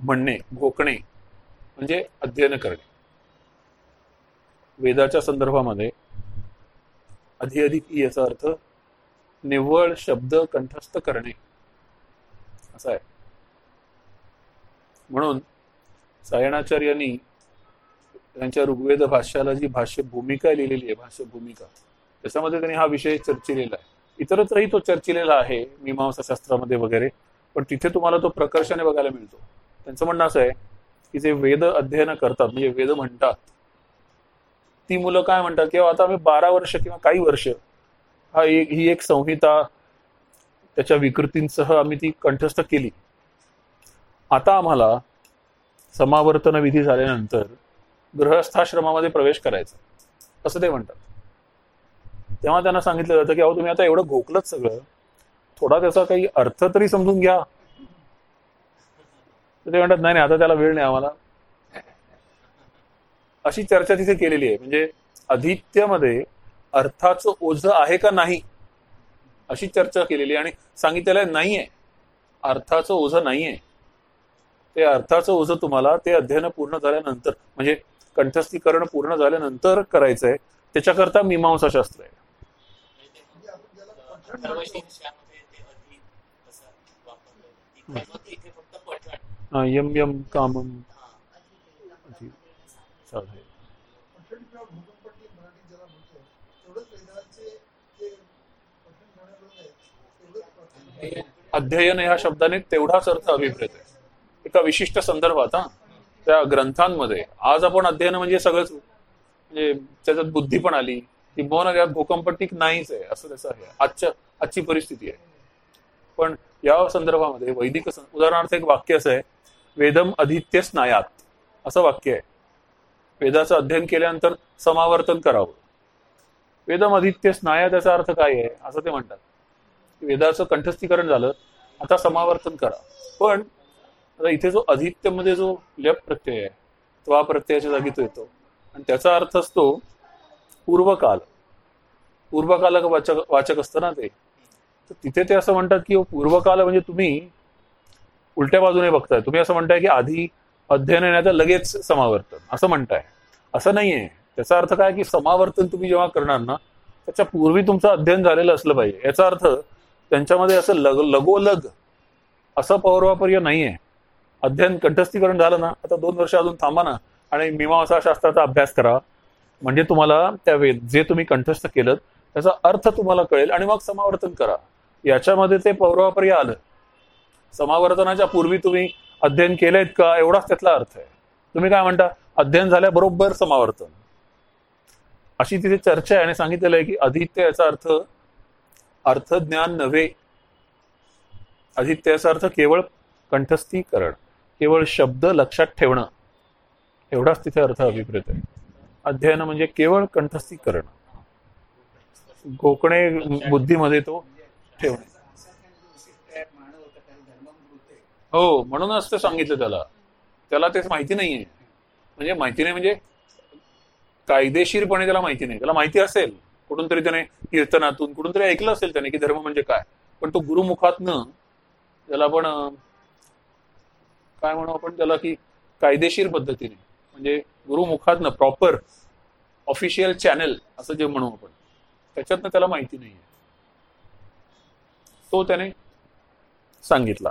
म्हणणे घोकणे म्हणजे अध्ययन करणे. वेदाच्या संदर्भामध्ये अधि अधिक याचा अर्थ निव्वळ शब्द कंठस्थ करणे. असा आहे. म्हणून सायणाचार्यांनी त्यांच्या ऋग्वेद भाष्याला जी भाष्य भूमिका लिहिलेली आहे भाष्य भूमिका त्याच्यामध्ये त्यांनी हा विषय चर्चिलेला आहे. इतरत्रही तो चर्चिलेला आहे मीमांसा शास्त्रामध्ये वगैरे पण तिथे तुम्हाला तो प्रकर्षाने बघायला मिळतो. त्यांचं म्हणणं असं आहे की जे वेद अध्ययन करतात म्हणजे वेद म्हणतात ती मुलं काय म्हणतात किंवा आता आम्ही बारा वर्ष किंवा काही वर्ष हा एक ही एक संहिता त्याच्या विकृतींसह आम्ही ती कंठस्थ केली. आता आम्हाला समावर्तन विधी झाल्यानंतर गृहस्थाश्रमामध्ये प्रवेश करायचा असं ते म्हणतात. तेव्हा त्यांना सांगितलं जातं की अहो तुम्ही आता एवढं घोकलत सगळं. थोडा त्याचा काही अर्थ तरी समजून घ्या. ते म्हणतात नाही नाही आता त्याला वेळ नाही आम्हाला. अशी चर्चा तिथे केलेली आहे. म्हणजे अधित्यमध्ये अर्थाचं ओझ आहे का नाही अशी चर्चा केलेली आहे. आणि सांगितलेलं आहे, नाहीये. अर्थाचं ओझ नाहीये. ते अर्थाचं ओझ तुम्हाला ते अध्ययन पूर्ण झाल्यानंतर म्हणजे कंठस्थीकरण पूर्ण झाल्यानंतर करायचंय. त्याच्याकरता मीमांसा शास्त्र आहे. यम यम कामम हा अधिक. साधय पठण किंवा भूकंपट्टी मराठी ज्याला म्हणतो तेवढंच वेदांचे जे पठण करणारे लोक आहेत चालू अध्ययन या शब्दाने तेवढाच अर्थ अभिप्रेत आहे. एका विशिष्ट संदर्भात हा. त्या ग्रंथांमध्ये आज आपण अध्ययन म्हणजे सगळंच म्हणजे त्याच्यात बुद्धी पण आली. की बोन या भूकंपट्टिक नाहीच आहे असं त्याचं आहे. आजच्या आजची परिस्थिती आहे. पण या संदर्भामध्ये वैदिक उदाहरणार्थ एक वाक्य असं आहे वेदम अधित्य स्नायात असं वाक्य आहे. वेदाचं अध्ययन केल्यानंतर समावर्तन करावं. वेदम अधित्य स्नाया त्याचा अर्थ काय आहे? असं ते म्हणतात. वेदाचं कंठस्थीकरण झालं आता समावर्तन करा. पण आता इथे जो अधित्यमध्ये जो लप प्रत्यय आहे तो हा प्रत्ययाच्या जागी तो येतो. आणि त्याचा अर्थ असतो पूर्वकाल. पूर्वकालक वाचक वाचक असतं ना ते. तर तिथे ते असं म्हणतात की पूर्वकाल म्हणजे तुम्ही उलट्या बाजूने बघताय. तुम्ही असं म्हणताय की आधी अध्ययन येण्याचं लगेच समावर्तन. असं म्हणताय. असं नाहीये. त्याचा अर्थ काय की समावर्तन तुम्ही जेव्हा करणार ना त्याच्या पूर्वी तुमचं अध्ययन झालेलं असलं पाहिजे. याचा अर्थ त्यांच्यामध्ये असं लग लगोलग असं पौर्वापर्य नाहीये. अध्ययन कंठस्थीकरण झालं ना आता दोन वर्ष अजून थांबा ना आणि मीमांसा शास्त्राचा अभ्यास करा. म्हणजे तुम्हाला त्या वेद जे तुम्ही कंठस्थ केलं त्याचा अर्थ तुम्हाला कळेल आणि मग समावर्तन करा. याच्यामध्ये ते पौर्वापर्य आलं. समावर्तनाच्या पूर्वी तुम्ही अध्ययन केलेत का एवढाच त्यातला अर्थ आहे. तुम्ही काय म्हणता? अध्ययन झाल्याबरोबर समावर्तन. अशी तिथे चर्चा आहे आणि सांगितलेलं आहे की आदित्य याचा अर्थ अर्थज्ञान नव्हे. अधित्य याचा अर्थ केवळ कंठस्थीकरण केवळ शब्द लक्षात ठेवणं. एवढाच तिथे अर्थ अभिप्रेत आहे. अध्ययन म्हणजे केवळ कंठस्थीकरण. गोकणे बुद्धीमध्ये तो ठेवणे मानव होतं कारण धर्ममृत आहे हो म्हणूनच ते सांगितलं त्याला. त्याला तेच माहिती नाहीये. म्हणजे माहिती नाही म्हणजे कायदेशीरपणे त्याला माहिती नाही. त्याला माहिती असेल कुठून तरी त्याने कीर्तनातून कुठून तरी ऐकलं असेल त्याने की धर्म म्हणजे काय. पण तो गुरुमुखातनं त्याला आपण काय म्हणू आपण त्याला की कायदेशीर पद्धतीने म्हणजे गुरुमुखातनं प्रॉपर ऑफिशियल चॅनल असं जे म्हणू आपण त्याच्यातनं त्याला माहिती नाहीये. तो त्याने सांगितला.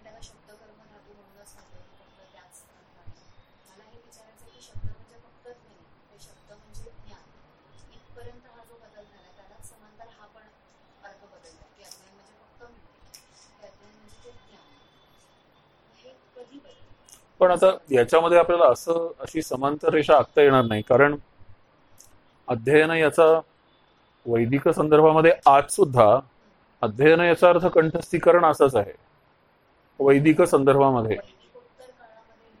पण आता याच्यामध्ये आपल्याला असं अशी समांतर रेषा आखता येणार नाही. कारण अध्ययन याचा वैदिक संदर्भामध्ये आज सुद्धा अध्ययन याचा अर्थ कंठस्थीकरण असाच आहे. वैदिक संदर्भामध्ये.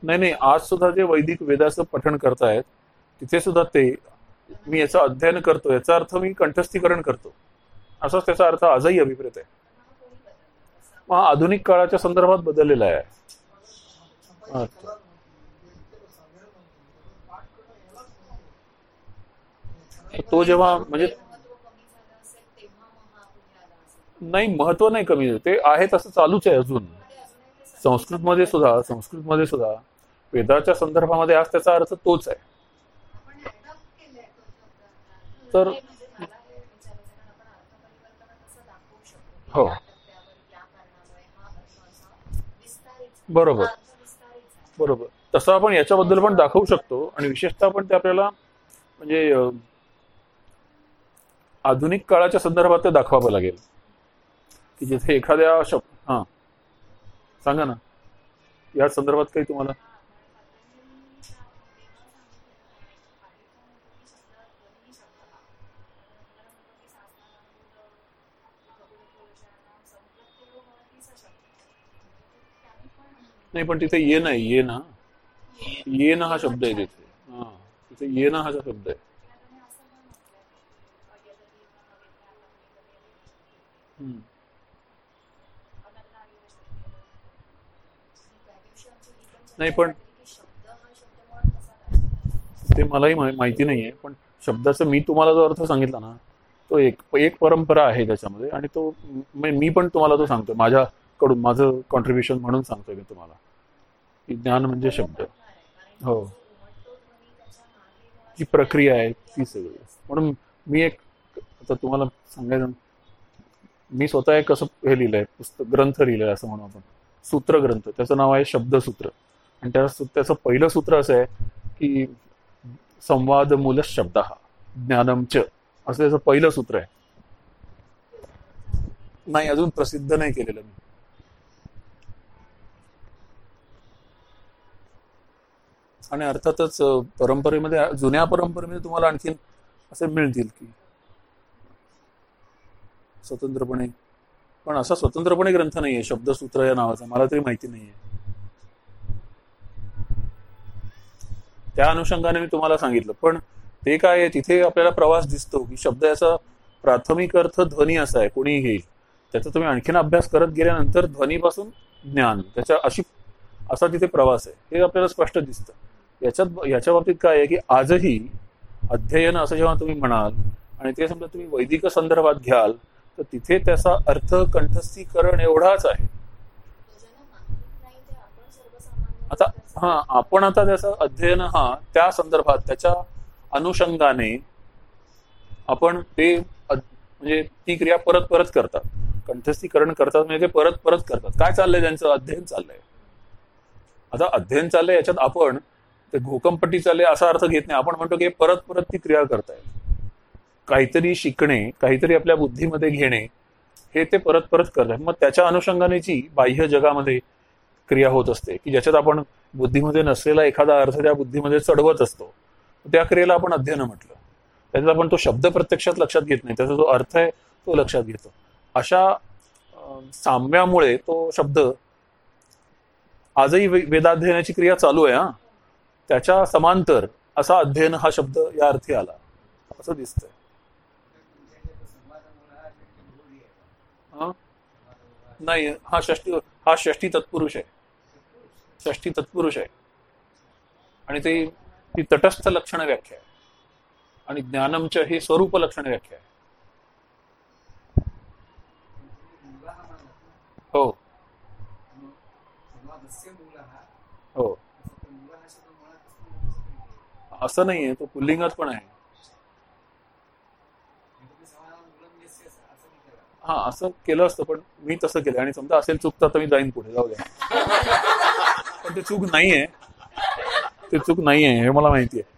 नाही नाही आज सुद्धा जे वैदिक वेदाचं पठण करतायत तिथे सुद्धा ते मी याचं अध्ययन करतो याचा अर्थ मी कंठस्थीकरण करतो. असाच त्याचा अर्थ आजही अभिप्रेत आहे. मग आधुनिक काळाच्या संदर्भात बदललेला आहे. अच्छा e तो जेव्हा म्हणजे नाही महत्त्व नाही कमी ते आहे तसं चालूच आहे अजून. संस्कृतमध्ये सुद्धा संस्कृतमध्ये सुद्धा वेदाच्या संदर्भामध्ये आज त्याचा अर्थ तोच आहे. तर हो. बरोबर. हा अर्थ विस्तारित झाला. बरोबर. तसं आपण याच्याबद्दल पण दाखवू शकतो आणि विशेषतः पण ते आपल्याला म्हणजे आधुनिक काळाच्या संदर्भात ते दाखवावं लागेल. की जिथे एखाद्या शब्द हां. सांगा ना. या संदर्भात काही तुम्हाला नाही पण तिथे ये नाही ये ना. ये ना हा शब्द आहे तिथे. हा तिथे ये ना हा शब्द आहे. नाही, पण- ते मलाही माहिती नाहीये पण शब्दाचा मी तुम्हाला जो अर्थ सांगितला ना तो एक एक परंपरा आहे त्याच्यामध्ये आणि तो मी पण तुम्हाला तो सांगतो कडून माझं कॉन्ट्रीब्युशन म्हणून सांगतोय मी तुम्हाला. की ज्ञान म्हणजे शब्द. हो. जी प्रक्रिया आहे ती सगळी. म्हणून मी एक आता तुम्हाला सांगायचं मी स्वतः एक असं हे लिहिलंय पुस्तक ग्रंथ लिहिलंय असं म्हणू आपण. सूत्र ग्रंथ त्याचं नाव आहे शब्दसूत्र. आणि त्या त्याचं पहिलं सूत्र असं आहे की संवाद मूल शब्द हा ज्ञानम च असं त्याचं पहिलं सूत्र आहे. नाही अजून प्रसिद्ध नाही केलेलं मी. आणि अर्थातच परंपरेमध्ये जुन्या परंपरेमध्ये तुम्हाला आणखीन असे मिळतील की स्वतंत्रपणे. पण असा स्वतंत्रपणे ग्रंथ नाहीये शब्दसूत्र या नावाचा. मला तरी माहिती नाहीये. त्या अनुषंगाने मी तुम्हाला सांगितलं. पण ते काय आहे तिथे आपल्याला प्रवास दिसतो की शब्द याचा प्राथमिक अर्थ ध्वनी असा आहे कोणी घेईल. त्याचा तुम्ही आणखीन अभ्यास करत गेल्यानंतर ध्वनीपासून ज्ञान त्याच्या अशी असा तिथे प्रवास आहे. हे आपल्याला स्पष्ट दिसतं. याच्यात याच्या बाबतीत काय आहे की आजही अध्ययन असं जेव्हा तुम्ही म्हणाल आणि ते समजा तुम्ही वैदिक संदर्भात घ्याल तर तिथे त्याचा अर्थ कंठस्थीकरण एवढाच आहे. आता हा आपण आता त्याचं अध्ययन हा त्या संदर्भात त्याच्या अनुषंगाने आपण ते म्हणजे ती क्रिया परत परत करतात. कंठस्थीकरण करतात म्हणजे ते परत परत करतात. काय चाललंय त्यांचं? अध्ययन चाललंय. आता अध्ययन चाललंय याच्यात आपण तर घोकंपट्टी चालले असा अर्थ घेत नाही. आपण म्हणतो की परत परत ती क्रिया करतायत काहीतरी शिकणे काहीतरी आपल्या बुद्धीमध्ये घेणे हे ते परत परत करतात. मग त्याच्या अनुषंगानेची बाह्य जगामध्ये क्रिया होत असते की ज्याच्यात आपण बुद्धीमध्ये नसलेला एखादा अर्थ त्या बुद्धीमध्ये चढवत असतो त्या क्रियेला आपण अध्ययन म्हटलं. त्याचा आपण तो शब्द प्रत्यक्षात लक्षात घेत नाही. त्याचा जो अर्थ आहे तो लक्षात घेतो. अशा साम्यामुळे तो शब्द आजही वेदाध्ययनाची क्रिया चालू आहे हा. त्याच्या समांतर असा अध्ययन हा शब्द या अर्थी आला. असं दिसतंय. हा? नाही हा षष्टी हा षष्टी तत्पुरुष आहे. षष्टी तत्पुरुष आहे. आणि ते ती तटस्थ लक्षण व्याख्या आहे. आणि ज्ञानमच ही स्वरूप लक्षण व्याख्या आहे हो हो असं नाहीये तो पुल्लिंगात पण आहे. हा असं केलं असतं पण मी तसं केलं आणि समजा असेल चूक तर मी जाईन पुढे. जाऊ द्या पण ते चूक नाहीये. ते चूक नाहीये हे मला माहिती आहे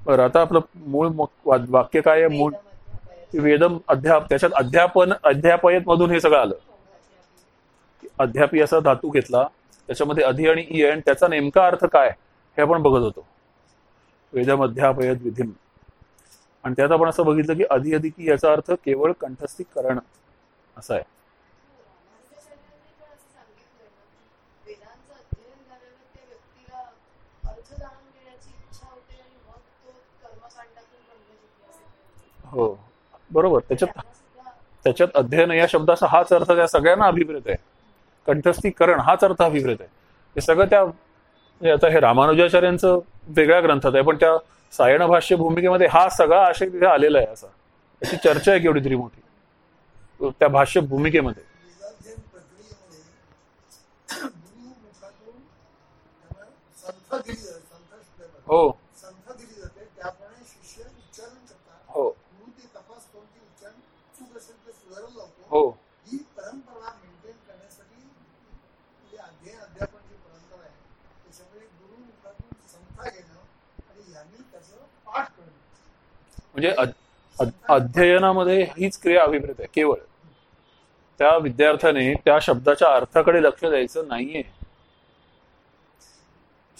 बरं आता आपलं मूळ वाक्य काय आहे? मूळ वेदम अध्याप त्याच्यात अध्यापन अध्यापयत मधून हे सगळं आलं. अध्यापी असा धातू घेतला त्याच्यामध्ये अधि आणि ई आहे आणि त्याचा नेमका अर्थ काय? हे आपण बघत होतो. वेदमध्यापयत विधीम आणि त्यात आपण असं बघितलं की अधि की याचा अर्थ केवळ कंठस्थीकरण असा आहे. हो. बरोबर. त्याच्यात त्याच्यात अध्ययन या शब्दाचा हाच अर्थ त्या सगळ्यांना अभिप्रेत आहे. कंठस्थीकरण हाच अर्थ अभिप्रेत आहे. हे सगळं त्या आता हे रामानुजाचार्यांचं वेगळ्या ग्रंथात आहे पण त्या सायण भाष्य भूमिकेमध्ये हा सगळा आशय तिथे आलेला आहे असा. त्याची चर्चा आहे केवढी तरी मोठी. त्या भाष्य भूमिकेमध्ये हो. प्रक्रियेमध्ये गुरुमुखातून त्यांना संथ दिली जाते संथ शिकवतात. हो संथ दिली जाते त्याप्रमाणे शिष्य उच्चारण करतात हो गुरु ते तपास करून ते उच्चारण चूक असेल तर सुधारण लावतो हो ही परंपरा मेंटेन करण्यासाठी म्हणजे अध्ययन अध्यापन जी परंपरा आहे त्याच्यामध्ये गुरुमुखातून संथा घेणं आणि यांनी त्याचं पाठ करणं म्हणजे अध्ययनामध्ये हीच क्रिया अभिप्रेत आहे केवळ. त्या विद्यार्थ्याने त्या शब्दाच्या अर्थाकडे लक्ष द्यायचं नाहीये.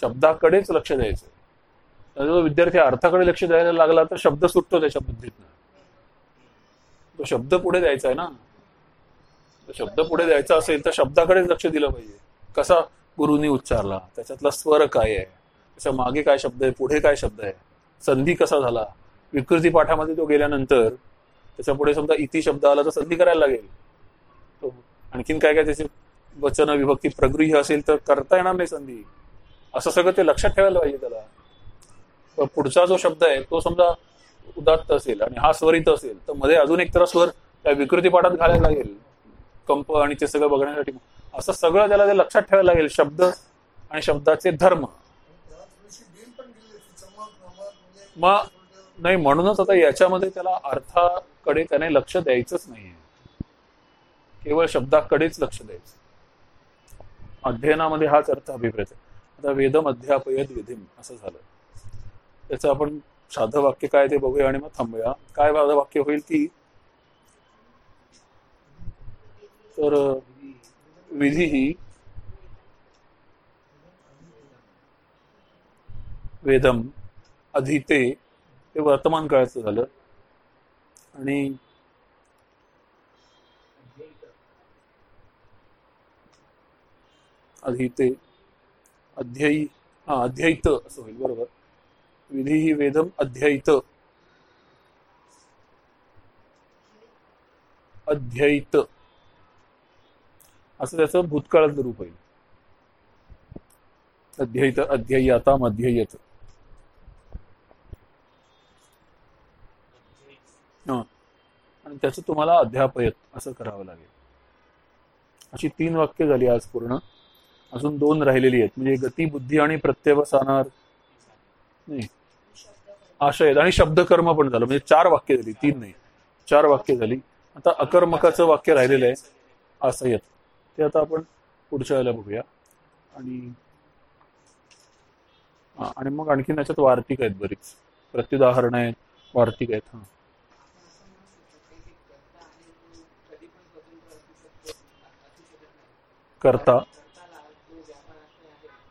शब्दाकडेच लक्ष द्यायचं. जो विद्यार्थी अर्थाकडे लक्ष द्यायला लागला तर शब्द सुटतो त्याच्या बुद्धीतनं तो शब्द पुढे द्यायचा आहे ना. तो शब्द पुढे द्यायचा असेल तर शब्दाकडेच लक्ष दिलं पाहिजे. कसा गुरुनी उच्चारला? त्याच्यातला स्वर काय आहे? त्याच्यामागे काय शब्द आहे? पुढे काय शब्द आहे? संधी कसा झाला? विकृती पाठामध्ये तो गेल्यानंतर त्याच्या पुढे समजा इति शब्द आला तर संधी करायला लागेल. तो आणखीन काय काय त्याचे वचन विभक्ती प्रगृही असेल तर करता येणार नाही संधी. असं सगळं ते लक्षात ठेवायला पाहिजे त्याला. पुढचा जो शब्द आहे तो समजा उदात्त असेल आणि हा स्वरित असेल तर मध्ये अजून एक तर स्वर त्या विकृती पाठात घालायला लागेल. कंप आणि ते सगळं बघण्यासाठी. असं सगळं त्याला ते लक्षात ठेवायला लागेल शब्द आणि शब्दाचे धर्म. मग नाही म्हणूनच आता याच्यामध्ये त्याला अर्थाकडे त्याने लक्ष द्यायचंच नाहीये. केवळ शब्दाकडेच लक्ष द्यायचं. अध्ययनामध्ये हाच अर्थ अभिप्रेत आहे. आता वेदम अध्यापयत विधिम असं झालं. त्याचं आपण साधं वाक्य काय ते बघूया आणि मग थांबूया. काय साधं वाक्य होईल ती? तर विधी ही वेदम अधिते ते वर्तमान काळाचं झालं. आणि अधिते अध्यायी हा अध्ययित असं होईल बरोबर. विधी ही वेदम अध्ययित. अध्ययित. असं त्याचं भूतकाळातलं रूप होईल. अध्ययित अध्ययाताम अध्ययत. आणि त्याचं तुम्हाला अध्यापयत असं करावं लागेल. अशी तीन वाक्य झाली आज पूर्ण. अजून दोन राहिलेली आहेत. म्हणजे गती बुद्धी आणि प्रत्यवसानार नाही. आशय आणि शब्दकर्म पण झालं. म्हणजे चार वाक्य झाली. तीन नाही. चार वाक्य झाली. आता अकर्मकाचं वाक्य राहिलेलं आहे. आसयत ते आता आपण पुढच्या वेळेला बघूया. आणि आणि मग आणखीन याच्यात वार्तिक आहेत बरीच. प्रत्युदाहरण आहेत वार्तिक आहेत हां कधी पण स्वतंत्र असू शकतो असू शकत नाही करता करताला जो व्यापाराचे आहे हो. कोण- कोणाची तर प्रेरणा पाहिजे ना त्याच्याशिवाय होणार नाही ना हो बरोबर म्हणजे करता नेहमीच स्व- कधीही करता.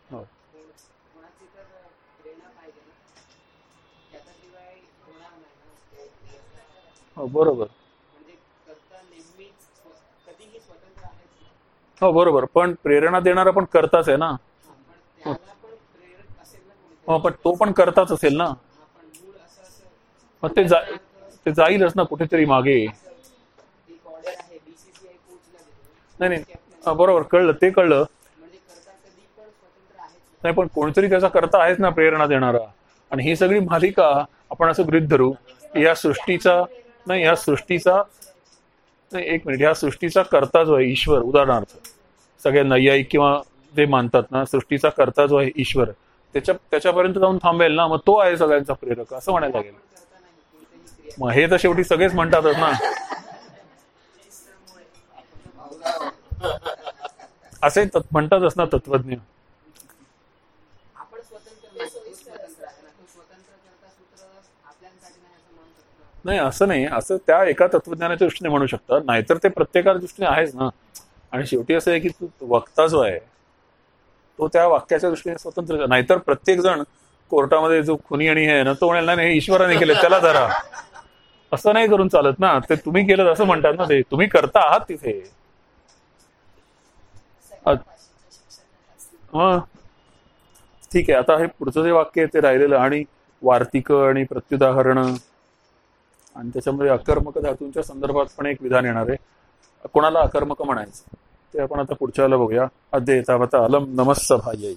हो. हो. बरोबर. हो बरोबर. पण प्रेरणा देणारा पण करताच आहे ना. हो. हो पण तो पण करताच असेल ना. मग ते जा ते जाईलच ना कुठेतरी मागे. नाही नाही. बरोबर कळलं ते कळलं. नाही पण कोणतरी त्याचा करता आहेच ना प्रेरणा देणारा. आणि ही सगळी मालिका आपण असं गृहित धरू या सृष्टीचा नाही या सृष्टीचा नाही एक मिनिट या सृष्टीचा करता जो आहे ईश्वर उदाहरणार्थ. सगळ्या नैयायिक किंवा जे मानतात ना सृष्टीचा करता जो आहे ईश्वर त्याच्या त्याच्यापर्यंत जाऊन थांबेल ना मग तो आहे सगळ्यांचा प्रेरक असं म्हणायला लागेल. मग हे तर शेवटी सगळेच म्हणतातच ना. असे तत्- म्हणतातच ना तत्वज्ञ. नाही, असं नाही. असं त्या एका तत्वज्ञानाच्या दृष्टीने म्हणू शकतात नाहीतर ते प्रत्येकाच्या दृष्टीने आहेच ना. आणि शेवटी असं आहे की तू वक्ता जो आहे तो त्या वाक्याच्या दृष्टीने स्वतंत्र नाहीतर प्रत्येक जण कोर्टामध्ये जो खुनी आणि हे ना तो म्हणेल नाही नाही, हे ईश्वराने केलं त्याला धरा असं नाही करून चालत ना. ते तुम्ही केलं असं म्हणतात ना ते. तुम्ही करता आहात तिथे. हा. ठीक आहे आता हे पुढचं जे वाक्य आहे ते राहिलेलं आणि वार्तिक आणि प्रत्युदाहरण आणि त्याच्यामध्ये अकर्मक धातूंच्या संदर्भात पण एक विधान येणार आहे. कोणाला अकर्मक म्हणायचं? ते आपण आता पुढच्या वेळेला बघूया. अद्य अलम नमस्स भाई